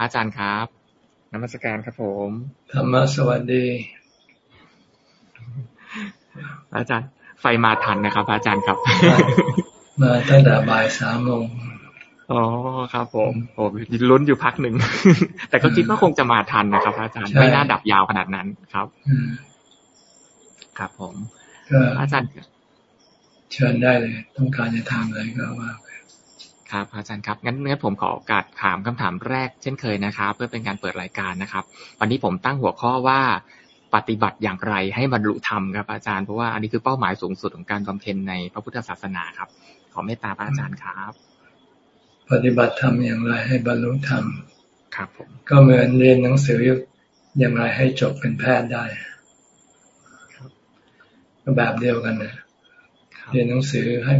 อาจารย์ครับนมัสการครับผมธรรมสวัสดี อาจารย์ ไฟมาทันนะครับ อาจารย์ครับ มาตั้งแต่บ่ายสามโมงอ๋อครับ ผมผมลุ้นอยู่พักหนึ่ง แต่ก็คิดว่าคงจะมาทันนะครับ อาจารย์ไม่น่าดับยาวขนาดนั้นครับครับผมอาจารย์เชิญได้เลย ต้องการจะทำอะไรก็ว่า ครับอาจารย์ครับงั้นงั้นผมขอโอกาสถามคำถามแรกเช่นเคยนะครับ เพื่อเป็นการเปิดรายการนะครับ วันนี้ผมตั้งหัวข้อว่าปฏิบัติอย่างไรให้บรรลุธรรมครับอาจารย์เพราะว่าอันนี้คือเป้าหมายสูงสุดของการบำเพ็ญในพระพุทธศาสนาครับ ขอเมตตาพระอาจารย์ครับ ปฏิบัติธรรมอย่างไรให้บรรลุธรรมครับผมก็เหมือนเรียนหนังสืออย่างไรให้จบเป็นแพทย์ได้ก็แบบเดียวกันนะเรียนหนังสือให้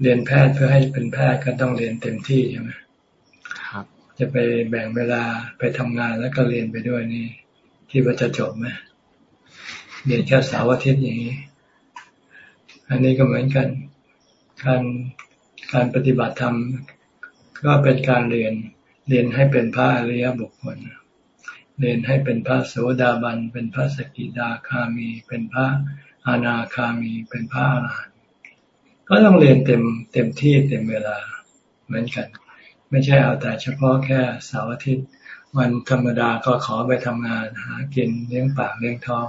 เรียนแพทย์เพื่อให้เป็นแพทย์ก็ต้องเรียนเต็มที่ใช่ไหมครับ จะไปแบ่งเวลาไปทำงานแล้วก็เรียนไปด้วยนี่ที่ว่าจะจบไหมเรียนแค่เสาร์อาทิตย์อย่างนี้ อันนี้ก็เหมือนกันการการปฏิบัติธรรมก็เป็นการเรียนเรียนให้เป็นพระอริยบุคคลเรียนให้เป็นพระโสดาบัน เป็นพระสกิดาคามี เป็นพระอนาคามี เป็นพระอรหันต์ ก็ต้องเรียนเต็มเต็มที่เต็มเวลาเหมือนกัน ไม่ใช่เอาแต่เฉพาะแค่เสาร์อาทิตย์ วันธรรมดาก็ขอไปทำงานหากินเลี้ยงปากเลี้ยงท้อง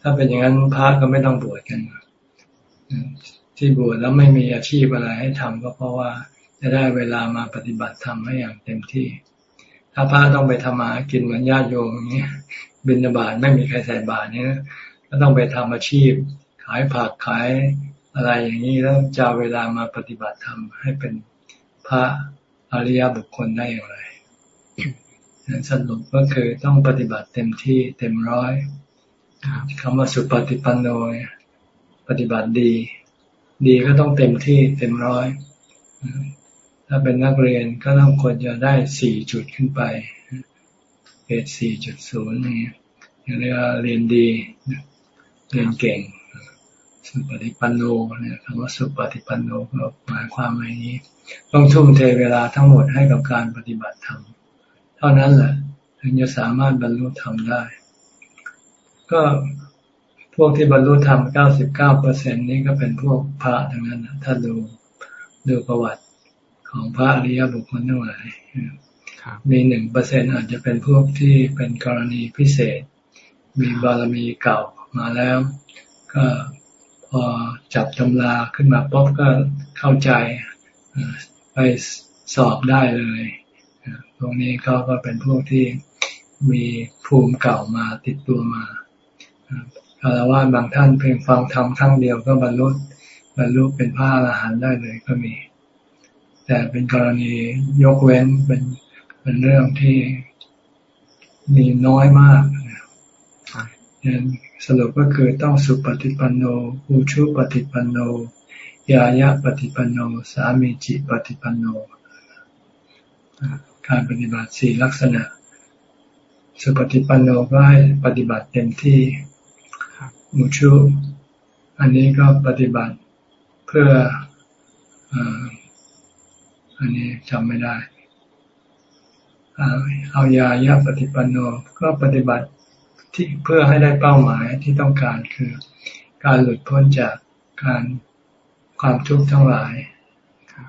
ถ้าเป็นอย่างนั้นพระก็ไม่ต้องบวชกันที่บวชแล้วไม่มีอาชีพอะไรให้ทำก็เพราะว่าจะได้เวลามาปฏิบัติธรรมให้อย่างเต็มที่ ถ้าพระต้องไปทำมากินเหมือนญาติโยมอย่างเงี้ย บิณฑบาตไม่มีใครใส่บาตรเนี่ยก็ต้องไปทำอาชีพ ขายผักขาย อะไรอย่างนี้แล้วจะเวลามาปฏิบัติธรรมให้เป็นพระอริยบุคคลได้อย่างไรสรุปก็คือต้องปฏิบัติเต็มที่เต็มร้อยคำว่าสุปฏิปันโนปฏิบัติดี ดีก็ต้องเต็มที่เต็มร้อยถ้าเป็นนักเรียนก็ต้องควรจะได้สี่จุดขึ้นไปเกรดสี่จุดศูนย์นี่เรียกว่าเรียนดี เรียนเก่ง สุปฏิปันโนเนี่ยคำว่าสุปฏิปันโนก็หมายความว่านี้ ต้องทุ่มเทเวลาทั้งหมดให้กับการปฏิบัติธรรมเท่านั้นแหละถึงจะสามารถบรรลุธรรมได้ ก็พวกที่บรรลุธรรมเก้าสิบเก้าเปอร์เซ็นนี้ก็เป็นพวกพระทั้งนั้นถ้าดูดูประวัติของพระอริยบุคคลทั้งหลายมีหนึ่งเปอร์เซ็นอาจจะเป็นพวกที่เป็นกรณีพิเศษ มีบารมีเก่ามาแล้ว ก็พ อจับตำราขึ้นมาป๊บก็เข้าใจไปสอบได้เลยตรงนี้เขาก็เป็นพวกที่มีภูมิเก่ามาติดตัวมาคารวะบางท่านเพียงฟังธรรมครั้งเดียวก็บรรลุบรรลุเป็นพระอรหันต์ได้เลยก็มี แต่เป็นกรณียกเว้นเป็นเป็นเรื่องที่มีน้อยมากนี่ย สรุปก็คือต้องสุปฏิปันโนอุชุปฏิปันโน ยายะปฏิปันโน สามีจิปฏิปันโน การปฏิบัติสี่ลักษณะ สุปฏิปันโนก็ให้ปฏิบัติเต็มที่อุชุอันนี้ก็ปฏิบัติเพื่ออันนี้จำไม่ได้เอายายะปฏิปันโนก็ปฏิบัติ ที่เพื่อให้ได้เป้าหมายที่ต้องการคือ การหลุดพ้นจากการความทุกข์ทั้งหลาย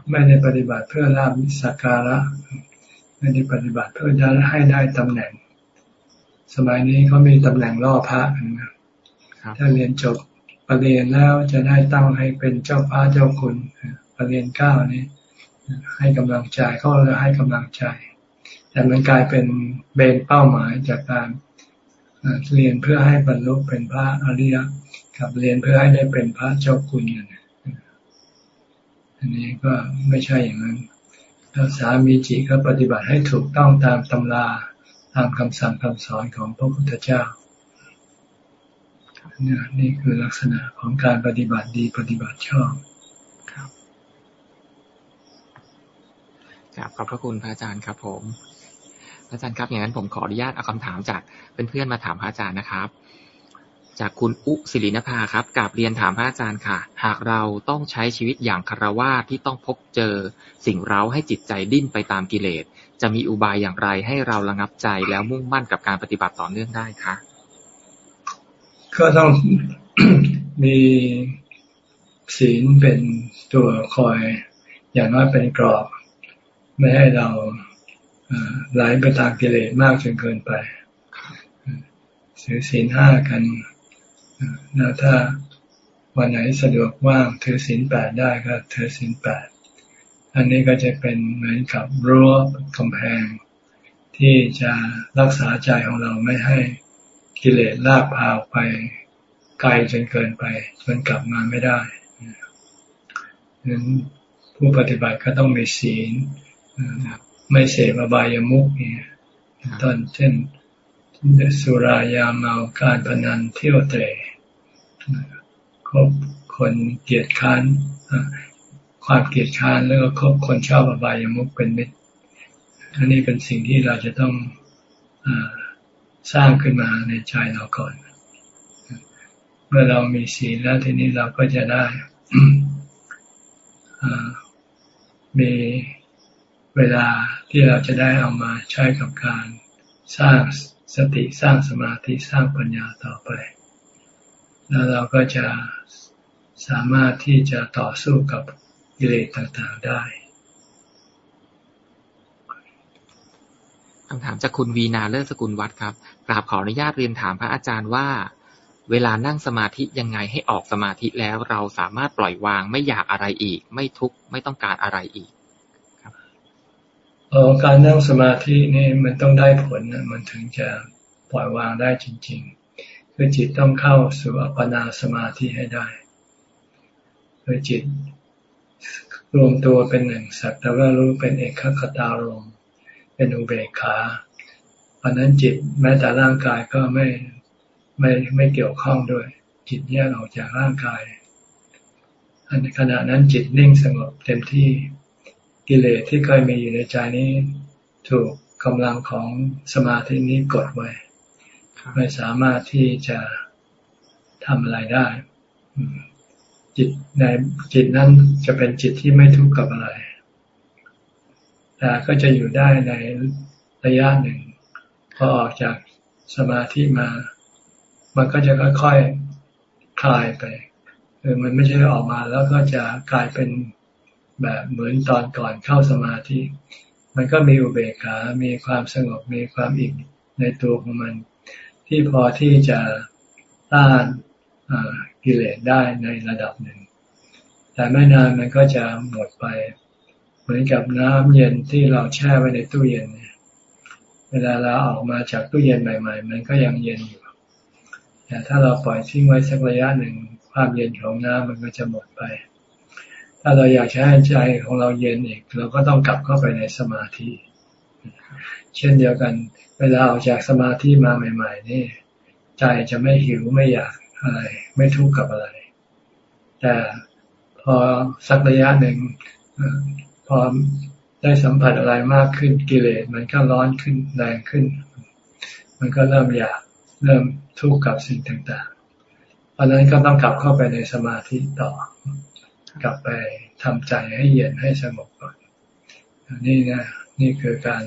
ไม่ได้ปฏิบัติเพื่อลาบสักการะ ไม่ได้ปฏิบัติเพื่อจะให้ได้ตำแหน่ง สมัยนี้เขามีตำแหน่งล่อพระนะถ้าเรียนจบปรริญญาแล้วจะได้ตั้งให้เป็นเจ้าพระเจ้าคุณปรริญญาเก้านี้ ให้กำลังใจเขาเลยให้กำลังใจ แต่มันกลายเป็นเบนเป้าหมายจากการ เรียนเพื่อให้บรรลุเป็นพระอริยะกับเรียนเพื่อให้ได้เป็นพระเจ้าคุณอย่างนี้อันนี้ก็ไม่ใช่อย่างนั้นแล้วสามีจิก็ปฏิบัติให้ถูกต้องตามตำราตามคำสั่งคำสอนของพระพุทธเจ้าเนี่ยนี่คือลักษณะของการปฏิบัติดีปฏิบัติชอบครับขอบพระคุณพระอาจารย์ครับผม อาจารย์ครับอย่างนั้นผมขออนุญาตเอาคำถามจากเพื่อนๆมาถามพระอาจารย์นะครับ จากคุณอุศิรินภาครับกราบเรียนถามพระอาจารย์ค่ะ หากเราต้องใช้ชีวิตอย่างคารวะที่ต้องพบเจอสิ่งเร้าให้จิตใจดิ้นไปตามกิเลสจะมีอุบายอย่างไรให้เราระงับใจแล้วมุ่งมั่นกับการปฏิบัติต่อเนื่องได้คะก็ต้องมีศีลเป็นตัวคอย อย่างน้อยเป็นกรอบ ไม่ให้เรา ไหลไปตามกิเลสมากจนเกินไปถือศีลห้ากันแล้วถ้าวันไหนสะดวกว่างถือศีลแปดได้ก็ถือศีลแปดอันนี้ก็จะเป็นเหมือนกับรั้วกำแพง ที่จะรักษาใจของเราไม่ให้กิเลสลากพาไปไกลจนเกินไป จนกลับมาไม่ได้นั้นผู้ปฏิบัติก็ต้องมีศีล ไม่เสพอบายามุกเนี่ยตอนเช่นสุรายาเมาการพนันเที่ยวเตะคบคนเกียดค้านความเกียดค้านแล้วก็คบคนชอบอบายามุกเป็นมิตรอันนี้เป็นสิ่งที่เราจะต้องอสร้างขึ้นมาในใจเราก่อน เมื่อเรามีศีลแล้วทีนี้เราก็จะได้มีเวลา ที่เราจะได้เอามาใช้กับการสร้างสติสร้างสมาธิสร้างปัญญาต่อไป แล้วเราก็จะสามารถที่จะต่อสู้กับกิเลสต่างๆได้คำถามจากคุณวีนาเลิศสกุลวัดครับกราบขออนุญาตเรียนถามพระอาจารย์ว่า เวลานั่งสมาธิยังไงให้ออกสมาธิแล้วเราสามารถปล่อยวางไม่อยากอะไรอีก ไม่ทุกข์ไม่ต้องการอะไรอีก ออการนั่งสมาธินี่มันต้องได้ผลนะมันถึงจะปล่อยวางได้จริง ๆ คือจิตต้องเข้าสู่อัปปนาสมาธิให้ได้คือจิตรวมตัวเป็นหนึ่งสักแต่ว่ารู้เป็นเอกขตารมเป็นอุเบกขาเพราะนั้นจิตแม้แต่ร่างกายก็ไม่ไม่ไม่เกี่ยวข้องด้วย จิตแยกออกจากร่างกายอันขณะนั้นจิตนิ่งสงบเต็มที่ กิเลสที่เคยมีอยู่ในใจนี้ถูกกำลังของสมาธินี้กดไว้ ไม่สามารถที่จะทำอะไรได้ จิตในจิตนั้นจะเป็นจิตที่ไม่ทุกข์กับอะไร แต่ก็จะอยู่ได้ในระยะหนึ่ง พอออกจากสมาธิมา มันก็จะค่อยๆคลายไป คือมันไม่ใช่ออกมาแล้วก็จะกลายเป็น แบบเหมือนตอนก่อนเข้าสมาธิ มันก็มีอุเบกขา มีความสงบ มีความอิ่มในตัวของมัน ที่พอที่จะต้านกิเลสได้ในระดับหนึ่ง แต่ไม่นานมันก็จะหมดไป เหมือนกับน้ำเย็นที่เราแช่ไว้ในตู้เย็นเนี่ยเวลาเราออกมาจากตู้เย็นใหม่ ๆ มันก็ยังเย็นอยู่ แต่ถ้าเราปล่อยทิ้งไว้สักระยะหนึ่ง ความเย็นของน้ำมันก็จะหมดไป ถ้าเราอยากให้ใจของเราเย็นอีก เราก็ต้องกลับเข้าไปในสมาธิ เช่นเดียวกัน เวลาออกจากสมาธิมาใหม่ ๆ นี่ ใจจะไม่หิวไม่อยากอะไร ไม่ทุกข์กับอะไร แต่พอสักระยะหนึ่งพอได้สัมผัสอะไรมากขึ้นกิเลสมันก็ร้อนขึ้นแรงขึ้น มันก็เริ่มอยากเริ่มทุกข์กับสิ่งต่างๆเพราะนั้นก็ต้องกลับเข้าไปในสมาธิต่อ กลับไปทำใจให้เย็นให้สงบก่อนนี่นะนี่คือการ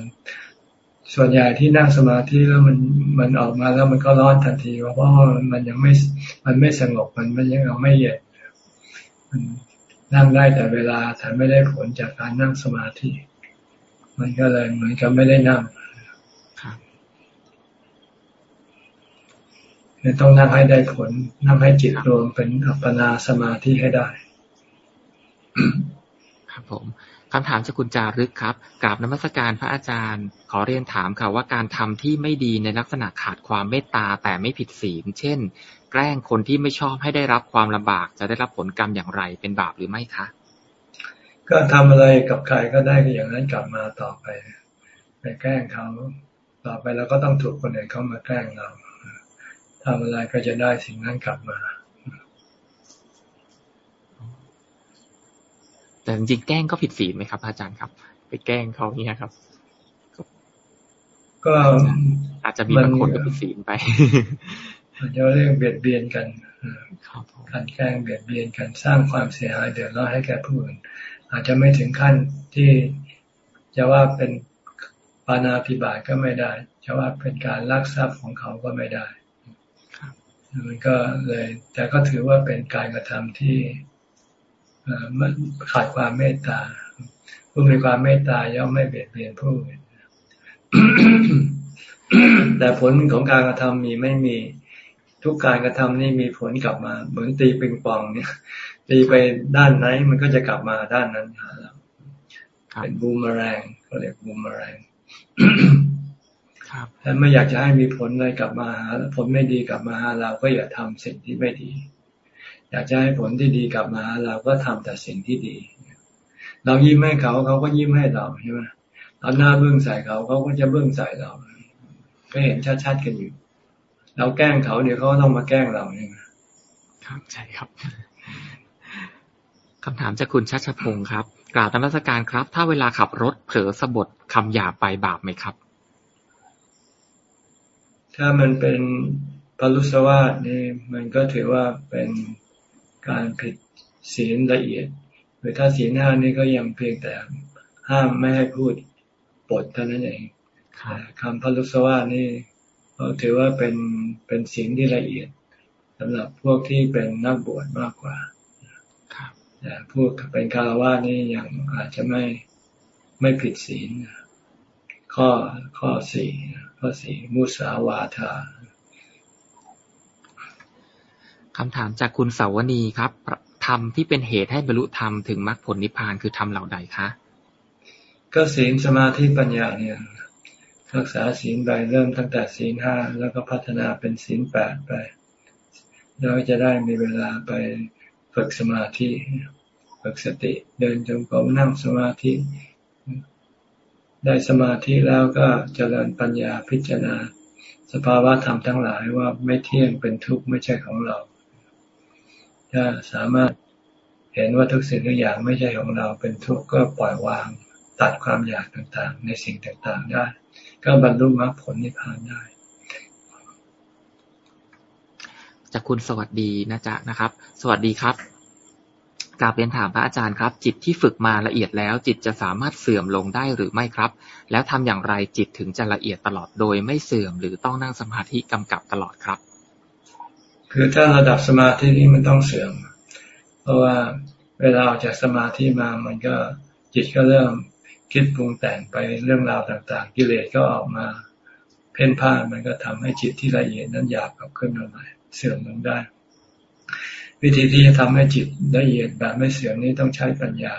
ส่วนใหญ่ที่นั่งสมาธิแล้วมันมันออกมาแล้วมันก็ร้อนทันที เพราะว่ามันยังไม่มันไม่สงบมันมันยังไม่เย็นมันนั่งได้แต่เวลาแต่ไม่ได้ผลจากการนั่งสมาธิ มันก็เลยเหมือนกับไม่ได้นั่งเนี่ยต้องนั่งให้ได้ผล นั่งให้จิตรวมเป็นอัปปนาสมาธิให้ได้ ครับผมคำถามจากคุณจารึกครับกราบนมัสการพระอาจารย์ ขอเรียนถามค่ะว่าการทำที่ไม่ดีในลักษณะขาดความเมตตาแต่ไม่ผิดศีล เช่น แกล้งคนที่ไม่ชอบให้ได้รับความลำบาก จะได้รับผลกรรมอย่างไรเป็นบาปหรือไม่คะ ก็ทำอะไรกับใครก็ได้อย่างนั้นกลับมาต่อไป ไปแกล้งเขาต่อไปเราก็ต้องถูกคนอื่นเข้ามาแกล้งเราทำอะไรก็จะได้สิ่งนั้นกลับมา แต่จริงๆแกล้งก็ผิดศีลไหมครับ อาจารย์ครับ ไปแกล้งเขาเนี่ยครับ ก็อาจจะมีบางคนก็ผิดศีลไปมันจะเรียกเบียดเบียนกันการแกล้งเบียดเบียนกันสร้างความเสียหายเดือดร้อนให้แก่ผู้อื่นอาจจะไม่ถึงขั้นที่จะว่าเป็นปานาธิบาตก็ไม่ได้จะว่าเป็นการลักทรัพย์ของเขาก็ไม่ได้มันก็เลย แต่ก็ถือว่าเป็นการกระทำที่ ขาดความเมตตา ผู้มีความเมตตาย่อมไม่เบียดเบียนผู้อื่นแต่ผลของการกระทำมีไม่มีทุกการกระทำนี่มีผลกลับมา เหมือนตีปิงปองเนี่ย ตีไปด้านไหนมันก็จะกลับมาด้านนั้นหาเราเป็นบูมแรงก็เรียกบูมแรงถ้าไม่อยากจะให้มีผลอะไรกลับมาหาผลไม่ดีกลับมาหาเราก็อย่าทำสิ่งที่ไม่ดี อยากจะให้ผลที่ดีกลับมาเราก็ทำแต่สิ่งที่ดี เรายิ้มให้เขาเขาก็ยิ้มให้เราใช่ไหมตอนหน้าเบื้องใส่เขาเขาก็จะเบื้องใส่เราก็เห็นชัดๆกันอยู่ เราแกล้งเขาเดี๋ยวเขาต้องมาแกล้งเราเนี่ยครับใช่ครับคำถามจากคุณชัชพงศ์ครับ กล่าวนมัสการครับ ถ้าเวลาขับรถเผลอสะบดคำหยาบไปบาปไหมครับ ถ้ามันเป็นปรุสวาสนี่มันก็ถือว่าเป็น การผิดศีลละเอียดหรือถ้าศีลห้านี่ก็ยังเพียงแต่ห้ามไม่ให้พูดปดเท่านั้นเองคำพลุสวาสนี่เขาถือว่าเป็นเป็นสิ่งที่ละเอียดสำหรับพวกที่เป็นนักบวชมากกว่าแต่พวกเป็นคารวะนี่ยังอาจจะไม่ไม่ผิดศีลข้อข้อสี่ข้อสี่มุสาวาทา คำถามจากคุณเสาวนีครับ ธรรมที่เป็นเหตุให้บรรลุธรรมถึงมรรคผลนิพพานคือธรรมเหล่าใดคะ ก็ศีลสมาธิปัญญาเนี่ยรักษาศีลไปเริ่มตั้งแต่ศีลห้าแล้วก็พัฒนาเป็นศีลแปดไป แล้วจะได้มีเวลาไปฝึกสมาธิฝึกสติเดินจงกรมนั่งสมาธิ ได้สมาธิแล้วก็เจริญปัญญาพิจารณา สภาวะธรรมทั้งหลายว่าไม่เที่ยงเป็นทุกข์ไม่ใช่ของเรา ถ้าสามารถเห็นว่าทุกสิ่งทุกอย่างไม่ใช่ของเราเป็นทุกข์ก็ปล่อยวางตัดความอยากต่างๆ ในสิ่งต่างๆได้ ก็บรรลุมรรคผลนิพพานได้จากคุณสวัสดีนะจ๊ะนะครับ สวัสดีครับกราบเรียนถามพระอาจารย์ครับ จิตที่ฝึกมาละเอียดแล้ว จิตจะสามารถเสื่อมลงได้หรือไม่ครับ แล้วทำอย่างไรจิตถึงจะละเอียดตลอดโดยไม่เสื่อมหรือต้องนั่งสมาธิกำกับตลอดครับ คือถ้าระดับสมาธินี้มันต้องเสื่อม เพราะว่าเวลาออกจากสมาธิมามันก็จิตก็เริ่มคิดปรุงแต่งไปเรื่องราวต่าง ๆ กิเลสก็ออกมาเพ่นพ่านมันก็ทำให้จิตที่ละเอียดนั้นหยาบกับขึ้นมาใหม่เสื่อมลงได้ วิธีที่จะทำให้จิตละเอียดแบบไม่เสื่อมนี้ต้องใช้ปัญญา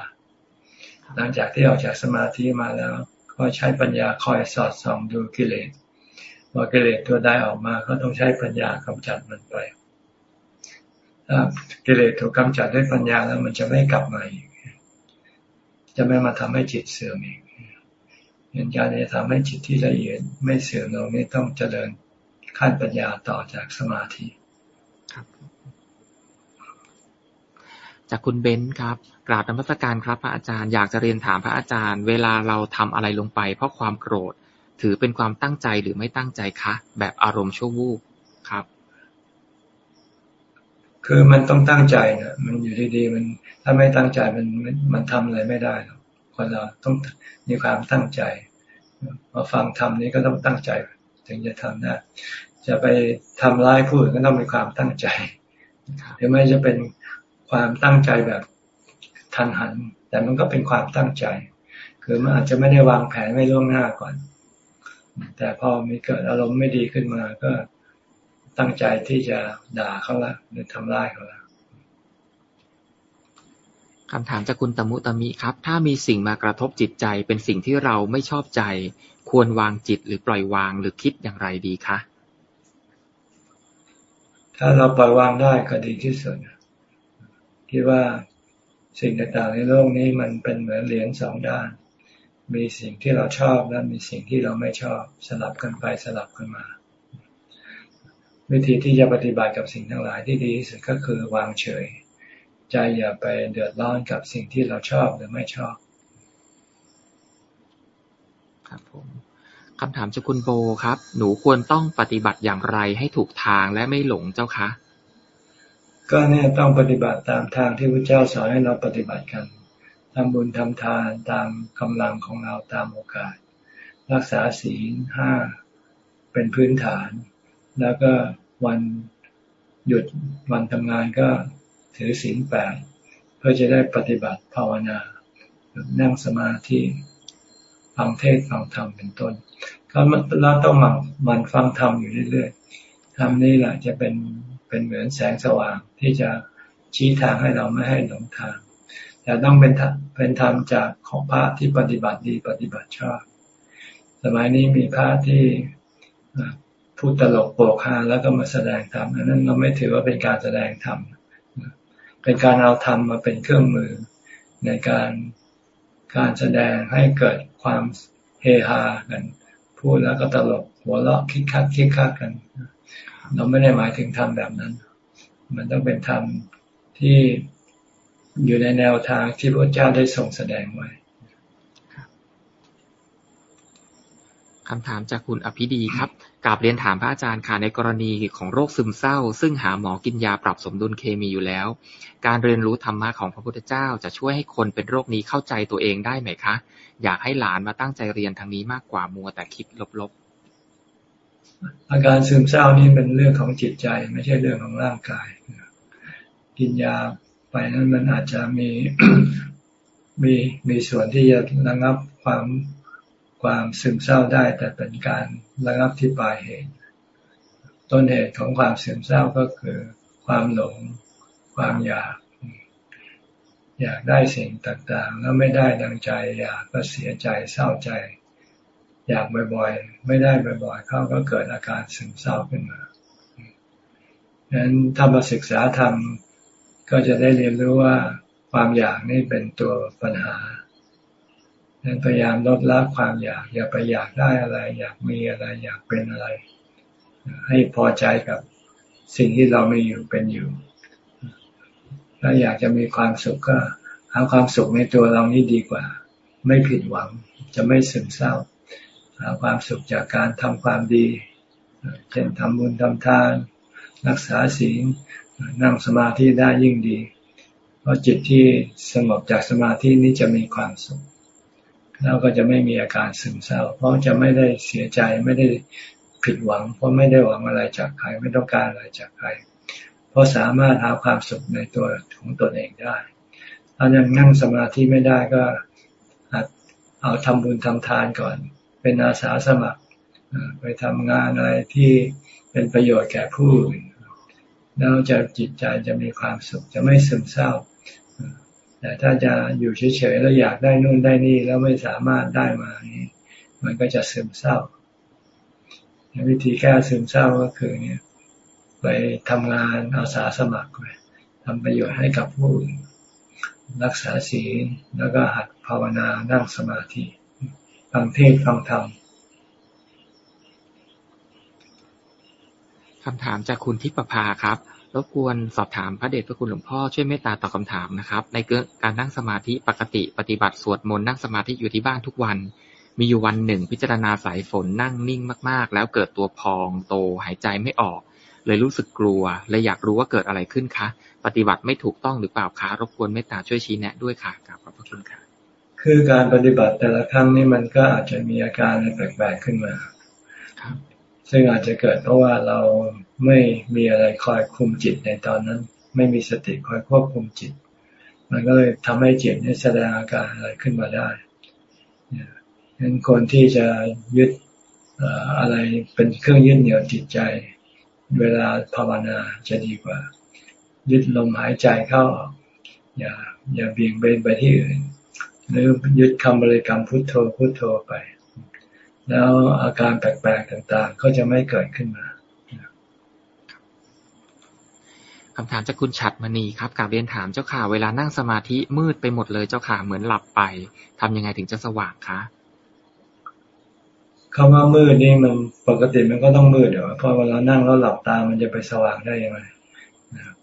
หลังจากที่ออกจากสมาธิมาแล้ว ก็ใช้ปัญญาคอยสอดส่องดูกิเลสว่ากิเลสตัวใดออกมาก็ต้องใช้ปัญญากำจัดมันไป ถ้ากิเลสถูกกำจัดด้วยปัญญาแล้วมันจะไม่กลับมาอีกจะไม่มาทำให้จิตเสื่อมอีกเห็นการจะทำให้จิตที่ละเอียดไม่เสื่อมลงนี่ต้องเจริญขั้นปัญญาต่อจากสมาธิจากคุณเบนซ์ครับ กราบนมัสการครับ พระอาจารย์อยากจะเรียนถามพระอาจารย์ เวลาเราทำอะไรลงไป เพราะความโกรธ ถือเป็นความตั้งใจหรือไม่ตั้งใจคะ แบบอารมณ์ชั่ววูบ คือมันต้องตั้งใจนะมันอยู่ดีๆมันถ้าไม่ตั้งใจมันมันทำอะไรไม่ได้หรอกคนเราต้องมีความตั้งใจมาฟังทำนี้ก็ต้องตั้งใจ ถึงจะทำได้จะไปทำร้ายผู้อื่นก็ต้องมีความตั้งใจหรือไม่จะเป็นความตั้งใจแบบทันหัน แต่มันก็เป็นความตั้งใจ คือมันอาจจะไม่ได้วางแผนไม่ล่วงหน้าก่อน แต่พอมีเกิดอารมณ์ไม่ดีขึ้นมาก็ ตั้งใจที่จะด่าเขาละหรือทำร้ายเขาละคำถามจากคุณตมุตมิครับ ถ้ามีสิ่งมากระทบจิตใจ เป็นสิ่งที่เราไม่ชอบใจ ควรวางจิตหรือปล่อยวางหรือคิดอย่างไรดีคะ ถ้าเราปล่อยวางได้ก็ดีที่สุดคิดว่าสิ่งต่างๆในโลกนี้มันเป็นเหมือนเหรียญสองด้าน มีสิ่งที่เราชอบและมีสิ่งที่เราไม่ชอบสลับกันไปสลับกันมา วิธีที่จะปฏิบัติกับสิ่งทั้งหลายที่ดีที่สุดก็คือวางเฉย ใจอย่าไปเดือดร้อนกับสิ่งที่เราชอบหรือไม่ชอบ ครับผมคำถามจากคุณโบครับ หนูควรต้องปฏิบัติอย่างไรให้ถูกทางและไม่หลงเจ้าคะ ก็เนี่ยต้องปฏิบัติตามทางที่พระเจ้าสอนให้เราปฏิบัติกันทำบุญทำทานตามกำลังของเราตามโอกาส รักษาศีลห้าเป็นพื้นฐาน แล้วก็ วันหยุดวันทำงานก็ถือศีลแปดเพื่อจะได้ปฏิบัติภาวนา นั่งสมาธิฟังเทศฟังธรรมเป็นต้นก็เราต้องหมั่นมันฟังธรรมอยู่เรื่อยๆธรรมนี่แหละจะเป็นเป็นเหมือนแสงสว่างที่จะชี้ทางให้เราไม่ให้หลงทางแต่ต้องเป็นเป็นธรรมจากของพระที่ปฏิบัติดีปฏิบัติชอบ สมัยนี้มีพระที่ พูดตลกโปกฮาแล้วก็มาแสดงธรรมอันนั้นเราไม่ถือว่าเป็นการแสดงธรรมเป็นการเอาธรรมมาเป็นเครื่องมือ ในการการแสดงให้เกิดความเฮฮากัน พูดแล้วก็ตลกหัวเราะคิดคักคิดคักกัน เราไม่ได้หมายถึงธรรมแบบนั้น มันต้องเป็นธรรมที่อยู่ในแนวทางที่พระเจ้าได้ทรงแสดงไว้คำถามจากคุณอภิดีครับ กราบเรียนถามพระอาจารย์ค่ะในกรณีของโรคซึมเศร้า ซึ่งหาหมอกินยาปรับสมดุลเคมีอยู่แล้ว การเรียนรู้ธรรมะของพระพุทธเจ้า จะช่วยให้คนเป็นโรคนี้เข้าใจตัวเองได้ไหมคะ อยากให้หลานมาตั้งใจเรียนทางนี้มากกว่ามัวแต่คิดลบๆ อาการซึมเศร้านี่เป็นเรื่องของจิตใจไม่ใช่เรื่องของร่างกาย กินยาไปนั้นมันอาจจะมีมีมีส่วนที่จะระงับความ ความซึมเศร้าได้ แต่เป็นการระงับที่ปลายเหตุ ต้นเหตุของความซึมเศร้าก็คือ ความหลง ความอยาก อยากได้สิ่งต่างๆ แล้วไม่ได้ดังใจ อยากก็เสียใจเศร้าใจ อยากบ่อยๆ ไม่ได้บ่อยๆ เขาก็เกิดอาการซึมเศร้าขึ้นมาดังนั้นถ้ามาศึกษาธรรมก็จะได้เรียนรู้ว่าความอยากนี่เป็นตัวปัญหา นั้นพยายามลดละความอยาก อย่าไปอยากได้อะไร อยากมีอะไร อยากเป็นอะไร ให้พอใจกับสิ่งที่เรามีอยู่เป็นอยู่ ถ้าอยากจะมีความสุขก็หาความสุขในตัวเรานี่ดีกว่า ไม่ผิดหวัง จะไม่ซึมเศร้า หาความสุขจากการทำความดี เช่นทำบุญทำทาน รักษาศีลนั่งสมาธิได้ยิ่งดี เพราะจิตที่สงบจากสมาธินี้จะมีความสุข แล้วก็จะไม่มีอาการซึมเศร้า เพราะจะไม่ได้เสียใจไม่ได้ผิดหวัง เพราะไม่ได้หวังอะไรจากใครไม่ต้องการอะไรจากใคร เพราะสามารถหาความสุขในตัวของตนเองได้ถ้ายังนั่งสมาธิไม่ได้ก็เอาทำบุญทำทานก่อน เป็นอาสาสมัครไปทำงานอะไรที่เป็นประโยชน์แก่ผู้อื่นแล้วจะจิตใจจะมีความสุขจะไม่ซึมเศร้า แต่ถ้าจะอยู่เฉยๆแล้วอยากได้นู่นได้นี่แล้วไม่สามารถได้มานี้มันก็จะซึมเศร้าวิธีแก้ซึมเศร้าก็คือเนี่ย ไปทำงานอาสาสมัครไปทำประโยชน์ให้กับผู้อื่นรักษาศีลแล้วก็หัดภาวนานั่งสมาธิฟังเทศฟังธรรมคำถามจากคุณทิพภาครับ รบกวนสอบถามพระเดชพระคุณหลวงพ่อช่วยเมตตาตอบคาถามนะครับ ในเการนั่งสมาธิปกติปฏิบัติสวดมนต์นั่งสมาธิอยู่ที่บ้านทุกวัน มีอยู่วันหนึ่ง พิจารณาสายฝนนั่งนิ่งมากๆ แล้วเกิดตัวพองโตหายใจไม่ออก เลยรู้สึกกลัวเลยอยากรู้ว่าเกิดอะไรขึ้นคะ ปฏิบัติไม่ถูกต้องหรือเปล่าคะรบกวนเมตตาช่วยชี้แนะด้วยค่ะขอบพระคุณค่ะ คือการปฏิบัติแต่ละครั้งนี่มันก็อาจจะมีอาการแปลกๆขึ้นมา ซึ่งอาจจะเกิดเพราะว่าเราไม่มีอะไรคอยคุมจิตในตอนนั้น ไม่มีสติคอยควบคุมจิต มันก็เลยทำให้จิตนี้แสดงอาการอะไรขึ้นมาได้ดังนั้นคนที่จะยึดอะไรเป็นเครื่องยึดเหนี่ยวจิตใจ เวลาภาวนาจะดีกว่า ยึดลมหายใจเข้าออกอย่าอย่าเบี่ยงเบนไปที่อื่นหรือยึดคำบริกรรมพุทโธพุทโธไป แล้วอาการแปลกๆต่างๆ ก็จะไม่เกิดขึ้นมาคำถามจากคุณฉัดมณีครับการเรียนถามเจ้าค่ะ เวลานั่งสมาธิมืดไปหมดเลยเจ้าค่ะเหมือนหลับไปทำยังไงถึงจะสว่างคะคำว่ามืดนี่มันปกติมันก็ต้องมืดเดี๋ยวพอเวลานั่งแล้วหลับตามันจะไปสว่างได้ยังไงนะครับ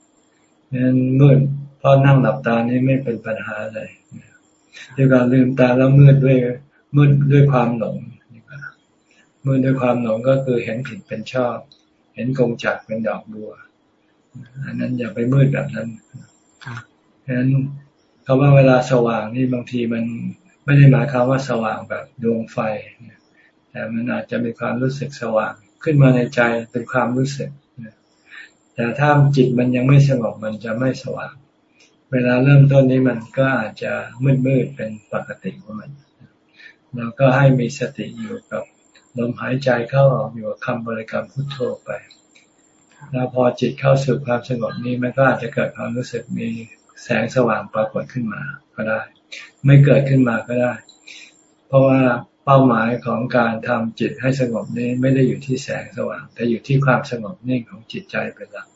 นั้นมืดเพราะนั่งหลับตานี่ไม่เป็นปัญหาเลยเดี๋ยวการลืมตาแล้วมืดด้วยมืดด้วยความหลง มืดด้วยความหลงก็คือเห็นผิดเป็นชอบ เห็นกงจักเป็นดอกบัว อันนั้นอย่าไปมืดแบบนั้นเพราะฉะนั้นคำว่าเวลาสว่างนี่บางทีมันไม่ได้หมายความว่าสว่างแบบดวงไฟ แต่มันอาจจะมีความรู้สึกสว่างขึ้นมาในใจเป็นความรู้สึก แต่ถ้าจิตมันยังไม่สงบมันจะไม่สว่าง เวลาเริ่มต้นนี้มันก็อาจจะมืดมืดเป็นปกติของมัน เราก็ให้มีสติอยู่กับ ลมหายใจเข้าออกอยู่กับคำบริกรรมพุทโธไปแล้วพอจิตเข้าสู่ความสงบนี้มันก็อาจจะเกิดความรู้สึกมีแสงสว่างปรากฏขึ้นมาก็ได้ ไม่เกิดขึ้นมาก็ได้ เพราะว่าเป้าหมายของการทำจิตให้สงบนี้ไม่ได้อยู่ที่แสงสว่าง แต่อยู่ที่ความสงบนิ่งของจิตใจเป็นหลัก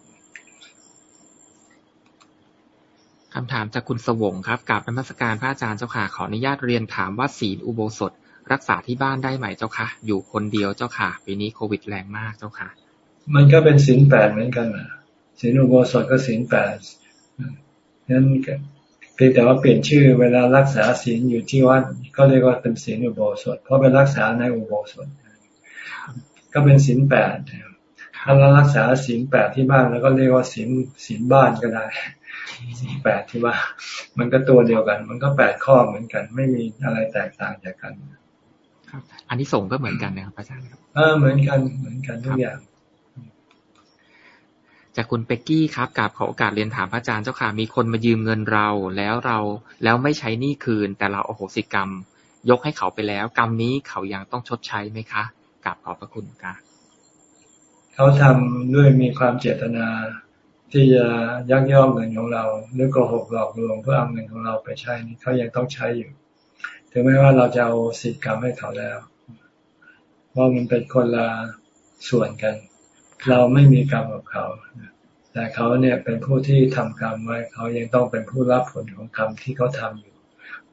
คำถามจากคุณสวงครับกับนมัสการพระอาจารย์เจ้าค่ะขออนุญาตเรียนถามว่าศีลอุโบสถ รักษาที่บ้านได้ไหมเจ้าค่ะอยู่คนเดียวเจ้าค่ะ ปีนี้โควิดแรงมากเจ้าค่ะ มันก็เป็นศีลแปดเหมือนกันนะศีลอุโบสถก็ศีลแปดนั้นเพียงแต่ว่าเปลี่ยนชื่อเวลารักษาศีลอยู่ที่วัดก็เรียกว่าเป็นศีลอุโบสถ เพราะเป็นรักษาในอุโบสถ ก็เป็นศีลแปดถ้าเรารักษาศีลแปดที่บ้านแล้วก็เรียกว่าศีลศีลบ้านก็ได้ศีลแปดที่ว่ามันก็ตัวเดียวกัน มันก็แปดข้อเหมือนกัน ไม่มีอะไรแตกต่างจากกัน ครับ อันนี้ส่งก็เหมือนกันนะครับอาจารย์ครับเออเหมือนกันเหมือนกันทุกอย่างจากคุณเป็กกี้ครับกับขอโอกาสเรียนถามพระอาจารย์เจ้าค่ะ มีคนมายืมเงินเราแล้วเราแล้วไม่ใช้หนี้คืน แต่เราโอโหสิกรรม ยกให้เขาไปแล้ว กรรมนี้เขายังต้องชดใช้ไหมคะกับขอบพระคุณค่ะเขาทำด้วยมีความเจตนา ที่จะยักยอกเงินของเราหรือโกหกหลอกลวงเพื่อเอาเงินของเราไปใช้นี่เขายังต้องใช้อยู่ ถึงแม้ว่าเราจะเอาสิทธิ์กรรมให้เขาแล้ว เพราะมันเป็นคนละส่วนกัน เราไม่มีกรรมกับเขา แต่เขาเนี่ยเป็นผู้ที่ทำกรรมไว้เขายังต้องเป็นผู้รับผลของกรรมที่เขาทาอยู่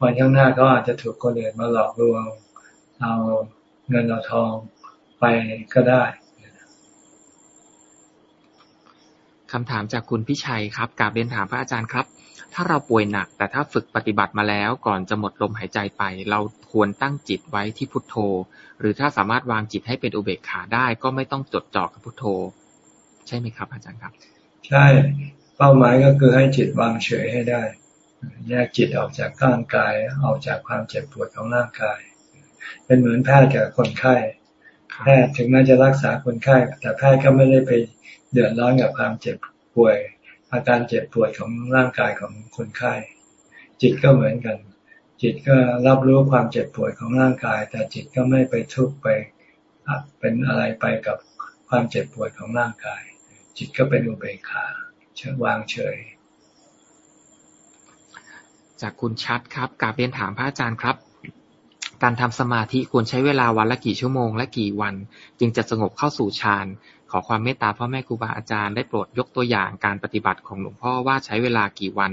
วันข้างหน้าเขาอาจจะถูกคนอื่นมาหลอกลวงเอาเงินเอาทองไปก็ได้คำถามจากคุณพิชัยครับกาบเรียนถามพระอาจารย์ครับ ถ้าเราป่วยหนัก แต่ถ้าฝึกปฏิบัติมาแล้ว ก่อนจะหมดลมหายใจไป เราควรตั้งจิตไว้ที่พุทโธ หรือถ้าสามารถวางจิตให้เป็นอุเบกขาได้ ก็ไม่ต้องจดจ่อกับพุทโธ ใช่ไหมครับ อาจารย์ครับ ใช่ เป้าหมายก็คือให้จิตวางเฉยให้ได้ แยกจิตออกจากร่างกาย ออกจากความเจ็บปวดของร่างกาย เป็นเหมือนแพทย์กับคนไข้ แพทย์ถึงแม้จะรักษาคนไข้ แต่แพทย์ก็ไม่ได้ไปเดือดร้อนกับความเจ็บป่วย อาการเจ็บปวดของร่างกายของคนไข้ จิตก็เหมือนกัน จิตก็รับรู้ความเจ็บปวดของร่างกาย แต่จิตก็ไม่ไปทุกข์ไปเป็นอะไรไปกับความเจ็บปวดของร่างกาย จิตก็เป็นอุเบกขาเฉยวางเฉย จากคุณชัดครับกาเรียนถามพระอาจารย์ครับ การทำสมาธิควรใช้เวลาวันละกี่ชั่วโมงและกี่วัน จึงจะสงบเข้าสู่ฌาน ขอความเมตตาพ่อแม่ครูบาอาจารย์ได้โปรดยกตัวอย่างการปฏิบัติของหลวงพ่อว่าใช้เวลากี่วัน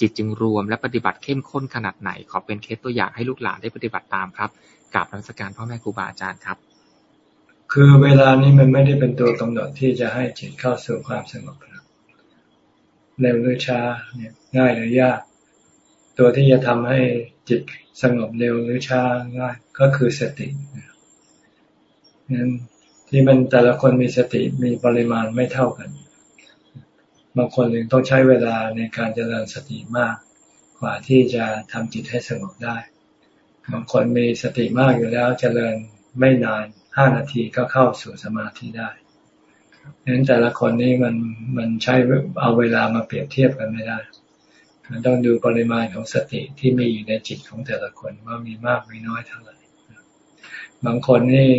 จิตจึงรวมและปฏิบัติเข้มข้นขนาดไหน ขอเป็นเคสตัวอย่างให้ลูกหลานได้ปฏิบัติตามครับกราบนมัสการพ่อแม่ครูบาอาจารย์ครับ คือเวลานี้มันไม่ได้เป็นตัวกำหนดที่จะให้จิตเข้าสู่ความสงบเร็วหรือช้าเนี่ยง่ายหรือยาก ตัวที่จะทำให้จิตสงบเร็วหรือช้าง่ายก็คือสตินั้น ที่มันแต่ละคนมีสติมีปริมาณไม่เท่ากัน บางคนหนึ่งต้องใช้เวลาในการเจริญสติมาก กว่าที่จะทำจิตให้สงบได้ บางคนมีสติมากอยู่แล้วเจริญไม่นานห้านาทีก็เข้าสู่สมาธิได้ดังนั้นแต่ละคนนี้มันมันใช้เอาเวลามาเปรียบเทียบกันไม่ได้ต้องดูปริมาณของสติที่มีอยู่ในจิตของแต่ละคนว่ามีมากมีน้อยเท่าไหร่บางคนนี่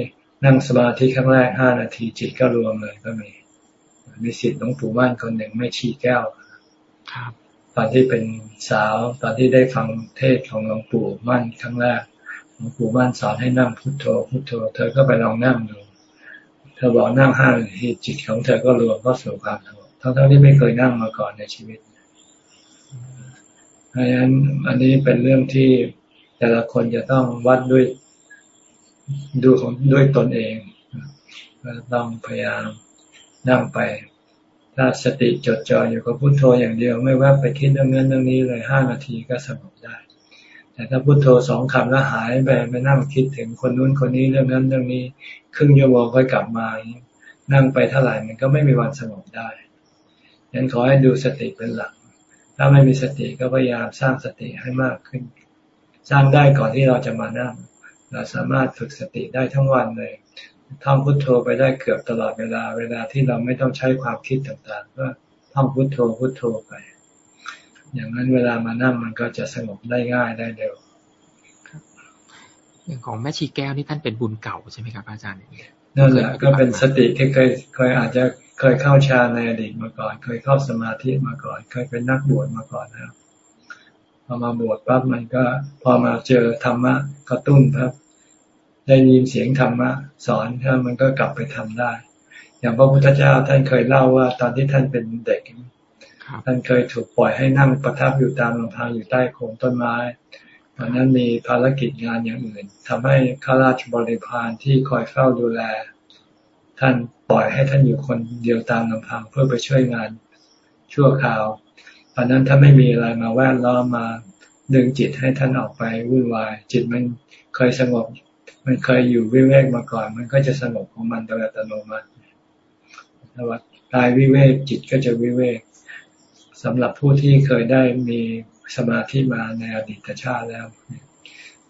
นั่งสมาธิครั้งแรกห้านาทีจิตก็รวมเลยก็มีมีสิทธิ์หลวงปู่มั่นคนหนึ่งไม่ชี้แก้วครับตอนที่เป็นสาวตอนที่ได้ฟังเทศของหลวงปู่มั่นครั้งแรกหลวงปู่มั่นสอนให้นั่งพุทโธพุทโธ เธอก็ไปลองนั่งดูเธอบอกนั่งห้านาทีจิตของเธอก็รวมก็สู่ความสงบทั้งๆที่ไม่เคยนั่งมาก่อนในชีวิตเพราะฉะนั้นอันนี้เป็นเรื่องที่แต่ละคนจะต้องวัดด้วย ดูของด้วยตนเองต้องพยายามนั่งไป ถ้าสติจดจ่ออยู่กับพุโทโธอย่างเดียว ไม่ว่าไปคิดเรื่องนั้นเรื่องนี้เลยห้านาทีก็สงบได้ แต่ถ้าพุโทโธสองคำแล้วหายไปไปนั่งคิดถึงคนนู้นคนนี้เรื่องนั้นเรื่องนี้ ครึ่งชั่วโมงค่อยกลับมา นั่งไปเท่าไหร่มันก็ไม่มีวันสงบได้ยังขอให้ดูสติเป็นหลัก ถ้าไม่มีสติก็พยายามสร้างสติให้มากขึ้น สร้างได้ก่อนที่เราจะมานั่ง เราสามารถฝึกสติได้ทั้งวันเลยท่องพุทโธไปได้เกือบตลอดเวลา เวลาที่เราไม่ต้องใช้ความคิดต่างๆ ก็ท่องพุทโธพุทโธไป อย่างนั้นเวลามานั่งมันก็จะสงบได้ง่ายได้เร็วอย่างของแม่ชีแก้วนี่ท่านเป็นบุญเก่าใช่ไหมครับอาจารย์นั่นแหละก็เป็นสติที่เคยเคยอาจจะเคยเข้าฌานในอดีตมาก่อน เคยเข้าสมาธิมาก่อน เคยเป็นนักบวชมาก่อนนะครับ พอมาบวชปั๊บมันก็ พอมาเจอธรรมะกระตุ้นครับ ได้ยินเสียงธรรมะ สอนถ้ามันก็กลับไปทำได้ อย่างพระพุทธเจ้าท่านเคยเล่าว่า ตอนที่ท่านเป็นเด็กท่านเคยถูกปล่อยให้นั่งประทับอยู่ตามลำพังอยู่ใต้โคนต้นไม้วันนั้นมีภารกิจงานอย่างอื่นทำให้ข้าราชบริพารที่คอยเฝ้าดูแล ท่านปล่อยให้ท่านอยู่คนเดียวตามลำพังเพื่อไปช่วยงานชั่วคราวต อนนั้นถ้าไม่มีอะไรมาแวดล้อมมาดึงจิตให้ท่านออกไปวุ่นวาย จิตมันเคยสงบ มันเคยอยู่วิเวกมาก่อน มันก็จะสงบของมันโดยอัตโนมัติแต่ว่ากายวิเวกจิตก็จะวิเวกสำหรับผู้ที่เคยได้มีสมาธิมาในอดีตชาติแล้ว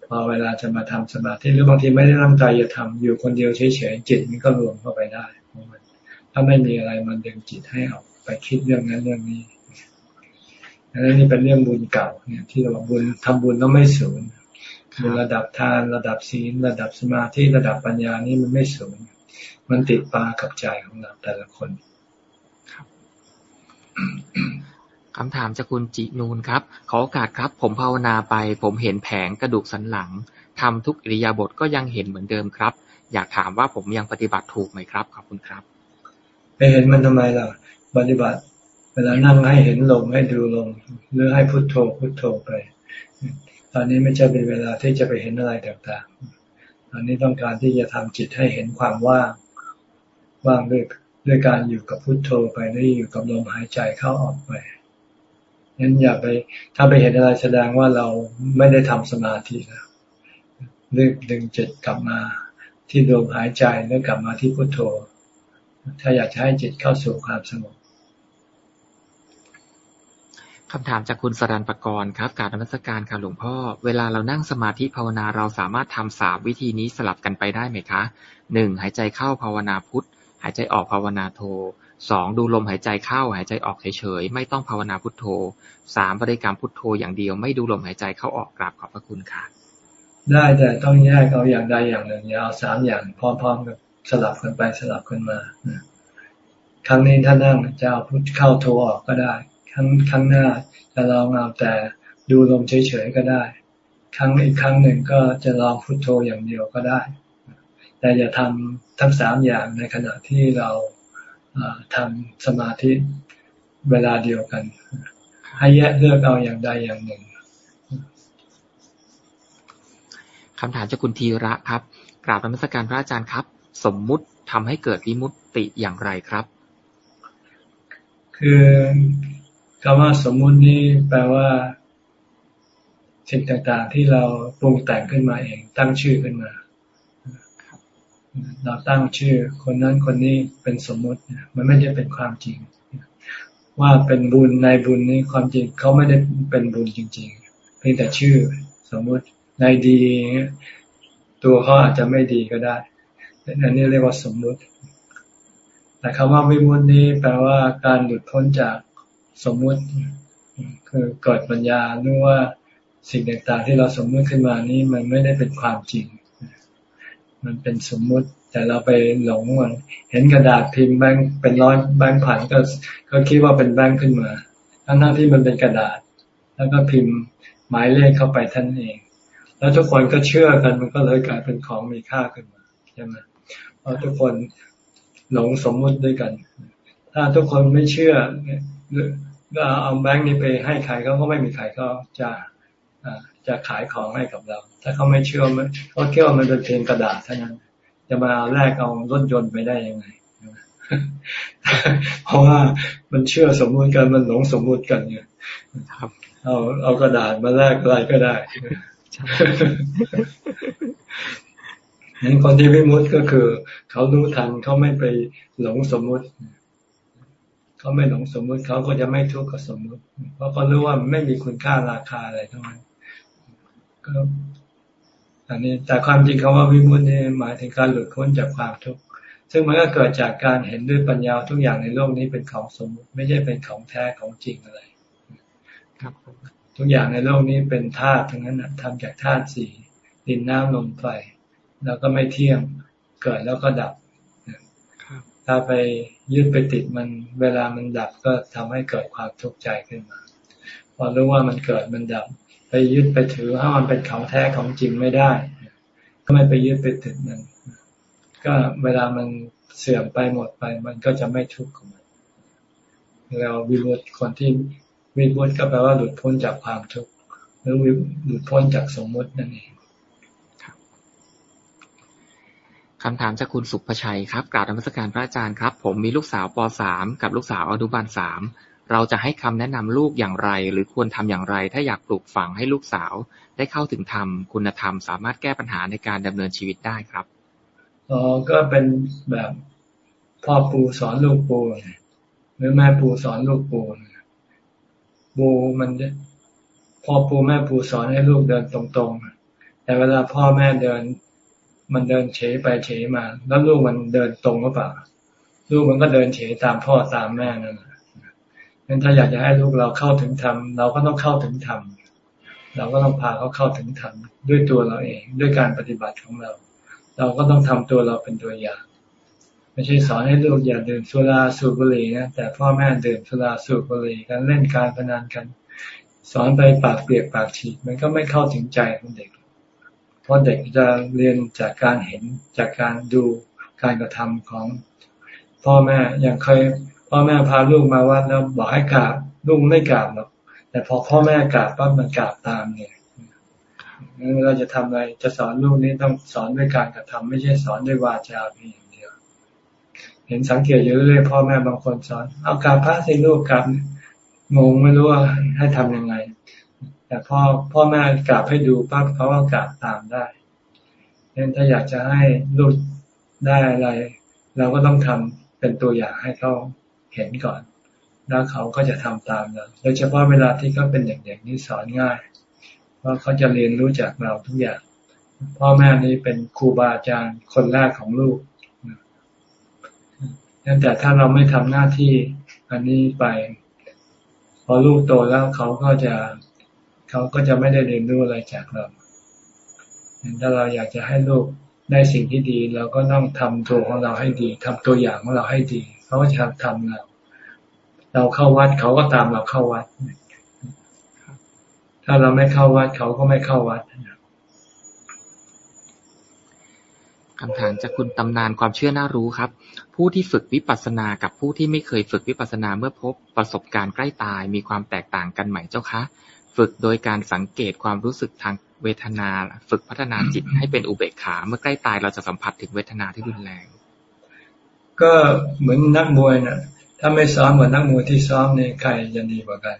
พอเวลาจะมาทำสมาธิหรือบางทีไม่ได้ตั้งใจจะทำอยู่คนเดียวเฉยๆจิตมันก็รวมเข้าไปได้ถ้าไม่มีอะไรมันดึงจิตให้ออกไปคิดเรื่องนั้นเรื่องนี้ อันนี้เป็นเรื่องบุญเก่าเนี่ยที่เราบุญทำบุญต้องไม่สูญบุญระดับทานระดับศีลระดับสมาธิระดับปัญญานี่มันไม่สูญมันติดปากับใจของเราแต่ละคนคำถามจากคุณจินูนครับ ขอโอกาสครับ ผมภาวนาไป ผมเห็นแผงกระดูกสันหลังทำทุกอิริยาบถก็ยังเห็นเหมือนเดิมครับ อยากถามว่าผมยังปฏิบัติถูกไหมครับ ขอบคุณครับไปเห็นมันทำไมล่ะ ปฏิบัติเวลานั่งให้เห็นลมให้ดูลมหรือให้พุโทโธพุโทโธไป ตอนนี้ไม่ใช่เป็นเวลาที่จะไปเห็นอะไรต่างๆ ตอนนี้ต้องการที่จะทำจิตให้เห็นความว่างว่างด้วยด้วยการอยู่กับพุโทโธไปได้อยู่กับลมหายใจเข้าออกไปงั้นอย่าไป ถ้าไปเห็นอะไรแสดงว่าเราไม่ได้ทำสมาธิแล้วรีบดึงจิตกลับมา ที่ลมหายใจแล้วกลับมาที่พุทโธ ถ้าอยากจะให้จิตเข้าสู่ความสงบ คำถามจากคุณสรันปกรณ์ครับการนมัสการค่ะหลวงพ่อ เวลาเรานั่งสมาธิภาวนาเราสามารถทำสามวิธีนี้สลับกันไปได้ไหมคะหนึ่งหายใจเข้าภาวนาพุทธหายใจออกภาวนาโทสองดูลมหายใจเข้าหายใจออกเฉยๆไม่ต้องภาวนาพุทโธสามบริกรรมพุทโธอย่างเดียวไม่ดูลมหายใจเข้าออกกราบขอบพระคุณค่ะ ได้แต่ต้องแยกเอาอย่างใดอย่างหนึ่งอย่าเอาสามอย่างพร้อมๆกับสลับกันไปสลับกันมาครั้งนี้ถ้านั่งจะเอาพุทเข้าโทออกก็ได้ ครั้งครั้งหน้าจะลองเอาแต่ดูลมเฉยๆก็ได้ ครั้งอีกครั้งหนึ่งก็จะลองพุทโธอย่างเดียวก็ได้ แต่อย่าทำทั้งสามอย่างในขณะที่เราทำสมาธิเวลาเดียวกัน ให้แยกเลือกเอาอย่างใดอย่างหนึ่งคำถามจากคุณธีระครับ กราบนมัสการพระอาจารย์ครับ สมมุติทำให้เกิดวิมุตติอย่างไรครับ คือ คำว่าสมมุตินี้แปลว่า สิ่งต่างๆ ที่เราปรุงแต่งขึ้นมาเอง ตั้งชื่อขึ้นมาเราตั้งชื่อ คนนั้นคนนี้เป็นสมมติมันไม่ใช่เป็นความจริง ว่าเป็นบุญในบุญนี้ความจริงเขาไม่ได้เป็นบุญจริง ๆ เพียงแต่ชื่อ สมมติในดี ตัวเขาอาจจะไม่ดีก็ได้อันนี้เรียกว่าสมมติแต่คำว่าวิมุตินี้แปลว่าการหลุดพ้นจาก สมมุติ คือเกิดปัญญารู้ว่าสิ่งต่างๆที่เราสมมติขึ้นมานี้มันไม่ได้เป็นความจริง มันเป็นสมมุติ แต่เราไปหลงมันเห็นกระดาษพิมพ์แบงเป็นร้อยแบงผ่านก็ก็คิดว่าเป็นแบงขึ้นมา ทั้งที่มันเป็นกระดาษ แล้วก็พิมพ์หมายเลขเข้าไปท่านเอง แล้วทุกคนก็เชื่อกันมันก็เลยกลายเป็นของมีค่าขึ้นมาใช่ไหมเพราะทุกคนหลงสมมุติด้วยกัน ถ้าทุกคนไม่เชื่อ ก็เอาแบงค์นี้ไปให้ใครเขาก็ไม่มีใครก็จะจะขายของให้กับเรา ถ้าเขาไม่เชื่อมันเขาเชื่อมันเป็นเพียงกระดาษเท่านั้น จะมาแลกเอารถยนต์ไปได้ยังไงเพราะว่ามันเชื่อสมมุติกันมันหลงสมมุติกันเนี่ยเอาเอากระดาษมาแลกอะไรก็ได้นั้นคนที่วิมุตต์ก็คือ เขารู้ทันเขาไม่ไปหลงสมมุติเขาไม่หลงสมมุติเขาก็จะไม่ทุกข์กับสมมุติ เพราะเขารู้ว่าไม่มีคุณค่าราคาอะไรทั้งนั้นก็อันนี้แต่ความจริงคาว่าวิมุตตินี่หมายถึงการหลุดพ้นจากความทุกข์ซึ่งมันก็เกิดจากการเห็นด้วยปัญญาทุกอย่างในโลกนี้เป็นของสมมติ ไม่ใช่เป็นของแท้ของจริงอะไร ครับ ทุกอย่างในโลกนี้เป็นธาตุทั้งนั้นทำจากธาตุสี่ดินน้ำลมไฟแล้วก็ไม่เที่ยงเกิดแล้วก็ดับถ้าไป ยึดไปติดมันเวลามันดับก็ทำให้เกิดความทุกข์ใจขึ้นมาพอรู้ว่ามันเกิดมันดับ ไปยึดไปถือว่ามันเป็นของแท้ของจริงไม่ได้ ก็ไม่ไปยึดไปติดมันก็เวลามันเสื่อมไปหมดไป มันก็จะไม่ทุกข์กับมันเราวิมุตคนที่วิมุตก็แปลว่าหลุดพ้นจากความทุกข์หรือหลุดพ้นจากสมมุตินั่นเอง คำถามจากคุณสุภชัยครับ กราบธรรมสการพระอาจารย์ครับ ผมมีลูกสาวป .3 กับลูกสาวอนุบาลสามเราจะให้คำแนะนำลูกอย่างไร หรือควรทำอย่างไร ถ้าอยากปลูกฝังให้ลูกสาว ได้เข้าถึงธรรมคุณธรรม สามารถแก้ปัญหาในการดำเนินชีวิตได้ครับอ๋อก็เป็นแบบพ่อปูสอนลูกปูหรือแม่ปูสอนลูกปูปูมันพ่อปูแม่ปูสอนให้ลูกเดินตรงๆแต่เวลาพ่อแม่เดิน มันเดินเฉยไปเฉยมา แล้วลูกมันเดินตรงหรือเปล่า ลูกมันก็เดินเฉยตามพ่อตามแม่นั่นแหละงั้นถ้าอยากจะให้ลูกเราเข้าถึงธรรมเราก็ต้องเข้าถึงธรรมเราก็ต้องพาเขาเข้าถึงธรรมด้วยตัวเราเอง ด้วยการปฏิบัติของเรา เราก็ต้องทำตัวเราเป็นตัวอย่างไม่ใช่สอนให้ลูกอย่าดื่มสุราสูบบุหรี่นะแต่พ่อแม่ดื่มสุราสูบบุหรี่กันเล่นการพนันกัน สอนไปปากเปียกปากฉีกมันก็ไม่เข้าถึงใจของเด็ก ราะเด็กจะเรียนจากการเห็นจากการดูการกระทำของพ่อแม่อย่างเคยพ่อแม่พาลูกมาวัดแล้วบอกให้กราบลูกไม่กราบหรอกแต่พอพ่อแม่กราบปั๊บมันกราบตามเนี่ยเราจะทำอะไรจะสอนลูกนี่ต้องสอนด้วยการกระทำไม่ใช่สอนด้วยวาจาเพียงอย่างเดียว เห็นสังเกตอยู่เรื่อยพ่อแม่บางคนสอน เอากราบพระสิลูกกราบงงไม่รู้ว่าให้ทํำยังไง แต่พ่อพ่อแม่กราบให้ดูปั๊บเขาก็กราบตามได้เน้นถ้าอยากจะให้ลูกได้อะไร เราก็ต้องทำเป็นตัวอย่างให้เขาเห็นก่อน แล้วเขาก็จะทำตามเราโดยเฉพาะเวลาที่เขาเป็นอย่างนี้สอนง่าย เพราะเขาจะเรียนรู้จากเราทุกอย่าง พ่อแม่นี้เป็นครูบาอาจารย์คนแรกของลูกแต่ถ้าเราไม่ทำหน้าที่อันนี้ไป พอลูกโตแล้วเขาก็จะ เขาก็จะไม่ได้เรียนรู้อะไรจากเราถ้าเราอยากจะให้ลูกได้สิ่งที่ดี เราก็ต้องทำตัวของเราให้ดีทำตัวอย่างของเราให้ดี เขาก็จะทำเราเราเข้าวัดเขาก็ตามเราเข้าวัด ถ้าเราไม่เข้าวัดเขาก็ไม่เข้าวัดคำถามจากคุณตำนานความเชื่อน่ารู้ครับ ผู้ที่ฝึกวิปัสสนากับผู้ที่ไม่เคยฝึกวิปัสสนาเมื่อพบประสบการณ์ใกล้ตายมีความแตกต่างกันไหมเจ้าคะ ฝึกโดยการสังเกตความรู้สึกทางเวทนา ฝึกพัฒนาจิตให้เป็นอุเบกขา เมื่อใกล้ตายเราจะสัมผัสถึงเวทนาที่รุนแรง ก็เหมือนนักมวยนะถ้าไม่ซ้อมเหมือนนักมวยที่ซ้อมเนี่ยใครจะดีกว่ากัน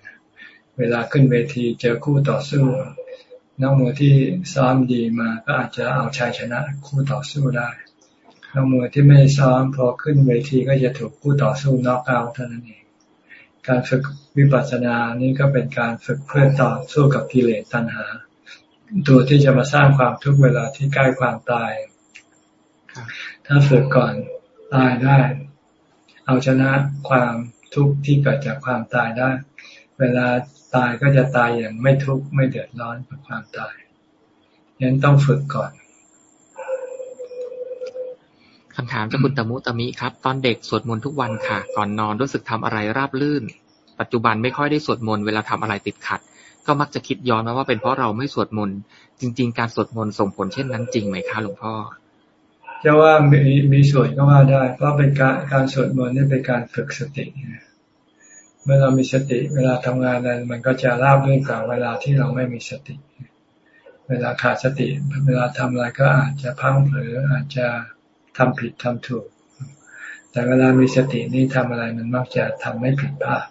เวลาขึ้นเวทีเจอคู่ต่อสู้นักมวยที่ซ้อมดีมาก็อาจจะเอาชัยชนะคู่ต่อสู้ได้นักมวยที่ไม่ซ้อมพอขึ้นเวทีก็จะถูกคู่ต่อสู้น็อกเอาเท่านั้นเอง การฝึกวิปัสสนานี้ก็เป็นการฝึกเพื่อต่อสู้กับกิเลสตัณหา ตัวที่จะมาสร้างความทุกข์เวลาที่ใกล้ความตาย ถ้าฝึกก่อนตายได้ เอาชนะความทุกข์ที่เกิดจากความตายได้ เวลาตายก็จะตายอย่างไม่ทุกข์ไม่เดือดร้อนกับความตายยังต้องฝึกก่อน คำถามจากคุณตะมุตะมิครับ ตอนเด็กสวดมนต์ทุกวันค่ะ ก่อนนอนรู้สึกทำอะไรราบลื่น ปัจจุบันไม่ค่อยได้สวดมนต์เวลาทำอะไรติดขัด ก็มักจะคิดย้อนมาว่าเป็นเพราะเราไม่สวดมนต์จริง ๆ การสวดมนต์ส่งผลเช่นนั้นจริงไหมคะหลวงพ่อจะว่ามีมีส่วนก็ว่าได้ เพราะเป็นการการสวดมนต์นี่เป็นการฝึกสติเมื่อเรามีสติ เวลาทำงานนั้น มันก็จะราบรื่นกว่าเวลาที่เราไม่มีสติ เวลาขาดสติ เวลาทำอะไรก็อาจจะพังเผลออาจจะ ทำผิดทำถูก แต่เวลามีสตินี่ทำอะไรมันมักจะทำไม่ผิดพลาด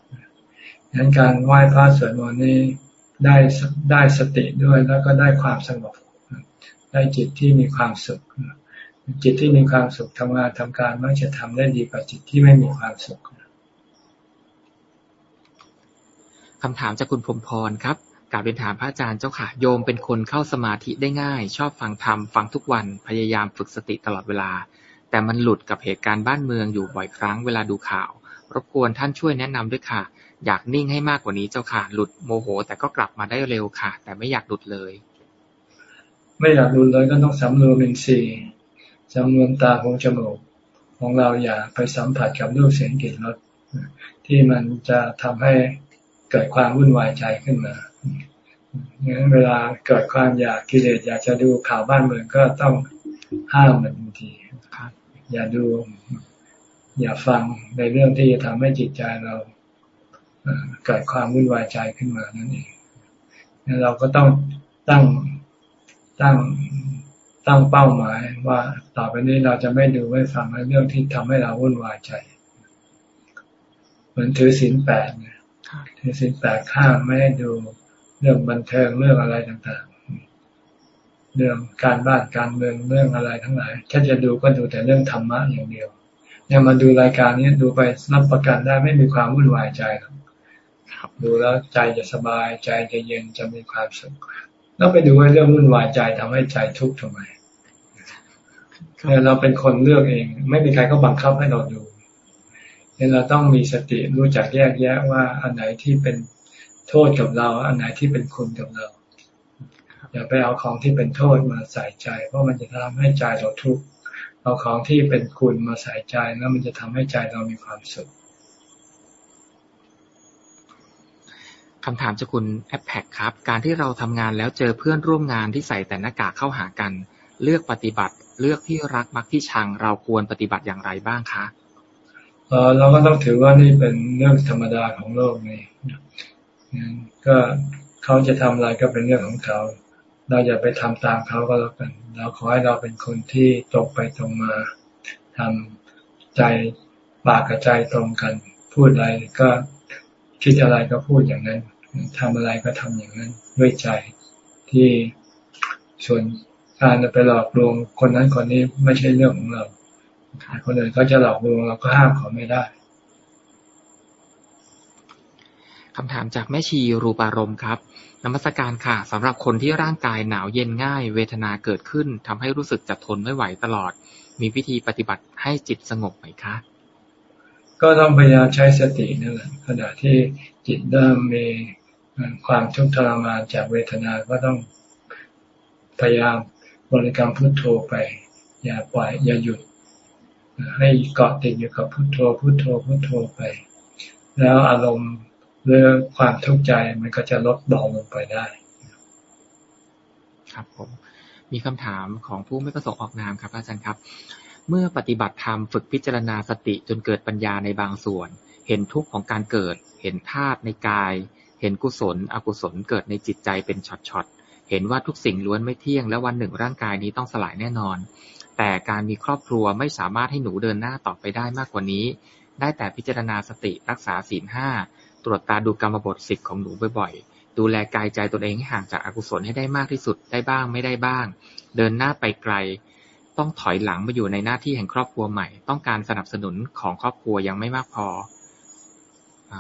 งนั้นการไหว้พระสวดมนต์นี่ได้ได้สติด้วยแล้วก็ได้ความสงบ ได้จิตที่มีความสุข จิตที่มีความสุขทำงานทำการมักจะทำได้ดีกว่าจิตที่ไม่มีความสุขคำถามจากคุณพรมพรครับกาบเรียนถามพระอาจารย์เจ้าค่ะ โยมเป็นคนเข้าสมาธิได้ง่าย ชอบฟังธรรมฟังทุกวันพยายามฝึกสติตลอดเวลา แต่มันหลุดกับเหตุการณ์บ้านเมืองอยู่บ่อยครั้งเวลาดูข่าว รบกวนท่านช่วยแนะนำด้วยค่ะ อยากนิ่งให้มากกว่านี้เจ้าค่ะ หลุดโมโห แต่ก็กลับมาได้เร็วค่ะ แต่ไม่อยากหลุดเลย ไม่อยากหลุดเลยก็ต้องสำรวมเป็นสี่สำรวมตาหูจมูกของเราอย่าไปสัมผัสกับรูปเสียงกลิ่นรสที่มันจะทำให้เกิดความวุ่นวายใจขึ้นมางั้นเวลาเกิดความอยากกิเลสอยากจะดูข่าวบ้านเมืองก็ต้องห้ามมันบางที อย่าดู อย่าฟังในเรื่องที่จะทำให้จิตใจเราเกิดความวุ่นวายใจขึ้นมานั่นเองงั้นเราก็ต้องตั้งตั้งตั้งเป้าหมายว่าต่อไปนี้เราจะไม่ดูไม่ฟังในเรื่องที่ทำให้เราวุ่นวายใจ เหมือนถือศีลแปดเนี่ยถือศีลแปดข้ามไม่ให้ดูเรื่องบันเทิงเรื่องอะไรต่างๆ เรื่องการบ้านการเมืองเรื่องอะไรทั้งหลาย ถ้าจะดูก็ดูแต่เรื่องธรรมะอย่างเดียวเนี่ยมาดูรายการนี้ดูไปรับประกันได้ไม่มีความวุ่นวายใจครับดูแล้วใจจะสบาย ใจจะเย็นจะมีความสุขแล้วไปดูว่าเรื่องวุ่นวายใจทำให้ใจทุกข์ทำไมเนี่ยเราเป็นคนเลือกเอง ไม่มีใครก็บังคับให้เราดูเนี่ยเราต้องมีสติรู้จักแยกแยะว่าอันไหนที่เป็นโทษกับเรา อันไหนที่เป็นคุณกับเรา อย่าไปเอาของที่เป็นโทษมาใส่ใจ เพราะมันจะทำให้ใจเราทุกข์เอาของที่เป็นคุณมาใส่ใจแล้วมันจะทำให้ใจเรามีความสุขคำถามจากคุณแอปแพคครับ การที่เราทำงานแล้วเจอเพื่อนร่วมงานที่ใส่แต่หน้ากากเข้าหากัน เลือกปฏิบัติ เลือกที่รักมักที่ชัง เราควรปฏิบัติอย่างไรบ้างคะเออเราก็ต้องถือว่านี่เป็นเรื่องธรรมดาของโลกนี่ก็เขาจะทำอะไรก็เป็นเรื่องของเขา เราอย่าไปทำตามเขาก็แล้วกัน เราขอให้เราเป็นคนที่ตรงไปตรงมาทำใจปากกับใจตรงกัน พูดอะไรก็คิดอะไรก็พูดอย่างนั้นทำอะไรก็ทำอย่างนั้น ด้วยใจที่ส่วนการไปหลอกลวงคนนั้นคนนี้ไม่ใช่เรื่องของเราคนอื่นเขาจะหลอกลวงเราก็ห้ามเขาไม่ได้คำถามจากแม่ชีรูปารมณ์ครับ นมัสการค่ะ สำหรับคนที่ร่างกายหนาวเย็นง่าย เวทนาเกิดขึ้นทำให้รู้สึกจะทนไม่ไหวตลอด มีวิธีปฏิบัติให้จิตสงบไหมคะ ก็ต้องพยายามใช้สตินั่นแหละขณะที่จิตเริ่มมีความทุกข์ทรมานจากเวทนาก็ต้องพยายามบริกรรมพุทโธไป อย่าปล่อยอย่าหยุด ให้เกาะติดอยู่กับพุทโธพุทโธพุทโธไป แล้วอารมณ์ หรือความทุกข์ใจมันก็จะลดเบาลงไปได้ ครับผมมีคำถามของผู้ไม่ประสงค์ออกนามครับอาจารย์ครับ เมื่อปฏิบัติธรรมฝึกพิจารณาสติจนเกิดปัญญาในบางส่วน เห็นทุกข์ของการเกิด เห็นธาตุในกาย เห็นกุศล อกุศลเกิดในจิตใจเป็นช็อตๆเห็นว่าทุกสิ่งล้วนไม่เที่ยง และวันหนึ่งร่างกายนี้ต้องสลายแน่นอน แต่การมีครอบครัวไม่สามารถให้หนูเดินหน้าต่อไปได้มากกว่านี้ ได้แต่พิจารณาสติรักษาศีลห้า รวจตาดูกรรมบทสิทธิ์ของหนูบ่อย ๆ ดูแลกายใจตนเองให้ห่างจากอากุศลให้ได้มากที่สุด ได้บ้างไม่ได้บ้าง เดินหน้าไปไกล ต้องถอยหลังมาอยู่ในหน้าที่แห่งครอบครัวใหม่ ต้องการสนับสนุนของครอบครัวยังไม่มากพออ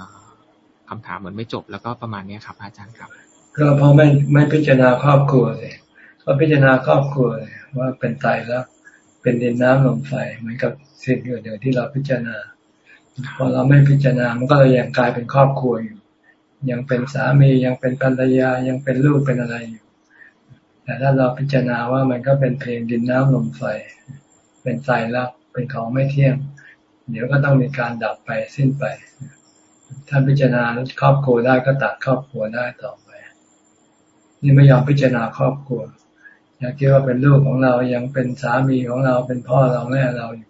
คำถามเหมือนไม่จบแล้วก็ประมาณนี้ครับ อาจารย์ครับ ก็เพราะไม่ไม่พิจารณาครอบครัวเลยก็พิจารณาครอบครัวเลยว่าเป็นตายแล้ว เป็นดินน้ำลมไฟเหมือนกับสิ่งอื่นๆที่เราพิจารณา พอเราไม่พิจารณา มันก็เลยยังกลายเป็นครอบครัวอยู่ ยังเป็นสามียังเป็นภรรยายังเป็นลูกเป็นอะไรอยู่ แต่ถ้าเราพิจารณาว่ามันก็เป็นเพลงดินน้ำลมไฟ เป็นใจรักเป็นของไม่เที่ยง เดี๋ยวก็ต้องมีการดับไปสิ้นไป ถ้าพิจารณาครอบครัวได้ก็ตัดครอบครัวได้ต่อไป นี่ไม่ยอมพิจารณาครอบครัวอยากคิดว่าเป็นลูกของเรายังเป็นสามีของเราเป็นพ่อเราแม่เราอยู่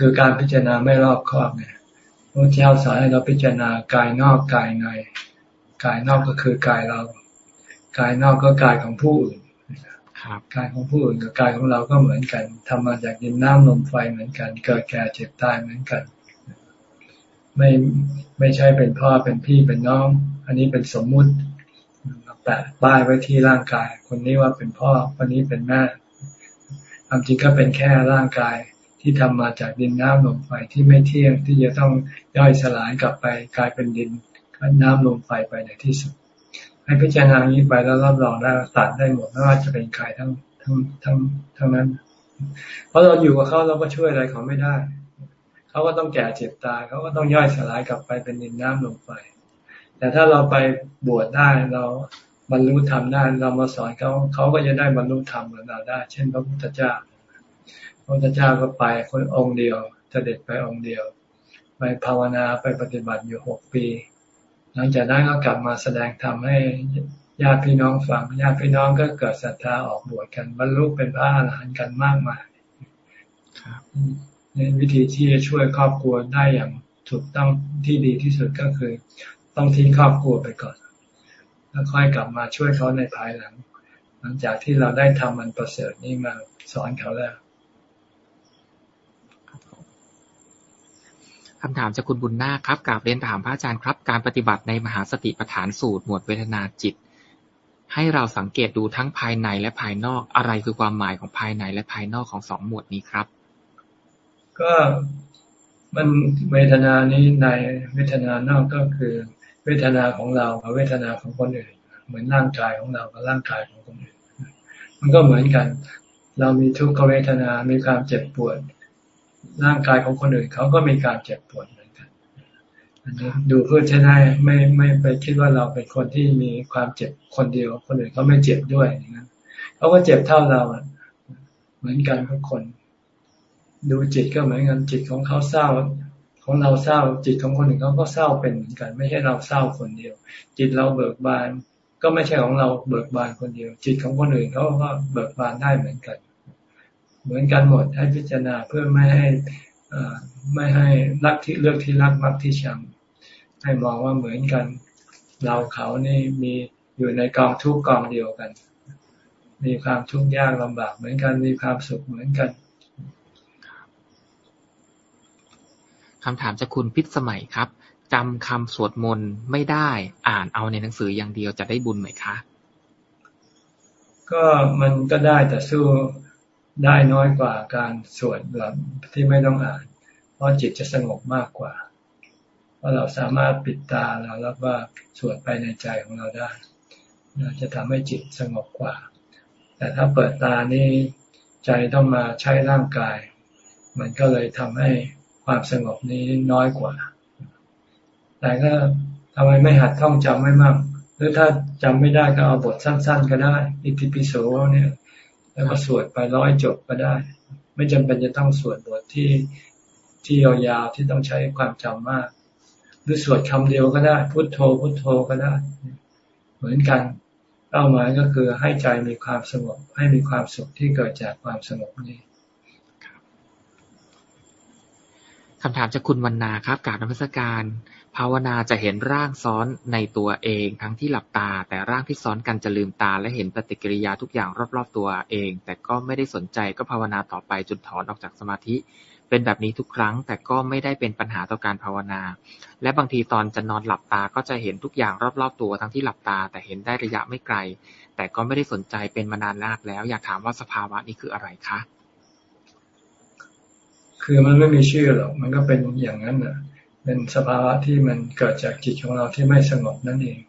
คือการพิจารณาไม่รอบคอบเนี่ยพระเจ้าสอนให้เราพิจารณากายนอกกายในกายนอกก็คือกายเรา กายนอกก็กายของผู้อื่นกายของผู้อื่นกับกายของเราก็เหมือนกันทำมาจากดินน้ำลมไฟเหมือนกัน เกิดแก่เจ็บตายเหมือนกัน ไม่ไม่ใช่เป็นพ่อเป็นพี่เป็นน้อง อันนี้เป็นสมมุติแปะป้ายไว้ที่ร่างกาย คนนี้ว่าเป็นพ่อคนนี้เป็นแม่ความจริงก็เป็นแค่ร่างกาย ที่ทำมาจากดินน้ำลมไฟที่ไม่เที่ยงที่จะต้องย่อยสลายกลับไปกลายเป็นดินน้ำลมไฟไปในที่สุด ให้พิจารณานี้ไปแล้วรับรองได้ตัดได้หมดไม่ว่าจะเป็นใครทั้งทั้งทั้งทั้งนั้น เพราะเราอยู่กับเขาเราก็ช่วยอะไรเขาไม่ได้ เขาก็ต้องแก่เจ็บตายเขาก็ต้องย่อยสลายกลับไปเป็นดินน้ำลมไฟแต่ถ้าเราไปบวชได้เราบรรลุธรรมได้เรามาสอนเขาเขาก็จะได้บรรลุธรรมเหมือนเราได้ เช่นพระพุทธเจ้า พระพุทธเจ้าก็ไปคนองค์เดียวจะเด็ดไปองค์เดียว ไปภาวนาไปปฏิบัติอยู่หกปี หลังจากนั้นก็กลับมาแสดงธรรมให้ญาติพี่น้องฟังญาติพี่น้องก็เกิดศรัทธาออกบวชกันบรรลุเป็นพระอรหันต์กันมากมายในวิธีที่จะช่วยครอบครัวได้อย่างถูกต้องที่ดีที่สุดก็คือ ต้องทิ้งครอบครัวไปก่อน แล้วค่อยกลับมาช่วยเขาในภายหลัง หลังจากที่เราได้ทำมันประเสริฐนี้มาสอนเขาแล้ว คำถามจากคุณบุญนาคครับกราบเรียนถามพระอาจารย์ครับ การปฏิบัติในมหาสติปัฏฐานสูตรหมวดเวทนาจิต ให้เราสังเกตดูทั้งภายในและภายนอกอะไรคือความหมายของภายในและภายนอกของสองหมวดนี้ครับ ก็มันเวทนานี้ในเวทนานอกก็คือ เวทนาของเรากับเวทนาของคนอื่น เหมือนร่างกายของเรากับร่างกายของคนอื่น มันก็เหมือนกัน เรามีทุกขเวทนา มีความเจ็บปวด ร่างกายของคนอื่นเขาก็มีการเจ็บปวดเหมือนกันอันนี้ดูเพื่อจะได้ไม่ไม่ไปคิดว่าเราเป็นคนที่มีความเจ็บคนเดียว คนอื่นเขาไม่เจ็บด้วยนะเขาก็เจ็บเท่าเราเหมือนกันทุกคน ดูจิตก็เหมือนกันจิตของเขาเศร้า ของเราเศร้าจิตของคนอื่นเขาก็เศร้าเป็นเหมือนกัน ไม่ใช่เราเศร้าคนเดียว จิตเราเบิกบานก็ไม่ใช่ของเราเบิกบานคนเดียว จิตของคนอื่นเขาก็เบิกบานได้เหมือนกัน เหมือนกันหมดให้พิจารณาเพื่อไม่ให้ไม่ให้รักที่เลือกที่รักมักที่ชังให้มองว่าเหมือนกัน เราเขานี่มีอยู่ในกองทุกกองเดียวกัน มีความทุกข์ยากลำบากเหมือนกันมีความสุขเหมือนกันคำถามจากคุณพิษสมัยครับจำคำสวดมนต์ไม่ได้อ่านเอาในหนังสืออย่างเดียวจะได้บุญไหมคะ ก็มันก็ได้แต่สู้ ได้น้อยกว่าการสวดแบบที่ไม่ต้องอ่าน เพราะจิตจะสงบมากกว่า เพราะเราสามารถปิดตาเราแล้วว่าสวดไปในใจของเราได้จะทำให้จิตสงบกว่า แต่ถ้าเปิดตานี่ใจต้องมาใช้ร่างกาย มันก็เลยทำให้ความสงบนี้น้อยกว่า แต่ก็ทำไมไม่หัดท่องจำไม่มาก หรือถ้าจำไม่ได้ก็เอาบทสั้น ๆ ก็ได้ อิติปิโสเนี่ย แล้วก็สวดไปร้อยจบก็ได้ ไม่จำเป็นจะต้องสวดบทที่ที่ยาวๆที่ต้องใช้ความจำมาก หรือสวดคำเดียวก็ได้ พุทโธ พุทโธก็ได้ เหมือนกันเป้าหมายก็คือให้ใจมีความสงบให้มีความสุขที่เกิดจากความสงบนี้คำถามจากคุณวรรณาครับการนมัสการ ภาวนาจะเห็นร่างซ้อนในตัวเองทั้งที่หลับตา แต่ร่างที่ซ้อนกันจะลืมตา และเห็นปฏิกิริยาทุกอย่างรอบๆตัวเอง แต่ก็ไม่ได้สนใจก็ภาวนาต่อไปจนถอนออกจากสมาธิ เป็นแบบนี้ทุกครั้ง แต่ก็ไม่ได้เป็นปัญหาต่อการภาวนา และบางทีตอนจะนอนหลับตาก็จะเห็นทุกอย่างรอบๆตัวทั้งที่หลับตา แต่เห็นได้ระยะไม่ไกล แต่ก็ไม่ได้สนใจเป็นมานานมากแล้ว อยากถามว่าสภาวะนี้คืออะไรคะคือมันไม่มีชื่อหรอกมันก็เป็นอย่างนั้นน่ะ เป็นสภาวะที่มันเกิดจากจิตของเราที่ไม่สงบนั่นเอง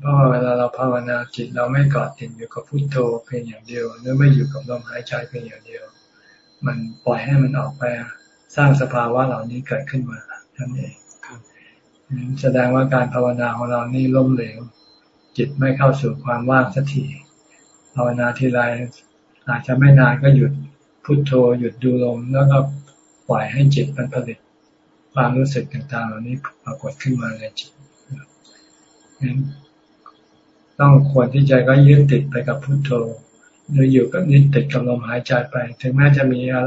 เพราะว่าเวลาเราภาวนาจิตเราไม่กอดติดอยู่กับพุโทโธเพียงอย่างเดียว หรือไม่อยู่กับลมหายใจเพียงอย่างเดียว มันปล่อยให้มันออกไปสร้างสภาวะเหล่านี้เกิดขึ้นมาท่านเองแสดงว่าการภาวนาของเรานี่ล้มเหลว จิตไม่เข้าสู่ความว่างสักทีภาวนาทีไรอาจจะไม่นานก็หยุดพุโทโธหยุดดูลมแล้วก็ปล่อยให้จิตมันผลิต ความรู้สึกต่างๆ เหล่านี้ปรากฏขึ้นมาในจิตต้องควรที่ใจก็ยึดติดไปกับพุโทโธหรืออยู่กับนิดติดกับลมหายใจไป ถึงแม้จะมีอา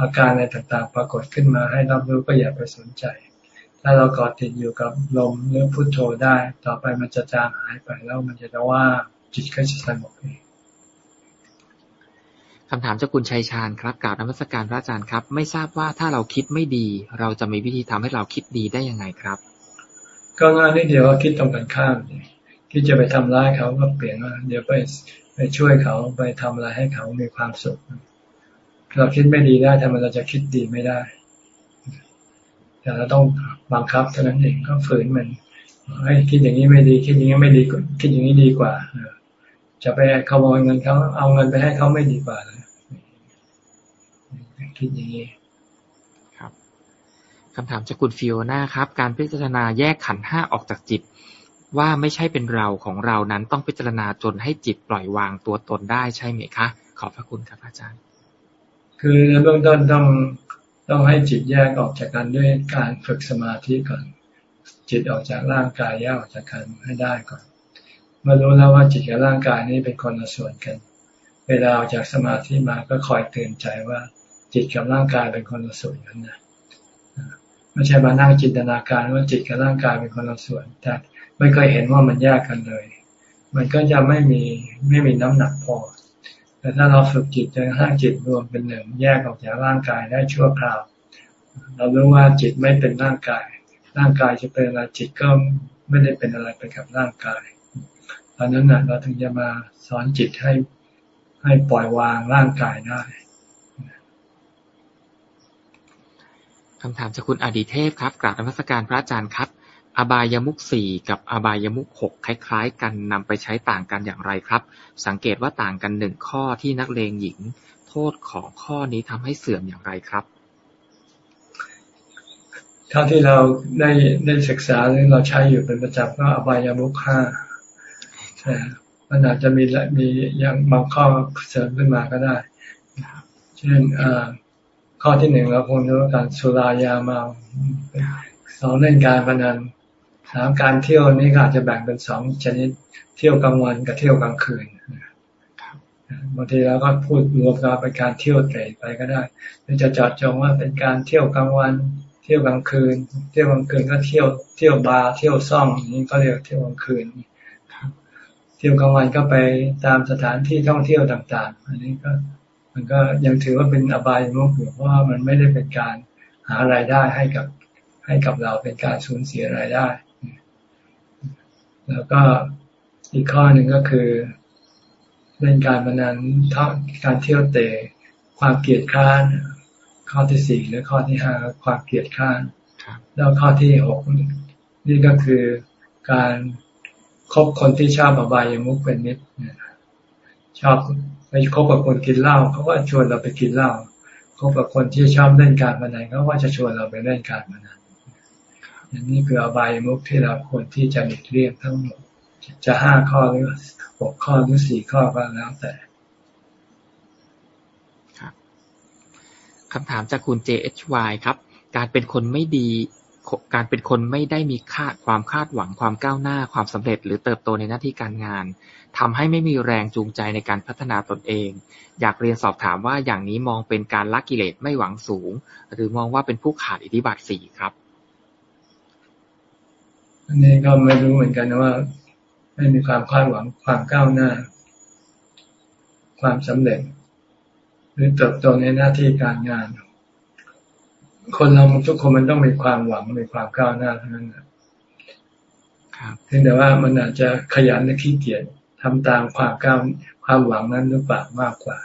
อาการอะไรต่างๆ ปรากฏขึ้นมาให้รับรู้ก็อย่าไปสนใจ ถ้าเรากอดติดอยู่กับลมหรือพุโทโธได้ ต่อไปมันจะจางหายไปแล้วมันจะว่าจิตก็จะสงบเอง คำถามจากคุณชัยชาญครับกล่าวนมัสการพระอาจารย์ครับ ไม่ทราบว่าถ้าเราคิดไม่ดี เราจะมีวิธีทำให้เราคิดดีได้ยังไงครับ ก็ง่ายนิดเดียวคิดตรงกันข้ามคิดจะไปทำร้ายเขาก็เปลี่ยนว่าเดี๋ยวไปไปช่วยเขาไปทำอะไรให้เขามีความสุข เราคิดไม่ดีได้ทำไมเราจะคิดดีไม่ได้ แต่เราต้องบังคับเท่านั้นเองก็ฝืนมันให้คิดอย่างนี้ไม่ดี คิดอย่างนี้ไม่ดีคิดอย่างนี้ดีกว่าจะไปขโมยเงินเขาเอาเงินไปให้เขาไม่ดีกว่าเลย คิดอย่างนี้ครับคำถามจากคุณฟิโอนาครับ การพิจารณาแยกขันห้าออกจากจิต ว่าไม่ใช่เป็นเราของเรานั้นต้องพิจารณาจนให้จิตปล่อยวางตัวตนได้ใช่ไหมคะ ขอบพระคุณครับอาจารย์ คือในเบื้องต้นต้องต้องให้จิตแยกออกจากกันด้วยการฝึกสมาธิก่อน จิตออกจากร่างกายแยกออกจากกันให้ได้ก่อนเมื่อรู้แล้วว่าจิตกับร่างกายนี้เป็นคนละส่วนกัน เวลาออกจากสมาธิมาก็คอยเตือนใจว่า จิตกับร่างกายเป็นคนละส่วนกันนะไม่ใช่มานั่งจินตนาการว่าจิตกับร่างกายเป็นคนละส่วน แต่ไม่เคยเห็นว่ามันแยกกันเลย มันก็จะไม่มีไม่มีน้ำหนักพอ แต่ถ้าเราฝึกจิตจนห้างจิตรวมเป็นหนึ่งแยกออกจากร่างกายได้ชั่วคราว เรารู้ว่าจิตไม่เป็นร่างกาย ร่างกายจะเป็นอะไรจิตก็ไม่ได้เป็นอะไรไปกับร่างกายตอนนั้นนะเราถึงจะมาสอนจิตให้ให้ปล่อยวางร่างกายได้ คำถามจากคุณอดีเทพครับกราบนมัสการพระอาจารย์ครับ อบายามุกสี่กับอบายามุกหกคล้าย ๆ กันนำไปใช้ต่างกันอย่างไรครับ สังเกตว่าต่างกันหนึ่งข้อที่นักเลงหญิง โทษของข้อนี้ทำให้เสื่อมอย่างไรครับ เท่าที่เราได้ได้ศึกษาหรือเราใช้อยู่เป็นประจำก็อบายามุกห้ามันอาจจะมีมีอย่างบางข้อเสริมขึ้นมาก็ได้ เช่น ข้อที่หนึ่งเราคงรู้การสุรายาเมาสองเล่นการพนันสามการเที่ยวนี้อาจจะแบ่งเป็นสองชนิดเที่ยวกลางวันกับเที่ยวกลางคืนบางทีเราก็พูดรวมกันเป็นการเที่ยวเตะไปก็ได้หรือจะจอดจองว่าเป็นการเที่ยวกลางวัน เที่ยวกลางคืน เที่ยวกลางคืนก็เที่ยวเที่ยวบาร์เที่ยวซ่องนี้ก็เรียกเที่ยวกลางคืนเที่ยวกลางวันก็ไปตามสถานที่ท่องเที่ยวต่าง ๆ อันนี้ก็ มันก็ยังถือว่าเป็นอบายมุกอยู่เพราะว่ามันไม่ได้เป็นการหารายได้ให้กับให้กับเราเป็นการสูญเสียรายได้ แล้วก็อีกข้อหนึ่งก็คือเล่นการพนันการเที่ยวเตะความเกลียดค้าน ข้อที่สี่หรือข้อที่ห้าความเกลียดค้าน แล้วข้อที่หกนี่ก็คือการคบคนที่ชอบอบายามุกเป็นนิดชอบ ไปคบกับคนกินเหล้าเขาก็ชวนเราไปกินเหล้าคบกับคนที่ชอบเล่นการพนันเขาก็จะชวนเราไปเล่นการพนันอย่างนี้คืออบายมุกที่เราควรที่จะหลีกเลี่ยงทั้งหมด จะห้าข้อหรือหกข้อหรือสี่ข้อก็แล้วแต่คำถามจากคุณ JHY ครับ การเป็นคนไม่ดีการเป็นคนไม่ได้มีคาดความคาดหวังความก้าวหน้าความสำเร็จ หรือเติบโตในหน้าที่การงาน ทำให้ไม่มีแรงจูงใจในการพัฒนาตนเอง อยากเรียนสอบถามว่าอย่างนี้มองเป็นการละกิเลสไม่หวังสูง หรือมองว่าเป็นผู้ขาดอิทธิบาทสี่ครับอันนี้ก็ไม่รู้เหมือนกันนะว่า ไม่มีความคาดหวังความก้าวหน้า ความสำเร็จ หรือเติบโตในหน้าที่การงาน คนเราทุกคนมันต้องมีความหวังมีความก้าวหน้าเท่านั้นครับเพียงแต่ว่ามันอาจจะขยันและขี้เกียจ ทำตามความก้าวความหวังนั้นหรือเปล่ามากกว่า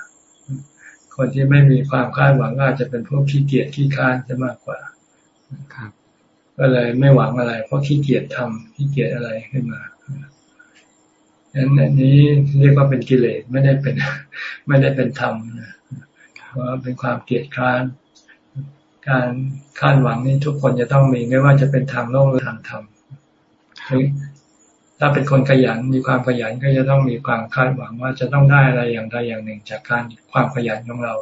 คนที่ไม่มีความคาดหวังก็อาจจะเป็นพวกขี้เกียจขี้ค้านจะมากกว่าครับก็เลยไม่หวังอะไร เพราะขี้เกียจทำขี้เกียจอะไรขึ้นมาดังนั้นอันนี้เรียกว่าเป็นกิเลสไม่ได้เป็น ไม่ได้เป็นธรรมนะเพราะเป็นความเกียจค้าน การคาดหวังนี่ทุกคนจะต้องมีไม่ว่าจะเป็นทางโลกหรือทางธรรม ถ้าเป็นคนขยันมีความขยันก็จะต้องมีความคาดหวังว่าจะต้องได้อะไรอย่างใดอย่างหนึ่ง จากการความขยันของเรา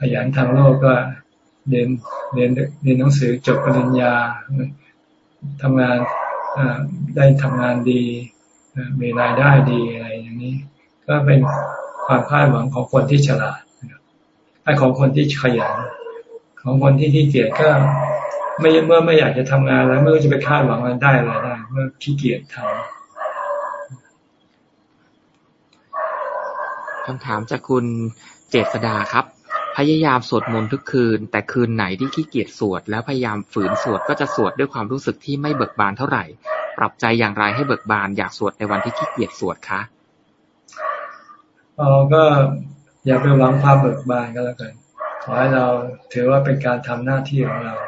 ขยันทางโลกก็เรียนเรียนเรียนหนังสือจบปริญญาทำงานได้ทำงานดีมีรายได้ดีอะไรอย่างนี้ ก็เป็นความคาดหวังของคนที่ฉลาดไอ้ของคนที่ขยันของคนที่ขี้เกียจก็ ไม่เมื่อไม่อยากจะทำงานแล้วเมื่อจะไปคาดหวังอะไรได้อะไรได้ เมื่อขี้เกียจทำคำถามจากคุณเจษดาครับ พยายามสวดมนต์ทุกคืน แต่คืนไหนที่ขี้เกียจสวด แล้วพยายามฝืนสวดก็จะสวดด้วยความรู้สึกที่ไม่เบิกบานเท่าไหร่ ปรับใจอย่างไรให้เบิกบานอยากสวดในวันที่ขี้เกียจสวดคะอ๋อก็อย่าไปหวังความเบิกบานก็แล้วกัน ขอให้เราถือว่าเป็นการทำหน้าที่ของเรา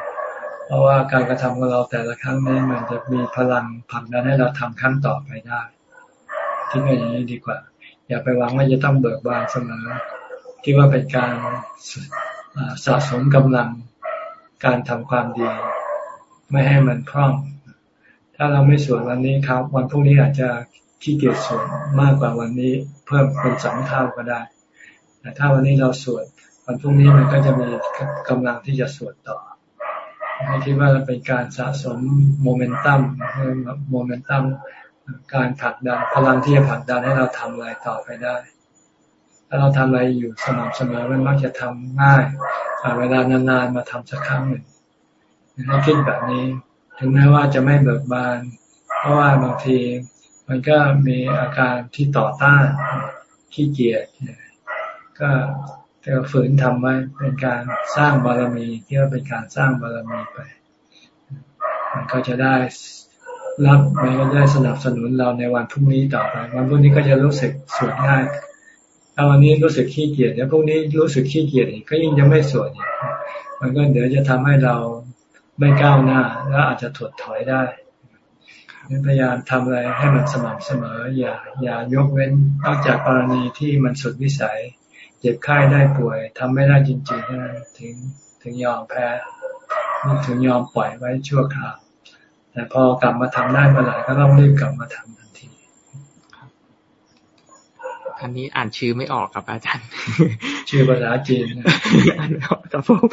เพ ราะว่าการกระทำของเราแต่ละครั้งนี้มันจะมีพลังผลักดันให้เราทำครั้งต่อไปได้คิดอย่างนี้ดีกว่า อย่าไปหวังว่าจะต้องเบิกบานเสมอคิดว่าเป็นการสะสมกำลังการทำความดี ไม่ให้มันพร่องถ้าเราไม่สวดวันนี้ครับ วันพรุ่งนี้อาจจะขี้เกียจสวดมากกว่าวันนี้เพิ่มเป็นสองเท่าก็ได้แต่ถ้าวันนี้เราสวดวันพรุ่งนี้มันก็จะมีกำลังที่จะสวดต่อ ให้คิดว่าเป็นการสะสมโมเมนตัมโมเมนตัมการผลักดันพลังที่จะผลักดันให้เราทำอะไรต่อไปได้ ถ้าเราทำอะไรอยู่สม่ำเสมอมันมักจะทำง่ายเวลานานๆมาทำสักครั้งหนึ่งให้คิดแบบนี้ ถึงแม้ว่าจะไม่เบิกบาน เพราะว่าบางทีมันก็มีอาการที่ต่อต้านขี้เกียจก็ จะฝืนทำไว้เป็นการสร้างบารมีที่ว่าเป็นการสร้างบารมีไป มันก็จะได้รับมันก็ได้สนับสนุนเราในวันพรุ่งนี้ต่อไปวันพรุ่งนี้ก็จะรู้สึกสวดง่ายถ้าวันนี้รู้สึกขี้เกียจแล้วพรุ่งนี้รู้สึกขี้เกียจอีกก็ยิ่งจะไม่สวดอีกมันก็เดี๋ยวจะทำให้เราไม่ก้าวหน้า แล้วอาจจะถดถอยได้พยายามทำอะไรให้มันสม่ำเสมอ อย่า อย่ายกเว้นนอกจากกรณีที่มันสุดวิสัย เจ็บไข้ได้ป่วยทำไม่ได้จริงๆนะถึงถึงยอมแพ้ถึงยอมปล่อยไว้ชั่วคราวแต่พอกลับมาทำได้เมื่อไหร่ก็ต้องรีบกลับมาทำทันทีอันนี้อ่านชื่อไม่ออกครับอาจารย์ ชื่อภาษาจีนอ่านไม่ออกครับผม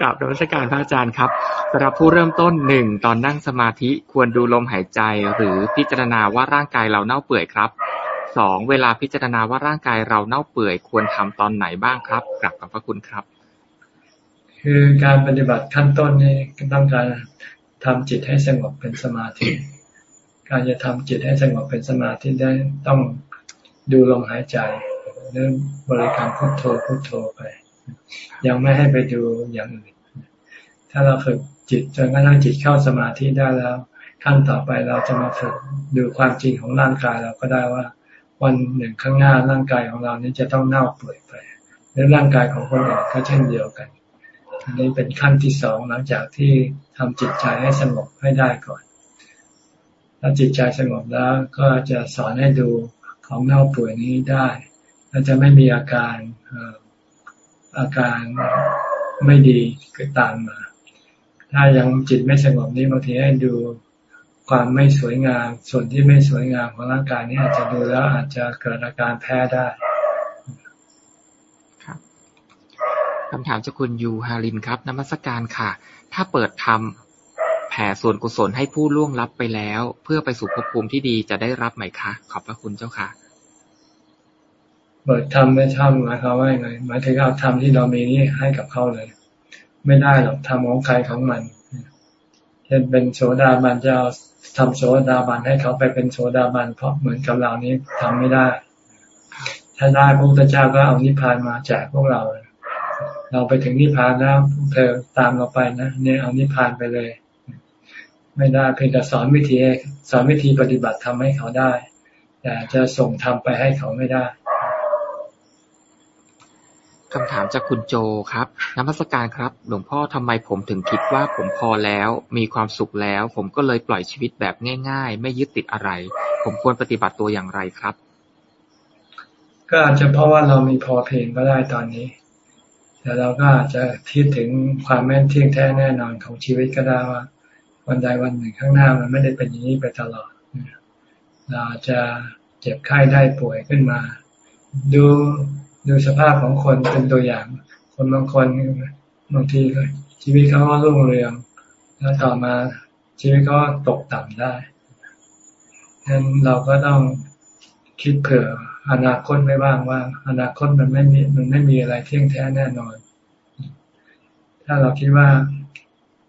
กราบนมัสการพระอาจารย์ครับสำหรับผู้เริ่มต้นหนึ่งตอนนั่งสมาธิควรดูลมหายใจหรือพิจารณาว่าร่างกายเราเน่าเปื่อยครับ สอง เวลาพิจารณาว่าร่างกายเราเน่าเปื่อย ควรทำตอนไหนบ้างครับ กลับกับพระคุณครับ คือการปฏิบัติขั้นต้นนี้ต้องการทำจิตให้สงบเป็นสมาธิ การจะทำจิตให้สงบเป็นสมาธิได้ต้องดูลมหายใจเริ่มบริกรรมพุทโธพุทโธไป ยังไม่ให้ไปดูอย่างอื่น ถ้าเราฝึกจิตจนกระทั่งจิตเข้าสมาธิได้แล้วขั้นต่อไปเราจะมาฝึกดูความจริงของร่างกายเราก็ได้ว่า วันหนึ่งข้างหน้าร่างกายของเรานี้จะต้องเน่าเปื่อยไปหรือร่างกายของคนอื่นก็เช่นเดียวกันอันนี้เป็นขั้นที่สองหลังจากที่ทำจิตใจให้สงบให้ได้ก่อน ถ้าจิตใจสงบแล้วก็จะสอนให้ดูของเน่าเปื่อยนี้ได้และจะไม่มีอาการอาการไม่ดีเกิดตามมา ถ้ายังจิตไม่สงบนี้บางทีให้ดู ความไม่สวยงาม ส่วนที่ไม่สวยงามของร่างกายนี้อาจจะดูแล้วอาจจะเกิดอาการแพ้ได้คำถามจากคุณยูฮารินครับนมัสการค่ะ ถ้าเปิดทำแผ่ส่วนกุศลให้ผู้ล่วงลับไปแล้ว เพื่อไปสู่ภพภูมิที่ดีจะได้รับไหมคะ ขอบพระคุณเจ้าค่ะ เปิดทำไม่ทำหมายความว่าไงหมายถึงเอาทำที่เรามีนี้ให้กับเขาเลย ไม่ได้หรอกทำของใครของมันเช่นเป็นโสดาบันจะเอา ทำโสดาบันให้เขาไปเป็นโสดาบันเพราะเหมือนกับเรานี้ทำไม่ได้ ถ้าได้พระพุทธเจ้าก็เอานิพพานมาแจกพวกเรา เราไปถึงนิพพานแล้วเธอตามเราไปนะเนี่ยเอานิพพานไปเลย ไม่ได้เพียงแต่สอนวิธีสอนวิธีปฏิบัติทำให้เขาได้ แต่จะส่งทำไปให้เขาไม่ได้ คำถามจากคุณโจครับนักพัสการครับ หลวงพ่อทำไมผมถึงคิดว่าผมพอแล้ว มีความสุขแล้ว ผมก็เลยปล่อยชีวิตแบบง่าย ๆ ไม่ยึดติดอะไร ผมควรปฏิบัติตัวอย่างไรครับ ก็อาจจะเพราะว่าเรามีพอเพียงก็ได้ตอนนี้ แต่เราก็อาจจะคิดถึงความแม่นเที่ยงแท้แน่นอนของชีวิตก็ได้ว่า วันใดวันหนึ่งข้างหน้ามันไม่ได้เป็นอย่างนี้ไปตลอด เราจะเจ็บไข้ได้ป่วยขึ้นมา ดู ดูสภาพของคนเป็นตัวอย่าง คนบางคนบางทีชีวิตเขาก็รุ่งเรือง แล้วต่อมาชีวิตก็ตกต่ำได้งนั้นเราก็ต้องคิดเผื่ออนาคตไม่บ้างว่า อนาคตมันไม่มีมันไม่มีอะไรเที่ยงแท้แน่นอน ถ้าเราคิดว่า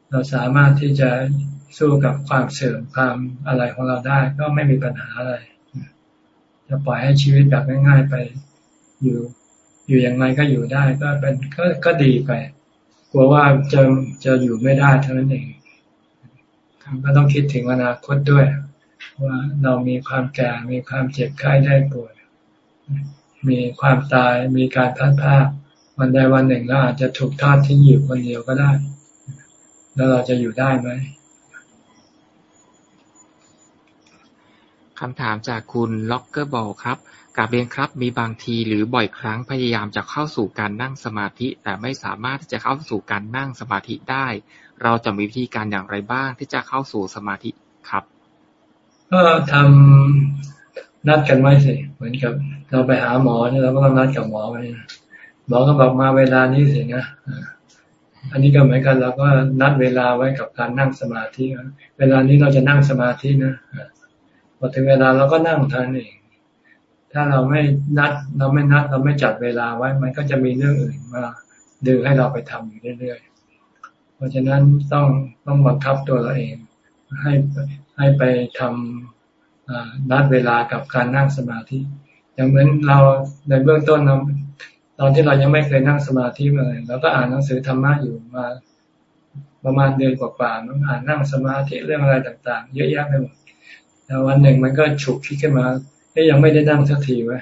เราสามารถที่จะสู้กับความเสื่อมความอะไรของเราได้ ก็ไม่มีปัญหาอะไร จะปล่อยให้ชีวิตแบบง่าย ๆ ไปอยู่ อยู่อย่างไรก็อยู่ได้ก็เป็นก็ก็ดีไปกลัวว่าจะจะอยู่ไม่ได้เท่านั้นเองก็ต้องคิดถึงอนาคตด้วย ว่าเรามีความแก่มีความเจ็บไข้ได้ป่วยมีความตายมีการพัดพาวันใดวันหนึ่งเราอาจจะถูกทอดทิ้งอยู่คนเดียวก็ได้ แล้วเราจะอยู่ได้ไหมคำถามจากคุณล็อกเกอร์บอลครับ กาบเรียนครับ มีบางทีหรือบ่อยครั้งพยายามจะเข้าสู่การนั่งสมาธิ แต่ไม่สามารถที่จะเข้าสู่การนั่งสมาธิได้ เราจะมีวิธีการอย่างไรบ้างที่จะเข้าสู่สมาธิครับ ก็ทำนัดกันไว้สิเหมือนกับ เราไปหาหมอเนี่ยเราก็ต้องนัดกับหมอไว้หมอก็บอกมาเวลานี้สินะอันนี้ก็เหมือนกันเราก็นัดเวลาไว้กับการนั่งสมาธิเวลานี้เราจะนั่งสมาธินะพอถึงเวลาเราก็นั่งทันเอง ถ้าเราไม่นัด เราไม่นัด เราไม่จัดเวลาไว้ มันก็จะมีเรื่องอื่นมาดึงให้เราไปทำอยู่เรื่อยๆ เพราะฉะนั้นต้องต้องบังคับตัวเราเอง ให้ให้ไปทำนัดเวลากับการนั่งสมาธิ อย่างเหมือนเราในเบื้องต้นเราตอนที่เรายังไม่เคยนั่งสมาธิเลยเราก็อ่านหนังสือธรรมะอยู่มาประมาณเดือนกว่าๆมันอ่านนั่งสมาธิเรื่องอะไรต่าง ๆ เยอะแยะไปหมดแต่วันหนึ่งมันก็ฉุกคิดขึ้นมา ก็ยังไม่ได้นั่งสักทีวะ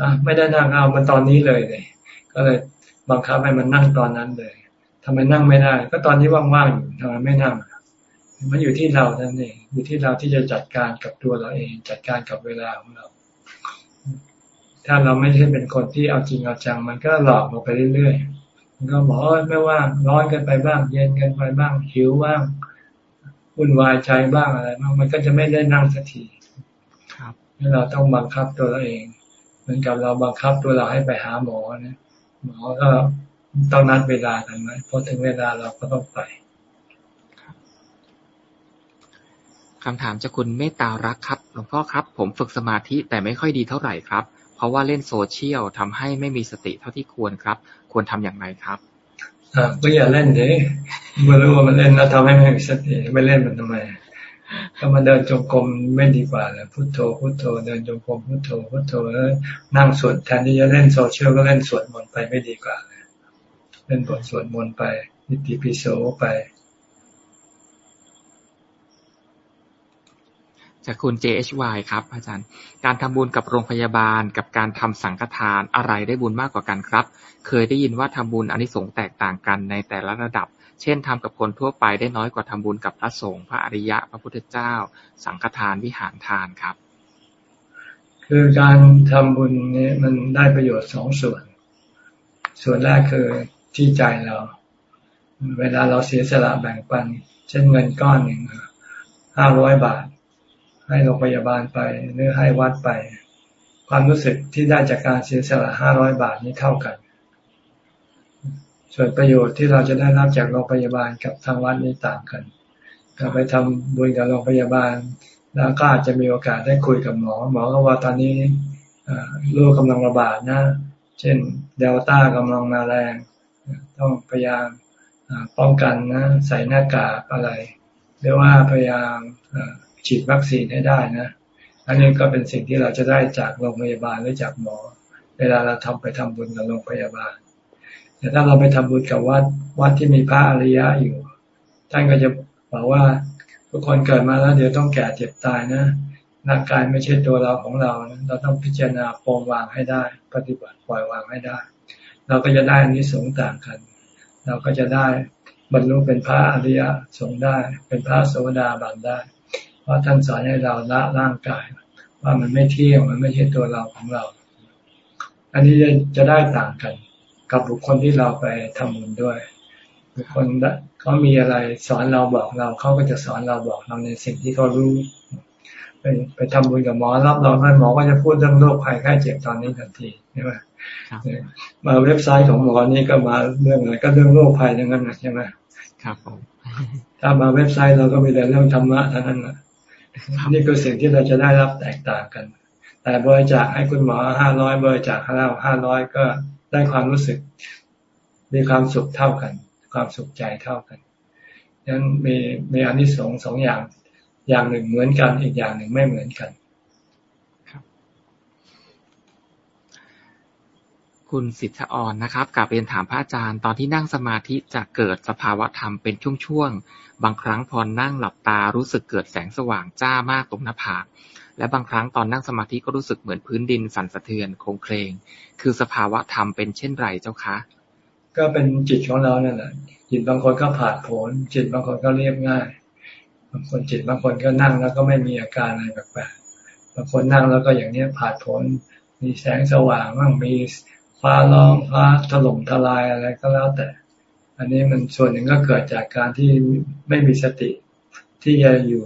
อะไม่ได้นั่งเอามาตอนนี้เลยเลยก็เลยบังคับให้มันนั่งตอนนั้นเลยทำไมนั่งไม่ได้ ก็ตอนนี้ว่างๆอยู่ทำไมไม่นั่งมันอยู่ที่เราท่านเองอยู่ที่เราที่จะจัดการกับตัวเราเอง จัดการกับเวลาของเรา ถ้าเราไม่ใช่เป็นคนที่เอาจริงเอาจัง มันก็หลอกเราไปเรื่อยๆมันก็บอกไม่ว่างร้อนกันไปบ้าง เย็นกันไปบ้างหิวบ้างวุ่นวายใจบ้างอะไรบ้างมันก็จะไม่ได้นั่งสักที เราต้องบังคับตัวเราเอง เหมือนกับเราบังคับตัวเราให้ไปหาหมอเนี่ยหมอก็ต้องนัดเวลากันไหมพอถึงเวลาเราก็ต้องไปคำถามจากคุณเมตตารักครับหลวงพ่อครับ ผมฝึกสมาธิแต่ไม่ค่อยดีเท่าไหร่ครับ เพราะว่าเล่นโซเชียลทำให้ไม่มีสติเท่าที่ควรครับ ควรทำอย่างไรครับอ่าก็อย่าเล่นเด้เมื่อรู้ว่ามันเล่นแล้วทำให้ไม่มีสติไม่เล่นมันทำไม ก็มาเดินจงกรมไม่ดีกว่าเลยพุทโธพุทโธเดินจงกรมพุทโธพุทโธแล้วนั่งสวดแทนที่จะเล่นโซเชียลก็เล่นสวดมนต์ไปไม่ดีกว่าเลยเล่นบทสวดมนต์ไปนิติปิโสไป จากคุณ JHY ครับ อาจารย์ การทำบุญกับโรงพยาบาลกับการทำสังฆทานอะไรได้บุญมากกว่ากันครับ เคยได้ยินว่าทำบุญอนิสงส์แตกต่างกันในแต่ละระดับ เช่น ทำกับคนทั่วไปได้น้อยกว่าทำบุญกับพระสงฆ์ พระอริยะ พระพุทธเจ้า สังฆทาน วิหารทานครับ คือการทำบุญนี้มันได้ประโยชน์สองส่วน ส่วนแรกคือที่ใจเรา เวลาเราเสียสละแบ่งปัน เช่นเงินก้อนหนึ่งห้าร้อยบาท ให้โรงพยาบาลไปหรือให้วัดไป ความรู้สึกที่ได้จากการเสียสละห้าร้อยบาทนี้เท่ากัน ส่วนประโยชน์ที่เราจะได้รับจากโรงพยาบาลกับทางวัดนี้ต่างกันเรไปทำบุญกับโรงพยาบาล แล้วก็อาจจะมีโอกาสได้คุยกับหมอ หมอก็ว่าตอนนี้โรคกำลังระบาดนะ เช่นเดลต้ากำลังมาแรง ต้องพยายามป้องกันนะใส่หน้ากากอะไร หรือว่าพยายามฉีดวัคซีนให้ได้นะ อันนี้ก็เป็นสิ่งที่เราจะได้จากโรงพยาบาลหรือจากหมอ เวลาเราทำไปทำบุญกับโรงพยาบาล แต่ถ้าเราไปทำบุญกับวัดวัดที่มีพระอริยะอยู่ ท่านก็จะบอกว่าทุกคนเกิดมาแล้ว เดี๋ยวต้องแก่เจ็บตายนะร่างกายไม่ใช่ตัวเราของเราเราต้องพิจารณาปรงวางให้ได้ ปฏิบัติปล่อยวางให้ได้ เราก็จะได้อันนี้สงต่างกัน เราก็จะได้บรรลุเป็นพระอริยะสงได้ เป็นพระโสดาบันได้ เพราะท่านสอนให้เราละร่างกาย ว่ามันไม่เที่ยงมันไม่ใช่ตัวเราของเรา อันนี้จะได้ต่างกัน กับบุคคลที่เราไปทำบุญด้วย บุคคลเขามีอะไรสอนเราบอกเราเขาก็จะสอนเราบอกเราในสิ่งที่เขารู้ไปไปทำบุญกับหมอรับรองให้หมอก็จะพูดเรื่องโรคภัยไข้เจ็บตอนนี้ทันทีใช่ไหมมาเว็บไซต์ของหมอนี่ก็มาเรื่องอะไรก็เรื่องโรคภัยทั้งนั้นใช่ไหมครับผมถ้ามาเว็บไซต์เราก็มีแต่เรื่องธรรมะทั้งนั้นนะนี่คือสิ่งที่เราจะได้รับแตกต่างกัน แต่บริจาคให้คุณหมอห้าร้อยบริจาคให้เราห้าร้อยก็ ได้ความรู้สึก มีความสุขเท่ากัน ความสุขใจเท่ากันนั้นมีมีอนที่สองสองอย่าง อย่างหนึ่งเหมือนกันอีกอย่างหนึ่งไม่เหมือนกันคุณสิทธออนนะครับกลับเรียนถามพระอาจารย์ ตอนที่นั่งสมาธิจะเกิดสภาวะธรรมเป็นช่วงๆ บางครั้งพอนั่งหลับตารู้สึกเกิดแสงสว่างจ้ามากตรงหน้าผาก และบางครั้งตอนนั่งสมาธิก็รู้สึกเหมือนพื้นดินสั่นสะเทือนโครงเคลงคือสภาวะธรรมเป็นเช่นไรเจ้าคะ ก็เป็นจิตของเราเนี่ยแหละจิตบางคนก็ผ่านผลจิตบางคนก็เรียบง่ายบางคนจิตบางคนก็นั่งแล้วก็ไม่มีอาการอะไรแปลกๆบางคนนั่งแล้วก็อย่างนี้ผ่านผลมีแสงสว่างบ้างมีฟ้าร้องฟ้าถล่มทลายอะไรก็แล้วแต่ อันนี้มันส่วนหนึ่งก็เกิดจากการที่ไม่มีสติ ที่จะอยู่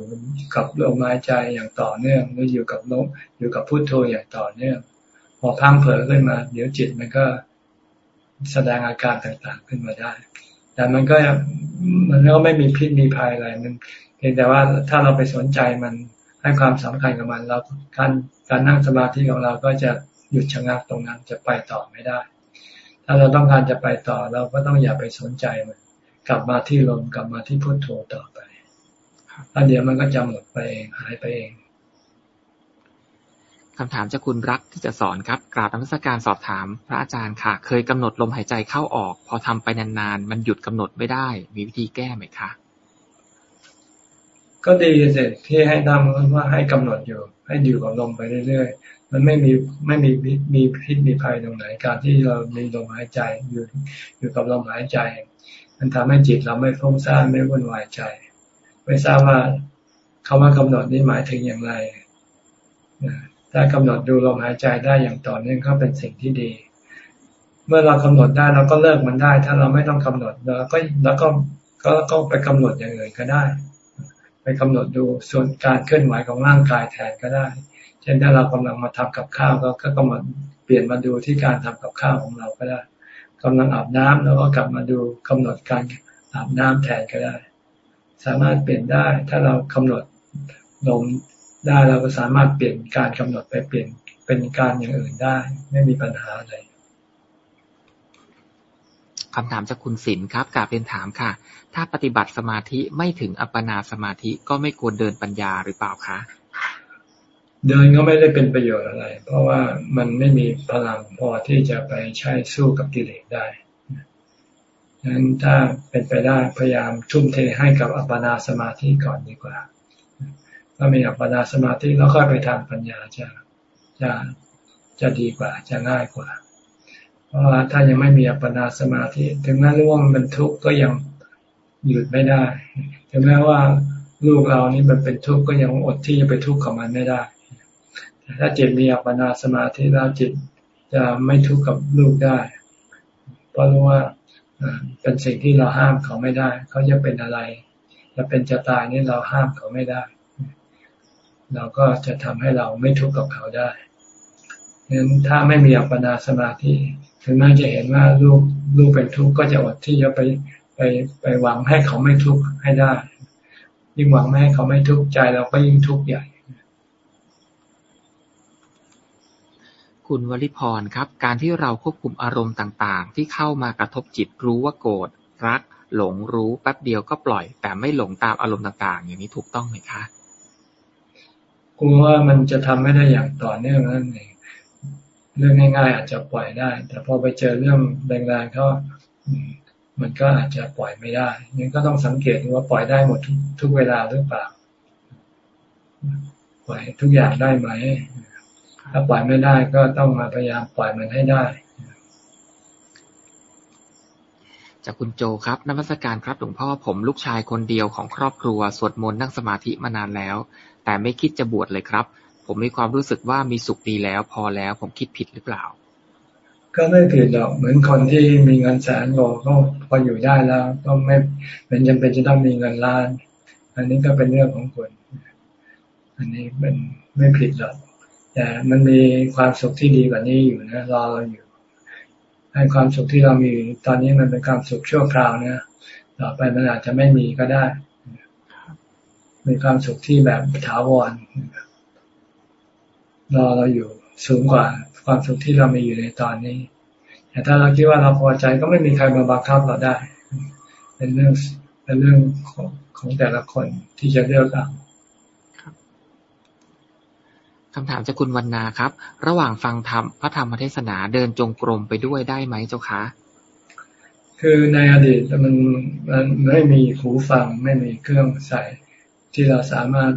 กับลมหายใจอย่างต่อเนื่องหรืออยู่กับลมอยู่กับพุโทโธอย่างต่อเนื่องพอพังเผลอขึ้นมา เดี๋ยวจิตมันก็แสดงอาการต่างๆขึ้นมาได้ แต่มันก็มันก็ไม่มีพิษมีภัยอะไรมันเพียงแต่ว่าถ้าเราไปสนใจมันให้ความสำคัญกับมันเราการการนั่งสมาธิของเราก็จะหยุดชะงักตรงนั้นจะไปต่อไม่ได้ ถ้าเราต้องการจะไปต่อเราก็ต้องอย่าไปสนใจมัน กลับมาที่ลมกลับมาที่พุทโธต่อไป แล้วเดี๋ยวมันก็จะหมดไปเองหายไปเองคำถามจากคุณรักที่จะสอนครับ กราบนมัสการสอบถาม พระอาจารย์ค่ะ เคยกำหนดลมหายใจเข้าออก พอทำไปนานๆ มันหยุดกำหนดไม่ได้ มีวิธีแก้ไหมคะ ก็ดีเสร็จที่ให้ทำว่าให้กำหนดอยู่ ให้อยู่กับลมไปเรื่อยๆ มันไม่มีไม่มีมีพิษมีภัยตรงไหน การที่เรามีลมหายใจอยู่อยู่กับลมหายใจ มันทำให้จิตเราไม่ฟุ้งซ่านไม่วุ่นวายใจ ไม่ทราบว่าคาว่ากำหนดนี้หมายถึงอย่างไรถ้ากำหนดดูลมหายใจได้อย่างต่อเนื่องก็เป็นสิ่งที่ดี เมื่อเรากำหนดได้เราก็เลิกมันได้ ถ้าเราไม่ต้องกำหนดเราก็แล้วก็ก็ก็ไปกำหนดอย่างอื่นก็ได้ ไปกำหนดดูส่วนการเคลื่อนไหวของร่างกายแทนก็ได้ เช่นถ้าเรากำลังมาทำกับข้าวก็ก็กำหนดเปลี่ยนมาดูที่การทำกับข้าวของเราก็ได้กำลังอาบน้ำแล้วก็กลับมาดูกำหนดการอาบน้ำแทนก็ได้ สามารถเปลี่ยนได้ ถ้าเรากำหนดลมได้เราก็สามารถเปลี่ยนการกำหนดไปเปลี่ยนเป็นการอย่างอื่นได้ ไม่มีปัญหาอะไรคำถามจากคุณศิลครับกาเป็นถามค่ะ ถ้าปฏิบัติสมาธิไม่ถึงอัปปนาสมาธิก็ไม่ควรเดินปัญญาหรือเปล่าคะเดินก็ไม่ได้เป็นประโยชน์อะไร เพราะว่ามันไม่มีพลังพอที่จะไปใช้สู้กับกิเลสได้ ดังนั้นถ้าเป็นไปได้พยายามทุ่มเทให้กับอัปปนาสมาธิก่อนดีกว่า ถ้ามีอัปปนาสมาธิแล้วค่อยไปทางปัญญาจะจะจะดีกว่า จะง่ายกว่า เพราะว่าถ้ายังไม่มีอัปปนาสมาธิ ถึงแม้รู้ว่ามันเป็นทุกข์ก็ยังหยุดไม่ได้ ถึงแม้ว่าลูกเรานี่มันเป็นทุกข์ก็ยังอดที่จะไปทุกข์กับมันไม่ได้แต่ถ้าจิตมีอัปปนาสมาธิแล้วจิตจะไม่ทุกข์กับลูกได้ เพราะรู้ว่า เป็นสิ่งที่เราห้ามเขาไม่ได้ เขาจะเป็นอะไร จะเป็นจะตายนี่เราห้ามเขาไม่ได้ เราก็จะทำให้เราไม่ทุกข์กับเขาได้ฉะนั้นถ้าไม่มีอัปปนาสมาธิถึงแม้จะเห็นว่าลูกลูกเป็นทุกข์ก็จะอดที่จะไปไปไปหวังให้เขาไม่ทุกข์ให้ได้ ยิ่งหวังไม่ให้เขาไม่ทุกข์ใจเราก็ยิ่งทุกข์ใหญ่ คุณวลิพรครับ การที่เราควบคุมอารมณ์ต่าง ๆ ที่เข้ามากระทบจิตรู้ว่าโกรธรัก หลงรู้แป๊บเดียวก็ปล่อย แต่ไม่หลงตามอารมณ์ต่าง ๆ อย่างนี้ถูกต้องไหมคะกลัวว่ามันจะทำไม่ได้อย่างต่อเนื่องนั่นเองเรื่องง่าย ๆ อาจจะปล่อยได้ แต่พอไปเจอเรื่องแรงๆเขามันก็อาจจะปล่อยไม่ได้นี่ก็ต้องสังเกตว่าปล่อยได้หมดทุทุกเวลาหรือเปล่า ปล่อยทุกอย่างได้ไหม ถ้าปล่อยไม่ได้ก็ต้องมาพยายามปล่อยมันให้ได้ จากคุณโจครับนักวิชาการครับหลวงพ่อผมลูกชายคนเดียวของครอบครัวสวดมนต์นั่งสมาธิมานานแล้ว แต่ไม่คิดจะบวชเลยครับ ผมมีความรู้สึกว่ามีสุขดีแล้ว พอแล้วผมคิดผิดหรือเปล่า ก็ไม่ผิดหรอกเหมือนคนที่มีเงินแสนโลก็พออยู่ได้แล้ว ก็ไม่เป็นจำเป็นจะต้องมีเงินล้าน อันนี้ก็เป็นเรื่องของคนอันนี้เป็นไม่ผิดหรอก แต่มันมีความสุขที่ดีกว่านี้อยู่นะรอเราอยู่ ให้ความสุขที่เรามีตอนนี้มันเป็นความสุขชั่วคราวเนี่ยต่อไปมันอาจจะไม่มีก็ได้ มีความสุขที่แบบถาวรรอเราอยู่สูงกว่าความสุขที่เรามีอยู่ในตอนนี้ แต่ถ้าเราคิดว่าเราพอใจก็ไม่มีใครมาบังคับเราได้ เป็นเรื่องเป็นเรื่องของของแต่ละคนที่จะเลือกเอา คำถามจากคุณวรรณาครับ ระหว่างฟังธรรมพระธรรมเทศนาเดินจงกรมไปด้วยได้ไหมเจ้าคะ คือในอดีตมันมันไม่มีหูฟังไม่มีเครื่องใส่ ที่เราสามารถ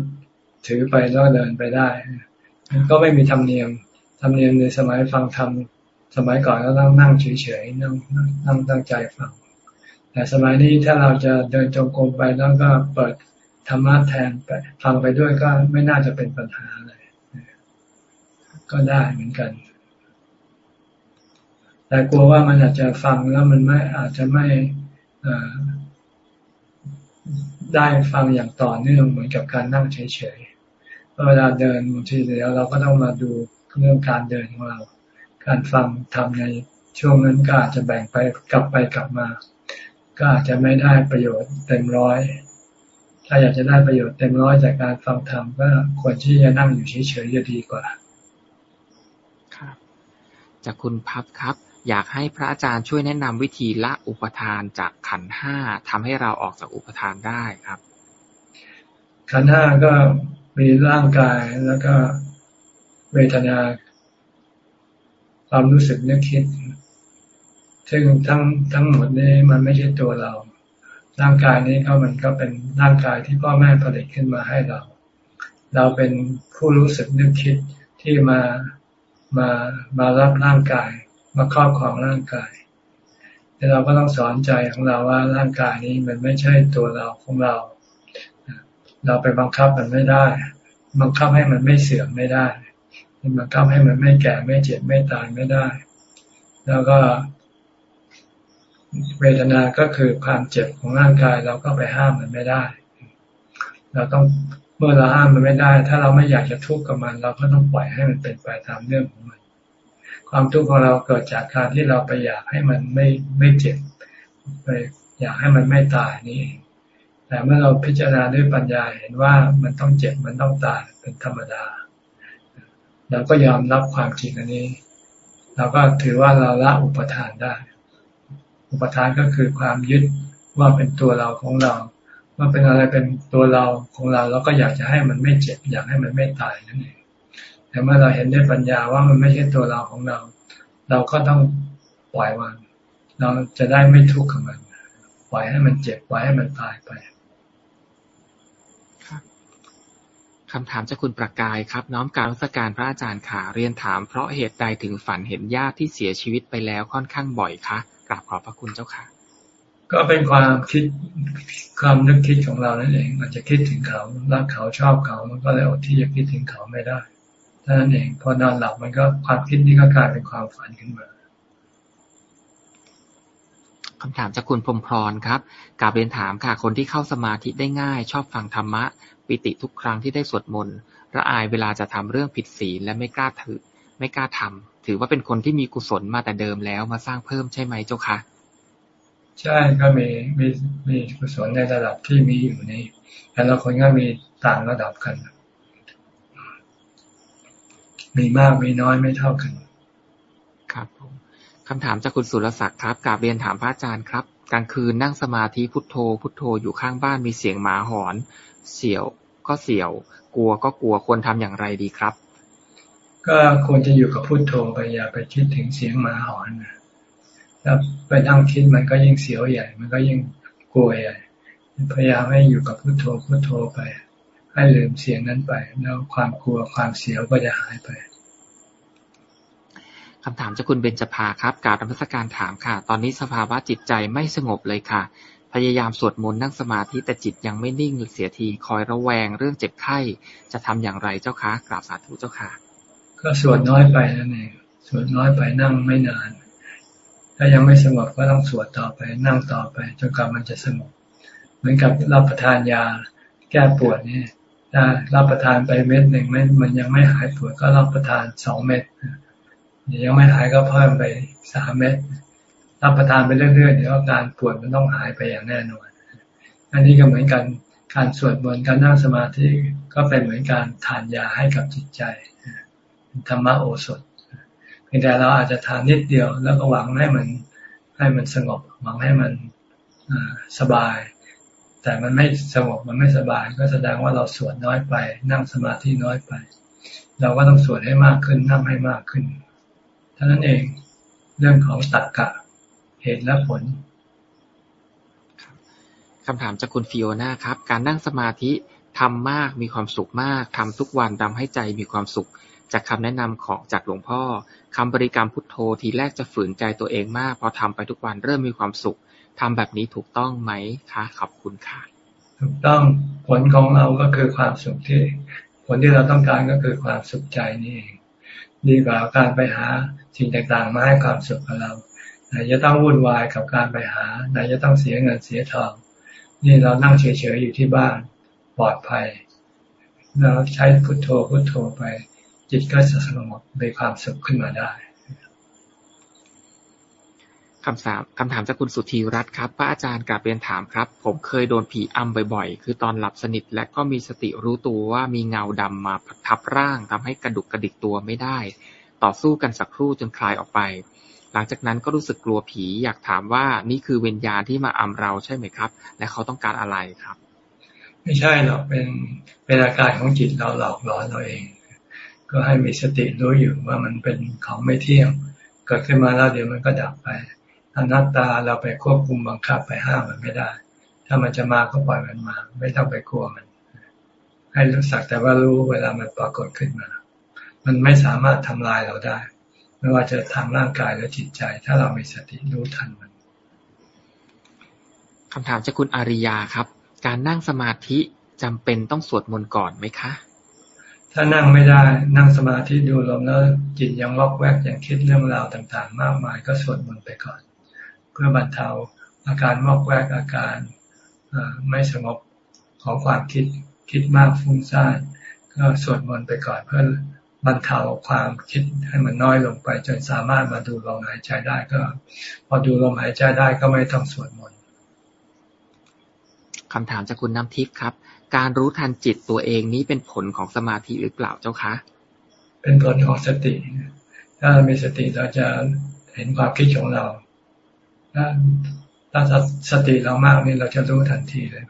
ถือไปแล้วเดินไปได้ ก็ไม่มีธรรมเนียมธรรมเนียมในสมัยฟังธรรมสมัยก่อนก็ต้องนั่งเฉยๆนั่งนั่งตั้งใจฟัง แต่สมัยนี้ถ้าเราจะเดินจงกรมไปแล้วก็เปิดธรรมะแทนไปฟังไปด้วยก็ไม่น่าจะเป็นปัญหาเลย ก็ได้เหมือนกัน แต่กลัวว่ามันอาจจะฟังแล้วมันไม่อาจจะไม่ได้ฟังอย่างต่อเนื่องเหมือนกับการนั่งเฉยๆเวลาเดินบางทีเดียวเราก็ต้องมาดูเรื่องการเดินของเรา การฟังทำในช่วงนั้นก็อาจจะแบ่งไปกลับไปกลับมา ก็อาจจะไม่ได้ประโยชน์เต็มร้อย ถ้าอยากจะได้ประโยชน์เต็มร้อยจากการฟังธรรมก็ควรที่จะนั่งอยู่เฉยๆจะดีกว่า จากคุณพับครับ อยากให้พระอาจารย์ช่วยแนะนำวิธีละอุปทานจากขันห้าทำให้เราออกจากอุปทานได้ครับ ขันห้าก็มีร่างกายแล้วก็เวทนาความรู้สึกนึกคิด ซึ่งทั้งทั้งหมดนี้มันไม่ใช่ตัวเรา ร่างกายนี้ก็มันก็เป็นร่างกายที่พ่อแม่ผลิตขึ้นมาให้เรา เราเป็นผู้รู้สึกนึกคิดที่มา มามารับร่างกาย มาครอบครองร่างกายแต่เราก็ต้องสอนใจของเราว่าร่างกายนี้มันไม่ใช่ตัวเราของเรา เราไปบังคับมันไม่ได้ บังคับให้มันไม่เสื่อมไม่ได้ บังคับให้มันไม่แก่ไม่เจ็บไม่ตายไม่ได้ แล้วก็ เวทนา ก็คือความเจ็บของร่างกาย เราก็ไปห้ามมันไม่ได้ เราต้อง เมื่อเราห้ามมันไม่ได้ ถ้าเราไม่อยากจะทุกข์กับมัน เราก็ต้องปล่อยให้มันเป็นไปตามเรื่องของมัน ความทุกข์ของเราเกิดจากการที่เราไปอยากให้มันไม่ไม่เจ็บ ไปอยากให้มันไม่ตายนี่ แต่เมื่อเราพิจารณาด้วยปัญญาเห็นว่ามันต้องเจ็บมันต้องตายเป็นธรรมดา เราก็ยอมรับความจริงอันนี้ เราก็ถือว่าเราละอุปทานได้ อุปทานก็คือความยึดว่าเป็นตัวเราของเรา ว่าเป็นอะไรเป็นตัวเราของเราเราก็อยากจะให้มันไม่เจ็บ อยากให้มันไม่ตายนั่นเองแต่เมื่อเราเห็นด้วยปัญญาว่ามันไม่ใช่ตัวเราของเรา เราก็ต้องปล่อยวางเราจะได้ไม่ทุกข์กับมัน ปล่อยให้มันเจ็บปล่อยให้มันตายไปคำถามจากคุณประกายครับ น้อมการรัศการพระอาจารย์ขาเรียนถามเพราะเหตุใดถึงฝันเห็นญาติที่เสียชีวิตไปแล้วค่อนข้างบ่อยคะกราบขอบพระคุณเจ้าค่ะ ก็เป็นความคิดความนึกคิดของเรานั่นเองอาจจะคิดถึงเขารักเขาชอบเขามันก็เลยอดที่จะคิดถึงเขาไม่ได้ท่านั้นเองพอนอนหลับมันก็ความคิดนี้ก็กลายเป็นความฝันขึ้นมาคำถามจากคุณพรมพรครับกาบเรียนถามค่ะ คนที่เข้าสมาธิได้ง่าย ชอบฟังธรรมะ ปิติทุกครั้งที่ได้สวดมนต์ระอายเวลาจะทำเรื่องผิดศีลและไม่กล้าถือ ไม่กล้าทำถือว่าเป็นคนที่มีกุศลมาแต่เดิมแล้วมาสร้างเพิ่มใช่ไหมเจ้าคะ ใช่ก็มีมีมีกุศลในระดับที่มีอยู่นี่แต่ละคนก็มีต่างระดับกัน มีมากมีน้อยไม่เท่ากัน ครับผมคำถามจากคุณสุรศักดิ์ครับกาบเรียนถามพระอาจารย์ครับกลางคืนนั่งสมาธิพุทโธ พุทโธอยู่ข้างบ้านมีเสียงหมาหอน เสียวก็เสียว กลัวก็กลัวควรทำอย่างไรดีครับ ก็ควรจะอยู่กับพุโทโธไปอย่าไปคิดถึงเสียงหมาหอนนะ ถ้าไปนั่งคิดมันก็ยิ่งเสียวใหญ่ มันก็ยิ่งกลัวใหญ่พยายามให้อยู่กับพุโทโธพุโทโธไป ให้ลืมเสียงนั้นไป แล้วความกลัวความเสียวก็จะหายไปคำถามจากคุณเบญจภาครับการรัชการถามค่ะ ตอนนี้สภาวะจิตใจไม่สงบเลยค่ะ พยายามสวดมนต์นั่งสมาธิแต่จิตยังไม่นิ่งเสียทีคอยระแวงเรื่องเจ็บไข้ จะทำอย่างไรเจ้าคะกราบสาธุเจ้าค่ะ ก็สวดน้อยไปนั่นเองสวดน้อยไปนั่งไม่นาน ถ้ายังไม่สงบก็ต้องสวดต่อไป นั่งต่อไปจนกว่ามันจะสงบ เหมือนกับรับประทานยาแก้ปวดนี่ถ้ารับประทานไปเม็ดหนึ่งไม่มันยังไม่หายปวดก็รับประทานสองเม็ดยังไม่หายก็เพิ่มไปสามเม็ดรับประทานไปเรื่อยๆเดี๋ยวอาการปวดมันต้องหายไปอย่างแน่นอน อันนี้ก็เหมือนกันการสวดมนต์การนั่งสมาธิก็เป็นเหมือนการทานยาให้กับจิตใจธรรมโอสถ พียงแต่เราอาจจะทานนิดเดียว แล้วก็หวังให้มันให้มันสงบ หวังให้มันสบาย แต่มันไม่สงบมันไม่สบาย ก็แสดงว่าเราสวดน้อยไป นั่งสมาธิน้อยไป เราก็ต้องสวดให้มากขึ้นนั่งให้มากขึ้นเท่านั้นเองเรื่องของตักกะเหตุและผลคำถามจากคุณฟิโอนาครับ การนั่งสมาธิทำมากมีความสุขมากทำทุกวันทำให้ใจมีความสุข จากคำแนะนำของจากหลวงพ่อ คำบริกรรมพุทโธทีแรกจะฝืนใจตัวเองมาก พอทำไปทุกวันเริ่มมีความสุขทำแบบนี้ถูกต้องไหมคะขอบคุณค่ะ ถูกต้องผลของเราก็คือความสุขที่ผลที่เราต้องการก็คือความสุขใจนี่เองดีกว่าการไปหาสิ่งต่างๆมาให้ความสุขกับเราไหนจะต้องวุ่นวายกับการไปหาไหนจะต้องเสียเงินเสียทอง นี่เรานั่งเฉยๆอยู่ที่บ้านปลอดภัยเราใช้พุทโธพุทโธไป จิตก็จะสงบมีความสุขขึ้นมาได้คำถามคำถามจากคุณสุธีรัตน์ครับพระอาจารย์กลับเรียนถามครับ ผมเคยโดนผีอำบ่อยๆ คือตอนหลับสนิทและก็มีสติรู้ตัวว่ามีเงาดำมาทับร่างทำให้กระดุกกระดิกตัวไม่ได้ ต่อสู้กันสักครู่จนคลายออกไป หลังจากนั้นก็รู้สึกกลัวผีอยากถามว่านี่คือวิญญาณที่มาอำเราใช่ไหมครับ และเขาต้องการอะไรครับ ไม่ใช่หรอกเป็นเป็นอาการของจิตเราหลอกหลอนเราเอง ก็ให้มีสติรู้อยู่ว่ามันเป็นของไม่เที่ยง เกิดขึ้นมาแล้วเดี๋ยวมันก็ดับไปอนัตตาเราไปควบคุมบังคับไปห้ามมันไม่ได้ ถ้ามันจะมาก็ปล่อยมันมา ไม่ต้องไปกลัวมัน ให้รู้สักแต่ว่ารู้เวลามันปรากฏขึ้นมา มันไม่สามารถทำลายเราได้ ไม่ว่าจะทางร่างกายหรือจิตใจ ถ้าเรามีสติรู้ทันมันคำถามจากคุณอาริยาครับ การนั่งสมาธิจำเป็นต้องสวดมนต์ก่อนไหมคะ ถ้านั่งไม่ได้นั่งสมาธิดูลมแล้วจิตยังวอกแวกยังคิดเรื่องราวต่าง ๆ มากมายก็สวดมนต์ไปก่อน เพื่อบรรเทาอาการวอกแวกอาการไม่สงบของความคิดคิดมากฟุ้งซ่านก็สวดมนต์ไปก่อนเพื่อบรรเทาความคิดให้มันน้อยลงไป จนสามารถมาดูลมหายใจได้ก็ พอดูลมหายใจได้ก็ไม่ต้องสวดมนต์คำถามจากคุณน้ำทิพย์ครับ การรู้ทันจิตตัวเองนี้เป็นผลของสมาธิหรือเปล่าเจ้าคะ เป็นผลของสติ ถ้ามีสติเราจะเห็นความคิดของเรา ถ้าถ้าสติเรามากนี่เราจะรู้ทันทีเลย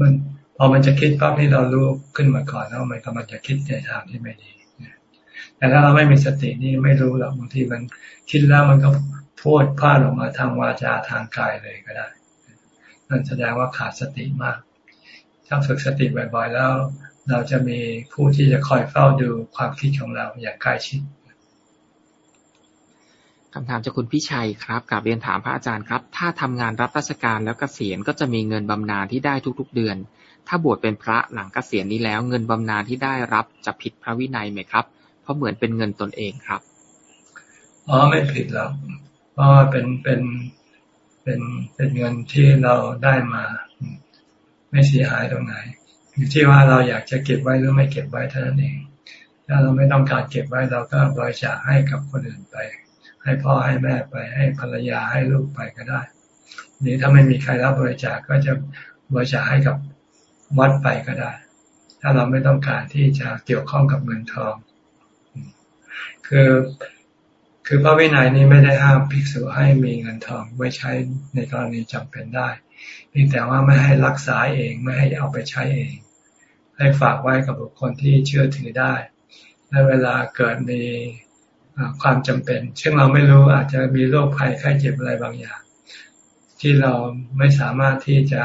มันพอมันจะคิดปั๊บนี่เรารู้ขึ้นมาก่อนแล้วมันกำลังจะคิดในทางที่ไม่ดีแต่ถ้าเราไม่มีสตินี่ไม่รู้หรอกบางทีมันคิดแล้วมันก็พูดพลาดออกมาทางวาจาทางกายเลยก็ได้ นั่นแสดงว่าขาดสติมาก ถ้าฝึกสติบ่อยๆแล้ว เราจะมีผู้ที่จะคอยเฝ้าดูความคิดของเราอย่างใกล้ชิดคำถามจากคุณพิชัยครับกับเรียนถามพระอาจารย์ครับ ถ้าทำงานรับราชการแล้วกเกษียณก็จะมีเงินบำนาญที่ได้ทุกๆเดือน ถ้าบวชเป็นพระหลังกเกษียณนี้แล้ว เงินบำนาญที่ได้รับจะผิดพระวินัยไหมครับ เพราะเหมือนเป็นเงินตนเองครับอ๋อไม่ผิดหรอกเพราะเป็นเป็นเป็นเป็นเงินที่เราได้มา ไม่เสียหายตรงไหนอยู่ที่ว่าเราอยากจะเก็บไว้หรือไม่เก็บไว้เท่านั้นเอง ถ้าเราไม่ต้องการเก็บไว้เราก็บริจาคให้กับคนอื่นไป ให้พ่อให้แม่ไป ให้ภรรยาให้ลูกไปก็ได้ นี้ถ้าไม่มีใครรับบริจาคก็จะบริจาคให้กับวัดไปก็ได้ ถ้าเราไม่ต้องการที่จะเกี่ยวข้องกับเงินทอง คือคือพระวินัยนี้ไม่ได้ห้ามภิกษุให้มีเงินทองไว้ใช้ในกรณีจำเป็นได้ พียงแต่ว่าไม่ให้รักษาเองไม่ให้เอาไปใช้เอง ให้ฝากไว้กับบุคคลที่เชื่อถือได้ และเวลาเกิดมีความจำเป็น ซึ่งเราไม่รู้อาจจะมีโรคภัยไข้เจ็บอะไรบางอย่าง ที่เราไม่สามารถที่จะ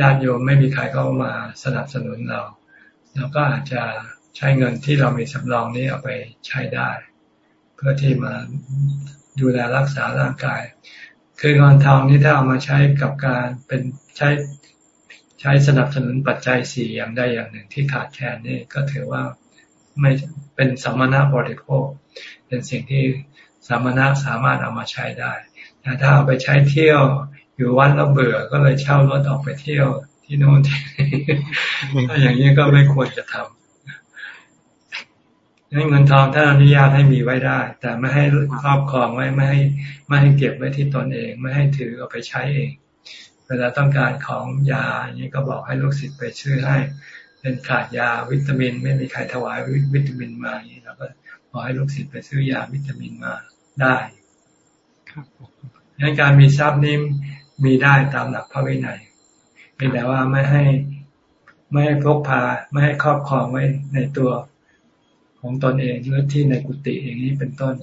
ญาติโยมไม่มีใครเข้ามาสนับสนุนเราเราก็อาจจะใช้เงินที่เรามีสำรองนี้เอาไปใช้ได้ เพื่อที่มาดูแลรักษาร่างกาย คือเงินทองนี้ถ้าเอามาใช้กับการเป็นใช้ใช้สนับสนุนปัจจัยสี่อย่างใดอย่างหนึ่งที่ขาดแคลนนี่ก็ถือว่าไม่เป็นสัมมณะบริโภค เป็นสิ่งที่สัมณะสามารถเอามาใช้ได้แต่ถ้าเอาไปใช้เที่ยวอยู่วันแล้วเบื่อก็เลยเช่ารถออกไปเที่ยวที่โน่นที่ถ้าอย่างนี้ก็ไม่ควรจะทำเงินทองถ้าอนุญาตให้มีไว้ได้ แต่ไม่ให้ครอบครองไว้ไม่ให้ไม่ให้เก็บไว้ที่ตนเอง ไม่ให้ถือเอาไปใช้เอง เวลาต้องการของยาอย่างนี้ก็บอกให้ลูกศิษย์ไปชื่อให้ เป็นขาดยาวิตามิน ไม่มีใครถวายวิตามินมาอย่างนี้เราก็ขอกให้ลูกศิษย์ไปซื้อยาวิตามินมาได้ครับงั้นการมีทรัพย์นี้มีได้ตามหลักพระวินัยเพียงแต่ว่าไม่ให้ไม่ให้พกพาไม่ให้ครอบครองไว้ในตัว ของตนเองหรือที่ในกุฏิอย่างนี้เป็นต้น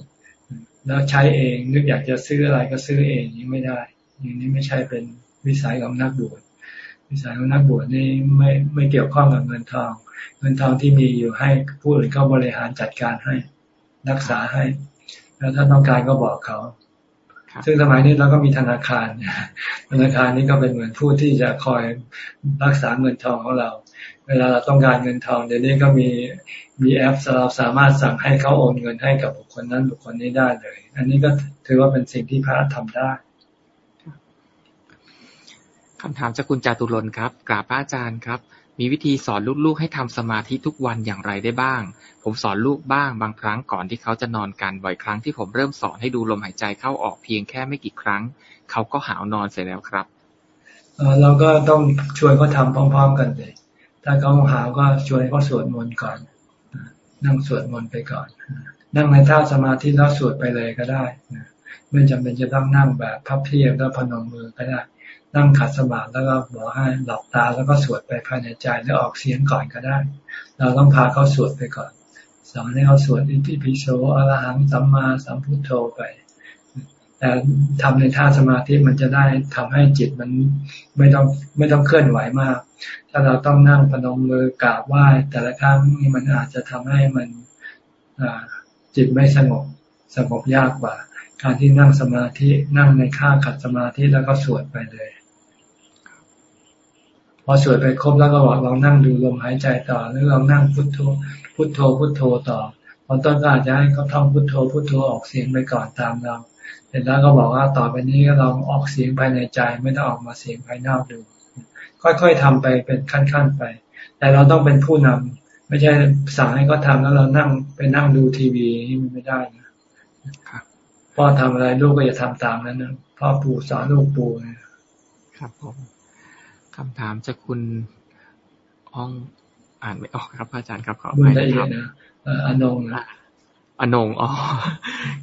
แล้วใช้เองนึกอยากจะซื้ออะไรก็ซื้อเองนี้ไม่ได้ อย่างนี้ไม่ใช่เป็นวิสัยของนักบวชวิสัยของนักบวชนี่ไม่ไม่เกี่ยวข้องกับเงินทอง เงินทองที่มีอยู่ให้ผู้อื่นเขาบริหารจัดการให้รักษาให้ แล้วถ้าต้องการก็บอกเขา ซึ่งสมัยนี้เราก็มีธนาคารธนาคารนี้ก็เป็นเหมือนผู้ที่จะคอยรักษาเงินทองของเรา เวลาเราต้องการเงินทองเดี๋ยวนี้ก็มี มีแอปเราสามารถสั่งให้เขาโอนเงินให้กับบุคคลนั้นบุคคลนี้ได้เลย อันนี้ก็ถือว่าเป็นสิ่งที่พระทำได้คำถามจากคุณจาตุรนครับกราบพระอาจารย์ครับ มีวิธีสอนลูกๆให้ทำสมาธิทุกวันอย่างไรได้บ้าง ผมสอนลูกบ้างบางครั้งก่อนที่เขาจะนอนกันบ่อยครั้งที่ผมเริ่มสอนให้ดูลมหายใจเข้าออกเพียงแค่ไม่กี่ครั้ง เขาก็หาวนอนเสร็จแล้วครับเราก็ต้องชวนเขาทาพร้อม ๆ กันเลยถ้าเขาหาวก็ชวนเขาสวดมนต์ก่อน นั่งสวดมนต์ไปก่อน นั่งในท่าสมาธิแล้วสวดไปเลยก็ได้ไม่จำเป็นจะต้องนั่งแบบพับเพียบแล้วพนมมือก็ได้ นั่งขัดสมาธิแล้วก็บอกให้หลับตาแล้วก็สวดไปภายในใจแล้วออกเสียงก่อนก็ได้ เราต้องพาเขาสวดไปก่อนสอนให้เขาสวดอิติปิโสอรหังสัมมาสัมพุทโธไปแต่ทำในท่าสมาธิมันจะได้ทำให้จิตมันไม่ต้องไม่ต้องเคลื่อนไหวมาก ถ้าเราต้องนั่งพนมมือกราบไหว้แต่ละครั้งนี่มันอาจจะทำให้มันจิตไม่สงบสงบยากกว่า การที่นั่งสมาธินั่งในข้าขัดสมาธิแล้วก็สวดไปเลย พอสวดไปครบแล้วก็บอกลองนั่งดูลมหายใจต่อหรือลองนั่งพุทโธพุทโธพุทโธต่อตอนต้นก็อาจจะให้เขาท่องพุทโธพุทโธออกเสียงไปก่อนตามเราเสร็จแล้วก็บอกว่าต่อไปนี้ก็ลองออกเสียงภายในใจไม่ต้องออกมาเสียงภายนอกดู ค่อยๆทำไปเป็นขั้นๆไป แต่เราต้องเป็นผู้นำไม่ใช่สั่งให้เขาทาแล้วเรานั่งไปนั่งดูทีวีนี่มันไม่ได้นะพ่อทำอะไรลูกก็อย่าทำตามนั้นนะพ่อปู่สอนลูกปู่นะครับผมคำถามจากคุณอ้องอ่านไม่ออกครับอาจารย์ครับขออภัยนะครับอนงอนงอ๋อ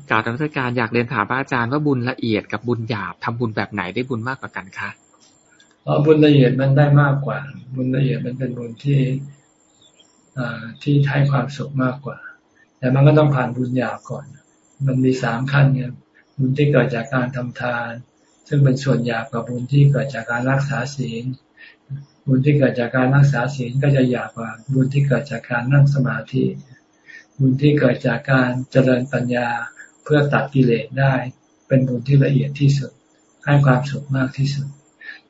กล่าวธรรมการอยากเรียนถามอาจารย์ว่าบุญละเอียดกับบุญหยาบทำบุญแบบไหนได้บุญมากกว่ากันคะ อ๋อบุญละเอียดมันได้มากกว่า บุญละเอียดมันเป็นบุญที่อ่าที่ให้ความสุขมากกว่า แต่มันก็ต้องผ่านบุญหยาบก่อน มันมีสามขั้นเนี่ยบุญที่เกิดจากการทำทาน ซึ่งเป็นส่วนหยาบกับบุญที่เกิดจากการรักษาศีล บุญที่เกิดจากการรักษาศีลก็จะหยาบกว่า บุญที่เกิดจากการนั่งสมาธิ บุญที่เกิดจากการเจริญปัญญาเพื่อตัดกิเลสได้ เป็นบุญที่ละเอียดที่สุด ให้ความสุขมากที่สุด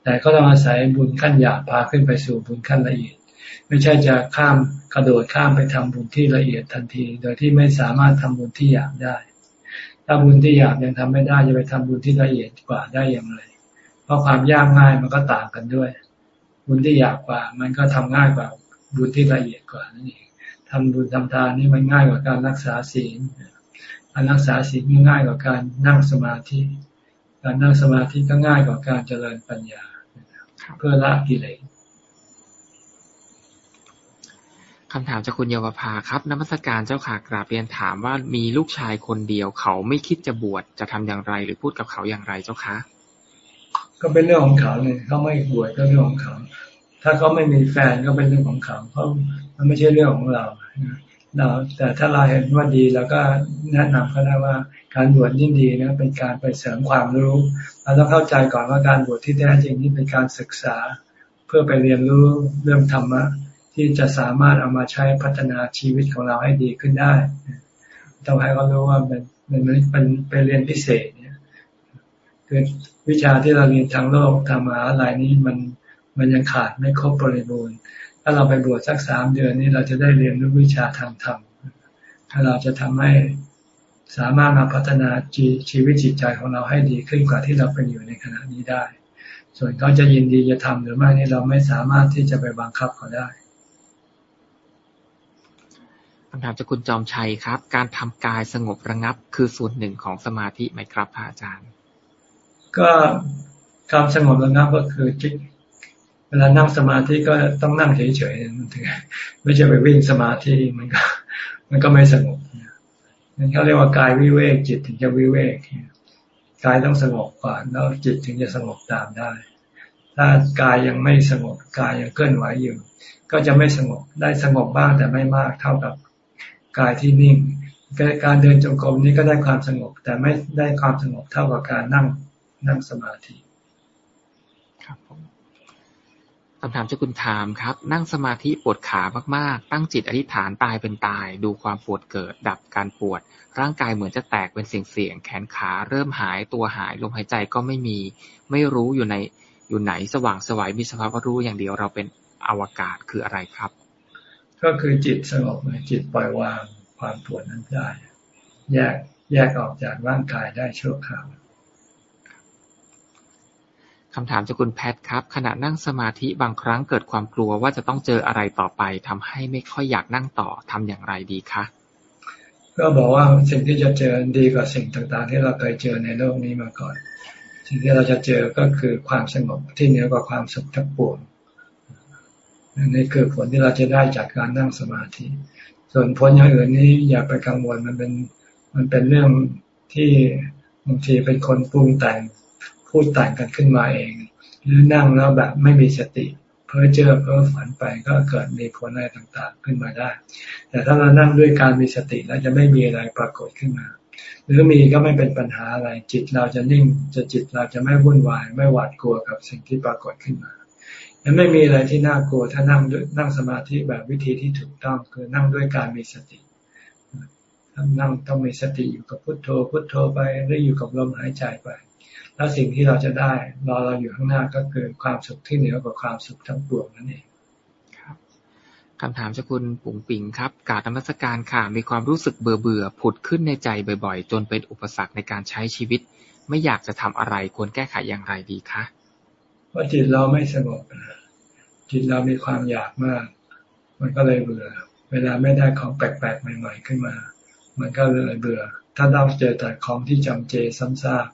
แต่ก็ต้องอาศัยบุญขั้นหยาบพาขึ้นไปสู่บุญขั้นละเอียด ไม่ใช่จะข้ามกระโดดข้ามไปทำบุญที่ละเอียดทันที โดยที่ไม่สามารถทำบุญที่หยาบได้ ถ้าบุญที่หยาบยังทำไม่ได้จะไปทำบุญที่ละเอียดกว่าได้อย่างไร เพราะความยากง่ายมันก็ต่างกันด้วย บุญที่ยากกว่า มันก็ทำง่ายกว่าบุญที่ละเอียดกว่านั่นเองทำบุญทำทานนี่มันง่ายกว่าการรักษาศีลการรักษาศีลง่ายกว่าการนั่งสมาธิ การนั่งสมาธิก็ง่ายกว่าการเจริญปัญญา เพื่อละกิเลสคำถามจากคุณเยาวภาครับนักมัสการเจ้าขากราบเรียนถามว่ามีลูกชายคนเดียวเขาไม่คิดจะบวชจะทำอย่างไร หรือพูดกับเขาอย่างไรเจ้าคะก็เป็นเรื่องของเขาเลยเขาไม่บวชก็เรื่องของเขา ถ้าเขาไม่มีแฟนก็เป็นเรื่องของเขาเพราะมันไม่ใช่เรื่องของเรา เราแต่ถ้าเราเห็นว่าดีแล้วก็แนะนำเขาได้ว่าการบวชนี่ดีนะเป็นการไปเสริมความรู้เราต้องเข้าใจก่อนว่าการบวชที่แท้จริงนี่เป็นการศึกษา เพื่อไปเรียนรู้เรื่องธรรมะที่จะสามารถเอามาใช้พัฒนาชีวิตของเราให้ดีขึ้นได้ต้องให้เขารู้ว่ามันมันเป็นเป็นเรียนพิเศษเนี่ยคือวิชาที่เราเรียนทางโลกทางมหาลัยนี้มันมันยังขาดไม่ครบบริบูรณ์ ถ้าเราไปบวชสักสามเดือนนี้เราจะได้เรียนรู้วิชาทางธรรมถ้าเราจะทำให้สามารถมาพัฒนาชีวิตจิตใจของเราให้ดีขึ้นกว่าที่เราเป็นอยู่ในขณะนี้ได้ ส่วนเขาจะยินดีจะทำหรือไม่นี่เราไม่สามารถที่จะไปบังคับเขาได้คำถามจากคุณจอมชัยครับ การทำกายสงบระงับคือส่วนหนึ่งของสมาธิไหมครับพระอาจารย์ ก็ความสงบระงับก็คือจิตเวลานั่งสมาธิก็ต้องนั่งเฉยๆมันถึงไม่ใช่ไปวิ่งสมาธิมันก็ มันก็ไม่สงบนั่นเขาเรียกว่ากายวิเวกจิตถึงจะวิเวกกายต้องสงบก่อนแล้วจิตถึงจะสงบตามได้ถถ้ากายยังไม่สงบกายยังเคลื่อนไหวอยู่ ก็จะไม่สงบได้สงบบ้างแต่ไม่มากเท่ากับกายที่นิ่ง การเดินจงกรมนี้ก็ได้ความสงบ แต่ไม่ได้ความสงบเท่ากับการนั่งนั่งสมาธิครับผม คำถามจากคุณถามครับ นั่งสมาธิปวดขามากๆ ตั้งจิตอธิษฐานตายเป็นตาย ดูความปวดเกิด ดับการปวด ร่างกายเหมือนจะแตกเป็นเสียงๆแขนขาเริ่มหายตัวหายลมหายใจก็ไม่มี ไม่รู้อยู่ในอยู่ไหนสว่างสวัยมีสภาวะรู้อย่างเดียวเราเป็นอวกาศคืออะไรครับ ก็คือจิตสงบจิตปล่อยวางความปวดนั้นได้ แยกแยกออกจากร่างกายได้ชั่วคราว คำถามจากคุณแพทครับ ขณะนั่งสมาธิบางครั้งเกิดความกลัวว่าจะต้องเจออะไรต่อไปทำให้ไม่ค่อยอยากนั่งต่อทำอย่างไรดีคะก็บอกว่าสิ่งที่จะเจอดีกว่าสิ่งต่างๆ ที่เราเคยเจอในโลกนี้มาก่อน สิ่งที่เราจะเจอก็คือความสงบที่เหนือกว่าความสุขทั้งปวงนี่คือผลที่เราจะได้จากการนั่งสมาธิ ส่วนผลอย่างอื่นนี้อย่าไปกังวลมันเป็นมันเป็นเรื่องที่บางทีเป็นคนปรุงแต่ง พูดแต่งกันขึ้นมาเอง หรือนั่งแล้วแบบไม่มีสติ เพ้อเจ้อเพ้อฝันไปก็เกิดมีผลอะไรต่างๆขึ้นมาได้ แต่ถ้าเรานั่งด้วยการมีสติแล้วจะไม่มีอะไรปรากฏขึ้นมา หรือมีก็ไม่เป็นปัญหาอะไรจิตเราจะนิ่งจะจิตเราจะไม่วุ่นวาย ไม่หวาดกลัวกับสิ่งที่ปรากฏขึ้นมายังไม่มีอะไรที่น่ากลัวถ้านั่งด้วยนั่งสมาธิแบบวิธีที่ถูกต้องคือนั่งด้วยการมีสตินั่งต้องมีสติอยู่กับพุทโธพุทโธไปหรืออยู่กับลมหายใจไป แล้วสิ่งที่เราจะได้รอเราอยู่ข้างหน้าก็คือความสุขที่เหนือกว่าความสุขทั้งปวงนั่นเองครับคำถามจากคุณปุ๋งปิงครับ การธรรมสการค่ะมีความรู้สึกเบื่อเบื่อผุดขึ้นในใจบ่อย ๆ จนเป็นอุปสรรคในการใช้ชีวิต ไม่อยากจะทำอะไรควรแก้ไขอย่างไรดีคะเพราะจิตเราไม่สงบจิตเรามีความอยากมาก มันก็เลยเบื่อ เวลาไม่ได้ของแปลกๆใหม่ ๆ ขึ้นมา มันก็เลยเบื่อ ถ้าเราเจอแต่ของที่จำเจซ้ำซาก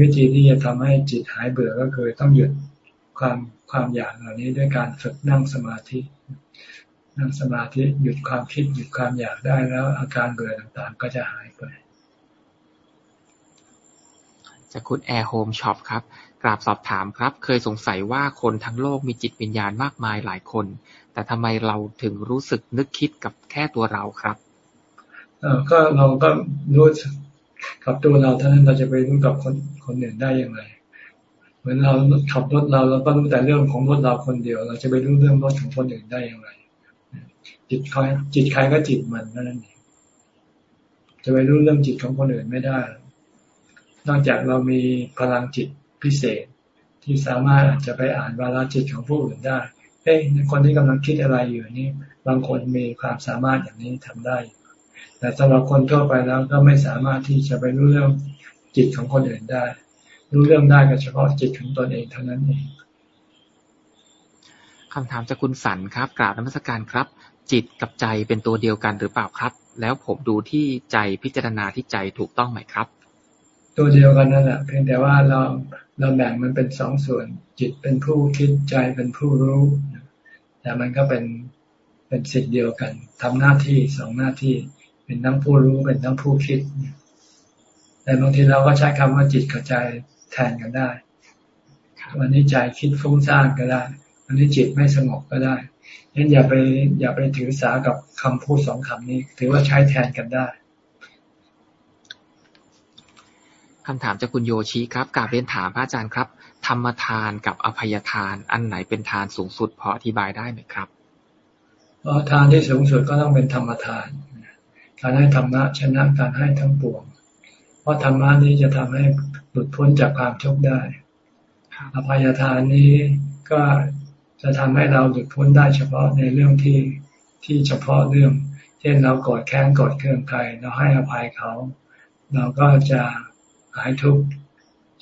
วิธีที่จะทำให้จิตหายเบื่อก็คือต้องหยุดความความอยากเหล่านี้ด้วยการฝึกนั่งสมาธิ นั่งสมาธิหยุดความคิดหยุดความอยากได้แล้ว อาการเบื่อต่างๆ ก็จะหายไปจากคุณแอร์โฮมช็อปครับ กราบสอบถามครับ เคยสงสัยว่าคนทั้งโลกมีจิตวิญญาณมากมายหลายคน แต่ทำไมเราถึงรู้สึกนึกคิดกับแค่ตัวเราครับ เออก็เราก็รู้ กับตัวเราเท่านั้นเราจะไปรู้กับคนคนอื่นได้อย่างไร เหมือนเราขับรถเราเราก็รู้แต่เรื่องของรถเราคนเดียว เราจะไปรู้เรื่องรถของคนอื่นได้อย่างไร จิตใครจิตใครก็จิตมันนั่นเองจะไปรู้เรื่องจิตของคนอื่นไม่ได้ นอกจากเรามีพลังจิตพิเศษที่สามารถอาจจะไปอ่านวาลจิตของผู้อื่นได้ เอ้คนที่กำลังคิดอะไรอยู่นี่ บางคนมีความสามารถอย่างนี้ทำได้ แต่สำหรับคนทั่วไปแล้วก็ไม่สามารถที่จะไปรู้เรื่องจิตของคนอื่นได้ รู้เรื่องได้ก็เฉพาะจิตของตนเองเท่านั้นเองคำถามจากคุณสันครับกราบนมัสการครับ จิตกับใจเป็นตัวเดียวกันหรือเปล่าครับ แล้วผมดูที่ใจพิจารณาที่ใจถูกต้องไหมครับ ตัวเดียวกันนั่นแหละเพียงแต่ว่าเราเราแบ่งมันเป็นสองส่วน จิตเป็นผู้คิดใจเป็นผู้รู้แต่มันก็เป็นเป็นสิ่งเดียวกันทำหน้าที่สองหน้าที่ เป็นทั้งผู้รู้เป็นทั้งผู้คิดแต่บางทีเราก็ใช้คำว่าจิตกับใจแทนกันได้วันนี้ใจคิดฟุ้งซ่านก็ได้วันนี้จิตไม่สงบก็ได้ยันอย่าไปอย่าไปถือสากับคำพูดสองคำนี้ ถือว่าใช้แทนกันได้คำถามจากคุณโยชิครับกาบเรียนถามพระอาจารย์ครับ ธรรมทานกับอภัยทาน อันไหนเป็นทานสูงสุดพออธิบายได้ไหมครับทานที่สูงสุดก็ต้องเป็นธรรมทาน การให้ธรรมะชนะการให้ทั้งปวง เพราะธรรมะนี้จะทำให้หลุดพ้นจากความทุกข์ได้ อภัยทานนี้ก็จะทำให้เราหลุดพ้นได้เฉพาะในเรื่องที่ที่เฉพาะเรื่อง เช่นเรากดแค้นกดเครื่องใครเราให้อภัยเขา เราก็จะหายทุกข์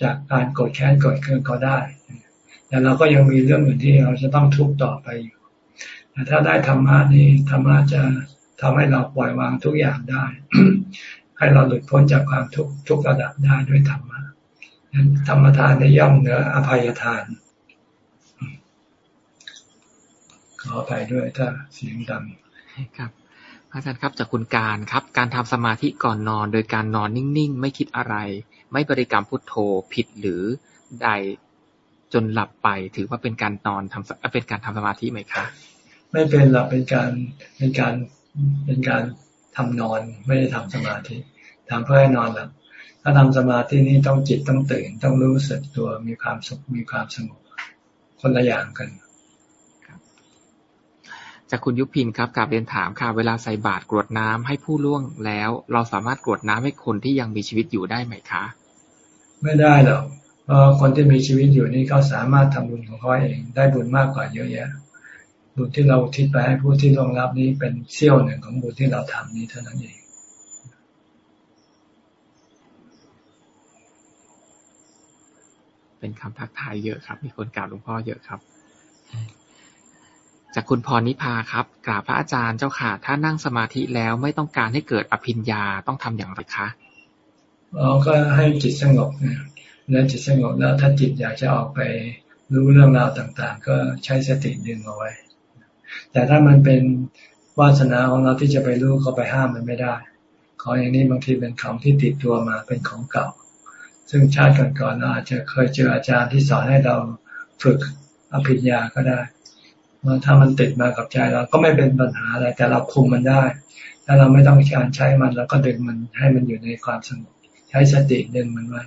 จากการกดแค้นกดเครื่องเขาได้ แต่เราก็ยังมีเรื่องอื่นที่เราจะต้องทุกข์ต่อไปอยู่แต่ถ้าได้ธรรมะนี้ธรรมะจะ ทำให้เราปล่อยวางทุกอย่างได้ ให้เราหลุดพ้นจากความทุกทุกระดับได้ด้วยธรรมะนั้นธรรมทานในย่อมเหนืออภัยทาน ขอไปด้วยถ้าเสียงดังครับอาจารย์ครับจากคุณการครับ การทำสมาธิก่อนนอน โดยการนอนนิ่งๆ ไม่คิดอะไร ไม่บริกรรมพุทโธผิดหรือใดจนหลับไป ถือว่าเป็นการนอนทำเป็นการทำสมาธิไหมคะไม่เป็นหลับเป็นการเป็นการ เป็นการทำนอนไม่ได้ทำสมาธิทำเพื่อให้นอนหลับถ้าทำสมาธินี้ต้องจิตต้องตื่น ต้องรู้สึกตัวมีความสุขมีความสงบคนละอย่างกันจากคุณยุพินครับกลับเรียนถามค่ะ เวลาใส่บาตรกรวดน้ำให้ผู้ล่วงแล้ว เราสามารถกรวดน้ำให้คนที่ยังมีชีวิตอยู่ได้ไหมคะ ไม่ได้หรอกเพราะคนที่มีชีวิตอยู่นี่เขาสามารถทำบุญของเขาเอง ได้บุญมากกว่าเยอะแยะ บุญที่เราทิศไปให้ผู้ที่ลงรับนี้เป็นเสี้ยวหนึ่งของบุญที่เราทำนี้เท่านั้นเองเป็นคำทักทายเยอะครับ มีคนกล่าวหลวงพ่อเยอะครับ จากคุณพรนิพาครับกราบพระอาจารย์เจ้าค่ะ ถ้านั่งสมาธิแล้วไม่ต้องการให้เกิดอภิญญาต้องทำอย่างไรคะอ๋อก็ให้จิตสงบเนี่ยแล้วจิตสงบแล้วถ้าจิตอยากจะออกไปรู้เรื่องราวต่าง ๆ ก็ใช้สติดึงเอาไว้ แต่ถ้ามันเป็นวาสนาของเราที่จะไปรู้ก็ไปห้ามมันไม่ได้ ของอย่างนี้บางทีเป็นของที่ติดตัวมาเป็นของเก่า ซึ่งชาติก่อนๆเราอาจจะเคยเจออาจารย์ที่สอนให้เราฝึกอภิญญาก็ได้ถ้ามันติดมากับใจเราก็ไม่เป็นปัญหาอะไร แต่เราคุมมันได้ ถ้าเราไม่ต้องการใช้มันเราก็ดึงมันให้มันอยู่ในความสงบ ใช้สติดึงมันไว้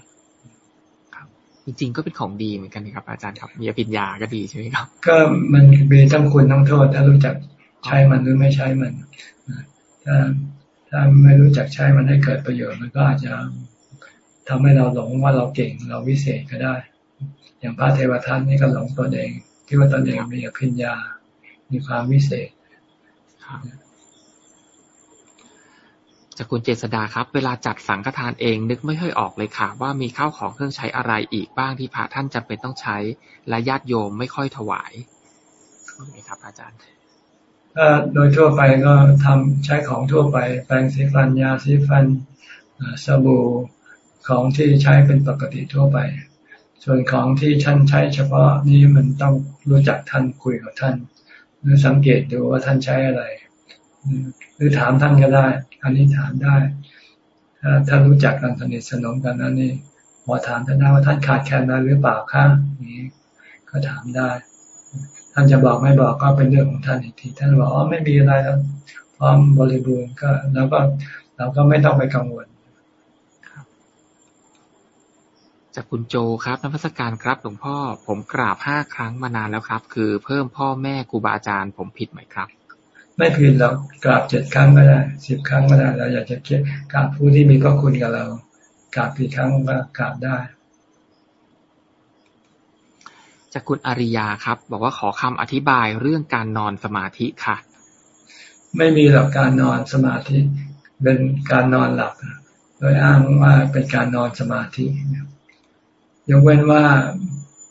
จริงๆก็เป็นของดีเหมือนกันครับ อาจารย์ครับ มีอภิญญาก็ดีใช่ไหมครับ ก็มันมีทั้งคุณทั้งโทษ ถ้ารู้จักใช้มันหรือไม่ใช้มันถ้าถ้าไม่รู้จักใช้มันให้เกิดประโยชน์มันก็อาจจะทำให้เราหลงว่าเราเก่งเราวิเศษก็ได้ อย่างพระเทวทัตนี่ก็หลงตัวเองที่ว่าตนเองมีอภิญญา มีความวิเศษ จากคุณเจษดาครับ เวลาจัดสังฆทานเองนึกไม่ค่อยออกเลยค่ะ ว่ามีข้าวของเครื่องใช้อะไรอีกบ้างที่พระท่านจำเป็นต้องใช้ และญาติโยมไม่ค่อยถวายมีไหมครับ อาจารย์ถ้าโดยทั่วไปก็ทำใช้ของทั่วไป แปรงสีฟันยาสีฟันสบู่ของที่ใช้เป็นปกติทั่วไป ส่วนของที่ท่านใช้เฉพาะนี้มันต้องรู้จักท่านคุยกับท่านหรือสังเกตดูว่าท่านใช้อะไร หรือถามท่านก็ได้ อันนี้ถามได้ ถ้าท่านรู้จักกันสนิทสนมกันนั้นนี่พอถามท่านได้ว่าท่านขาดแคลนอะไรหรือเปล่าคะนี้ก็ถามได้ ท่านจะบอกไม่บอกก็เป็นเรื่องของท่านอีกที ท่านบอกอ๋อไม่มีอะไรแล้วพร้อมบริบูรณ์ก็แล้วก็เราก็ไม่ต้องไปกังวลจากคุณโจครับนักพัฒการครับหลวงพ่อ ผมกราบห้าครั้งมานานแล้วครับ คือเพิ่มพ่อแม่ครูบาอาจารย์ผมผิดไหมครับ ไม่ผิดหรอกกราบเจ็ดครั้งก็ได้สิบครั้งก็ได้เราอยากจะเกียกราบผู้ที่มีพระคุณกับเรากราบกี่ครั้งก็กราบได้จากคุณอริยาครับ บอกว่าขอคำอธิบายเรื่องการนอนสมาธิค่ะ ไม่มีหลักการนอนสมาธิเป็นการนอนหลับ โดยอ้างว่าเป็นการนอนสมาธิยกเว้นว่า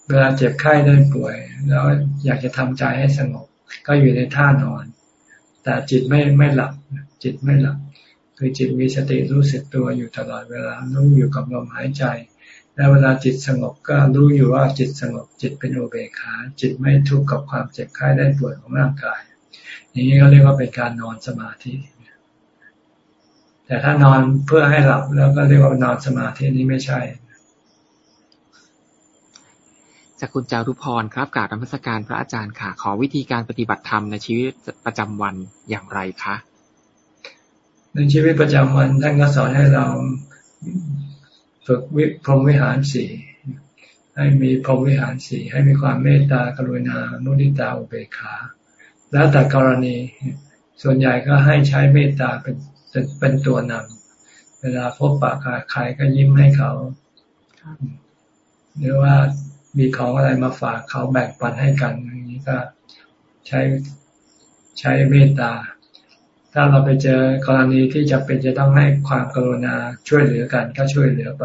เวลาเจ็บไข้ได้ป่วย แล้วอยากจะทำใจให้สงบ ก็อยู่ในท่านอน แต่จิตไม่ไม่หลับ จิตไม่หลับ คือจิตมีสติรู้สึกตัวอยู่ตลอดเวลารู้อยู่กับลมหายใจ แล้วเวลาจิตสงบก็รู้อยู่ว่าจิตสงบจิตเป็นโอเบคาจิตไม่ทุกข์กับความเจ็บไข้ได้ป่วยของร่างกาย อย่างนี้ก็เรียกว่าเป็นการนอนสมาธิแต่ถ้านอนเพื่อให้หลับแล้วก็เรียกว่านอนสมาธินี้ไม่ใช่ จากคุณจารุพรครับกราบนมัสการพระอาจารย์ค่ะ ขอวิธีการปฏิบัติธรรมในชีวิตประจำวันอย่างไรคะในชีวิตประจำวันท่านก็สอนให้เราฝึกวิพรหมวิหารสี่ให้มีพรหมวิหารสี่ให้มีความเมตตากรุณามุทิตาอุเบกขา แล้วแต่กรณี ส่วนใหญ่ก็ให้ใช้เมตตาเป็นเป็นตัวนำเวลาพบปะใครก็ยิ้มให้เขา หรือว่า มีของอะไรมาฝากเขาแบ่งปันให้กันอย่างนี้ก็ใช้ใช้เมตตา ถ้าเราไปเจอกรณีที่จะเป็นจะต้องให้ความกรุณาช่วยเหลือกันก็ช่วยเหลือไป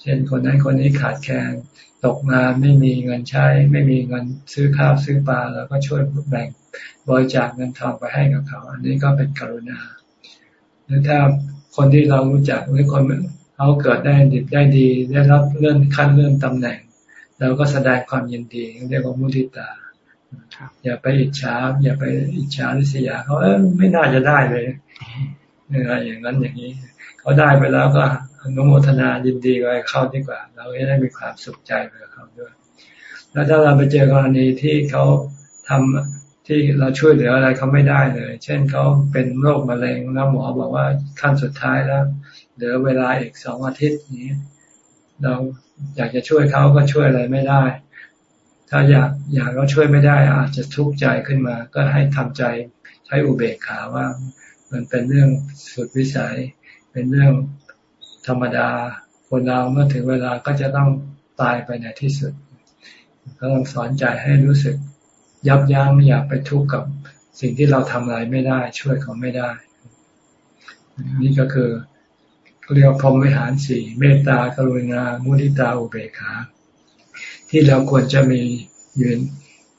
เช่นคนนั้นคนนี้ขาดแคลนตกงานไม่มีเงินใช้ ไม่มีเงินซื้อข้าวซื้อปลาแล้วก็ช่วยแบ่งบริจาคเงินทองไปให้กับเขา อันนี้ก็เป็นกรุณาหรือถ้าคนที่เรารู้จักหรือคนเขาเกิดได้ดีได้ดี ได้รับเลื่อนขั้นเลื่อนตำแหน่ง เราก็แสดงความยินดีเรียกว่ามุทิตาอย่าไปอิจฉาอย่าไปอิจฉาริษยาเขาเออไม่น่าจะได้เลยอะไรอย่างนั้นอย่างนี้ เขาได้ไปแล้วก็อนุโมทนายินดีกับเขาดีกว่า เราจะได้มีความสุขใจไปกับเขาด้วย แล้วถ้าเราไปเจอกรณีที่เขาทำที่เราช่วยเหลืออะไรเขาไม่ได้เลย เช่นเขาเป็นโรคมะเร็งแล้วหมอบอกว่าขั้นสุดท้ายแล้วเหลือเวลาอีกสองอาทิตย์นี้ เรา อยากจะช่วยเขาก็ช่วยอะไรไม่ได้ ถ้าอยากอยากก็ช่วยไม่ได้ อาจจะทุกข์ใจขึ้นมา ก็ให้ทำใจใช้อุเบกขาว่า มันเป็นเรื่องสุดวิสัย เป็นเรื่องธรรมดา คนเราเมื่อถึงเวลาก็จะต้องตายไปในที่สุด ก็ต้องสอนใจให้รู้สึกยับยั้งอย่าไปทุกข์กับสิ่งที่เราทำอะไรไม่ได้ ช่วยเขาไม่ได้ นี่ก็คือ เรียกพรหมวิหารสี่เมตตากรุณา มุทิตาอุเบกขาที่เราควรจะมียืน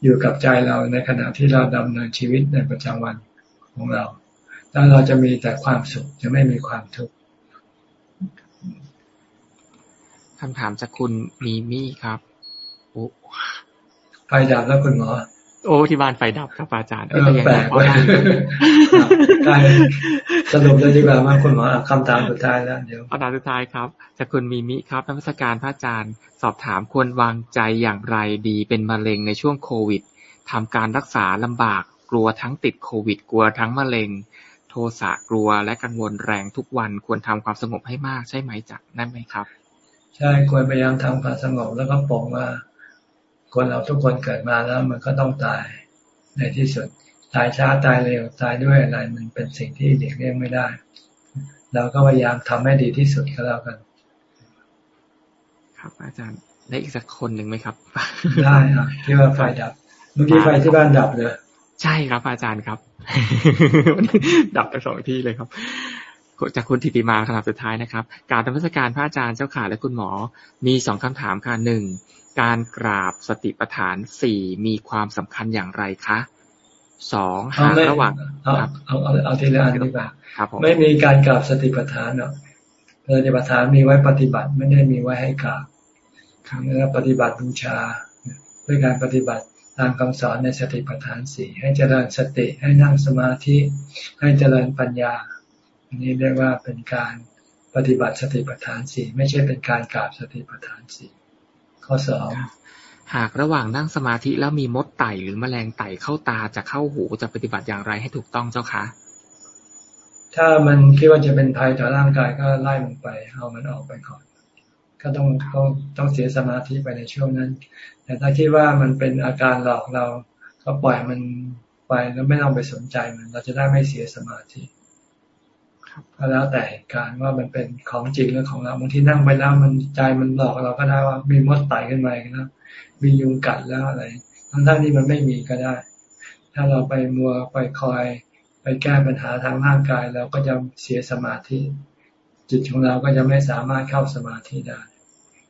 อยู่กับใจเราในขณะที่เราดำเนินชีวิตในประจำวันของเรา แล้วเราจะมีแต่ความสุขจะไม่มีความทุกข์คำถามจากคุณมีมี่ครับโอ้ไฟดับแล้วคุณหมอ โอ้ที่บ้านไฟดับครับอาจารย์เออแปลกเลยได้สรุปเลยดีกว่ามาคุณหมอคำถามสุดท้ายแล้วเดี๋ยวคำถามสุดท้ายครับจากคุณมีมิครับนักวิชาการพระอาจารย์ สอบถามควรวางใจอย่างไรดีเป็นมะเร็งในช่วงโควิดทำการรักษาลำบากกลัวทั้งติดโควิด กลัวทั้งมะเร็ง โทสะกลัวและกังวลแรงทุกวันควรทำความสงบให้มากใช่ไหมจักนั่นไหมครับ ใช่ควรพยายามทำความสงบแล้วก็ปองว่า คนเราทุกคนเกิดมาแล้ว มันก็ต้องตายในที่สุด ตายช้าตายเร็วตายด้วยอะไร มันเป็นสิ่งที่เด็กเลี่ยงไม่ได้ เราก็พยายามทำให้ดีที่สุดก็แล้วกัน ครับ อาจารย์ได้อีกสักคนหนึ่งไหมครับ ได้ครับที่ว่าไฟดับ เมื่อกี้ไฟที่บ้านดับเลยใช่ครับ อาจารย์ครับ ดับไปสองที่เลยครับจากคุณธิติมาคำถามสุดท้ายนะครับ การธรรมสการพระอาจารย์เจ้าขาและคุณหมอมีสองคำถามค่ะหนึ่ง การกราบสติปัฏฐานสี่มีความสำคัญอย่างไรคะสองหากระหว่างเอาเอาเอาเอาทีละอันดีกว่าไม่มีการกราบสติปัฏฐานหรอกสติปัฏฐานมีไว้ปฏิบัติไม่ได้มีไว้ให้กราบแล้วปฏิบัติบูชา ด้วยการปฏิบัติตามคำสอนในสติปัฏฐานสี่ให้เจริญสติให้นั่งสมาธิให้เจริญปัญญา อันนี้เรียกว่าเป็นการปฏิบัติสติปัฏฐานสี่ไม่ใช่เป็นการกราบสติปัฏฐานสี่ ข้อสองหากระหว่างนั่งสมาธิแล้วมีมดไต่หรือแมลงไต่เข้าตาจะเข้าหูจะปฏิบัติอย่างไรให้ถูกต้องเจ้าคะ ถ้ามันคิดว่าจะเป็นภัยต่อร่างกายก็ไล่มันไป เอามันออกไปก่อน ก็ต้องต้องต้องเสียสมาธิไปในช่วงนั้น แต่ถ้าคิดว่ามันเป็นอาการหลอกเรา ก็ปล่อยมันไปแล้วไม่ต้องไปสนใจมัน เราจะได้ไม่เสียสมาธิ ก็แล้วแต่เหตุการณ์ว่ามันเป็นของจริงหรือของเราบางทีนั่งไปแล้วมันใจมันหลอกเราก็ได้ว่ามีมดไต่ขึ้นมาแล้วมียุงกัดแล้วอะไรทั้งทั้งที่มันไม่มีก็ได้ ถ้าเราไปมัวไปคอย ไปแก้ปัญหาทางร่างกายเราก็จะเสียสมาธิ จิตของเราก็จะไม่สามารถเข้าสมาธิได้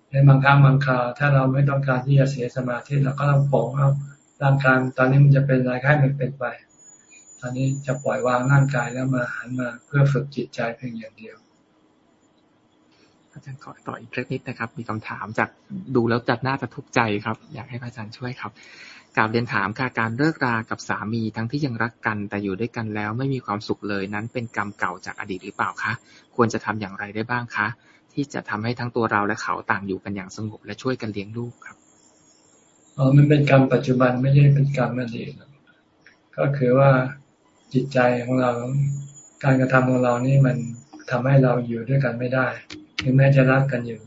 ในบางครั้งบางคราวถ้าเราไม่ต้องการที่จะเสียสมาธิเราก็ต้องปองเอาร่างกายตอนนี้มันจะเป็นอะไรให้มันเป็นไป อนนี้จะปล่อยวางร่างกายแล้วมาหันมาเพื่อฝึกจิตใจเพียงอย่างเดียว อาจารย์ขอต่ออีกเรื่องนิดนะครับ มีคำถามจากดูแล้วจัดน่าจะทุกข์ใจครับ อยากให้อาจารย์ช่วยครับกาบเรียนถามค่ะการเลิกรากับสามีทั้งที่ยังรักกัน แต่อยู่ด้วยกันแล้วไม่มีความสุขเลยนั้นเป็นกรรมเก่าจากอดีตหรือเปล่าคะควรจะทำอย่างไรได้บ้างคะ ที่จะทำให้ทั้งตัวเราและเขาต่างอยู่กันอย่างสงบและช่วยกันเลี้ยงลูกครับอ๋อมันเป็นกรรมปัจจุบันไม่ใช่เป็นกรรมอดีตก็คือว่า จิตใจของเรา การกระทำของเรานี่มันทำให้เราอยู่ด้วยกันไม่ได้ถึงแม้จะรักกันอยู่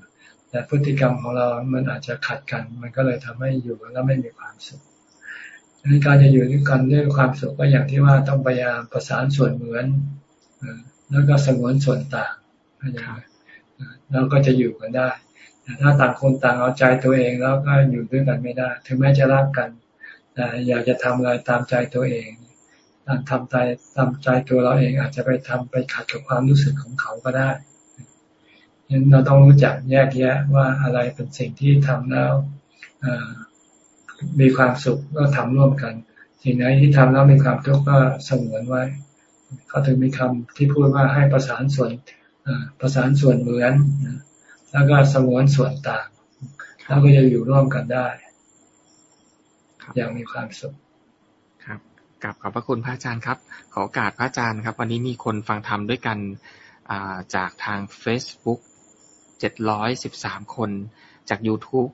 แต่พฤติกรรมของเรา มันอาจจะขัดกัน มันก็เลยทำให้อยู่แล้วไม่มีความสุขดังนั้นการจะอยู่ด้วยกันด้วยความสุขก็อย่างที่ว่าต้องพยายามประสานส่วนเหมือนแล้วก็สงวนส่วนต่างเราก็จะอยู่กันได้แต่ถ้าต่างคนต่างเอาใจตัวเองแล้วก็อยู่ด้วยกันไม่ได้ ถึงแม้จะรักกันแต่อยากจะทำอะไรตามใจตัวเองการ ทำใจทำใจตัวเราเองอาจจะไปทำไปขัดกับความรู้สึกของเขาก็ได้ยังเราต้องรู้จักแยกแยะว่าอะไรเป็นสิ่งที่ทำแล้วมีความสุขก็ทำร่วมกัน สิ่งไหนที่ทำแล้วมีความทุกข์ก็สงวนไว้ เขาถึงมีคำที่พูดว่าให้ประสานส่วนประสานส่วนเหมือน แล้วก็สงวนส่วนต่างแล้วก็จะอยู่ร่วมกันได้ อย่างมีความสุข กับขอบพระคุณพระอาจารย์ครับ ขอโอกาสพระอาจารย์ครับ วันนี้มีคนฟังธรรมด้วยกันจากทาง Facebook 713 คน จาก YouTube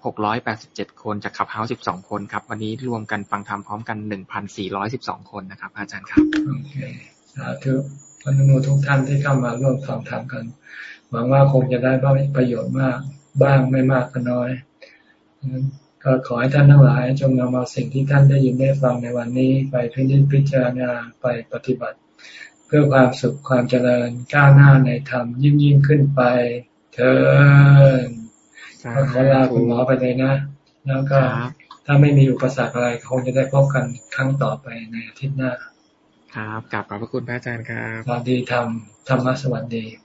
687 คน จากขับเฮาส์12 คนครับ วันนี้รวมกันฟังธรรมพร้อมกัน 1,412 คนนะครับ อาจารย์ครับ โอเคสาธุอนุโมทุกท่านที่เข้ามาร่วมฟังธรรมกัน หวังว่าคงจะได้ประโยชน์มากบ้างไม่มากก็น้อย ก็ขอให้ท่านทั้งหลายจงนำเอาสิ่งที่ท่านได้ยินได้ฟังในวันนี้ ไปพิจิตพิจารณาไปปฏิบัติ เพื่อความสุขความเจริญก้าวหน้าในธรรมยิ่งยิ่งขึ้นไป เถิดก็ขอลาคุณหมอไปเลยนะ แล้วก็ถ้าไม่มีอุปสรรคอะไรคงจะได้พบกันครั้งต่อไปในอาทิตย์หน้า ครับกลับขอบพระคุณพระอาจารย์ครับสวัสดีธรรมธรรมะสวัสดีครับ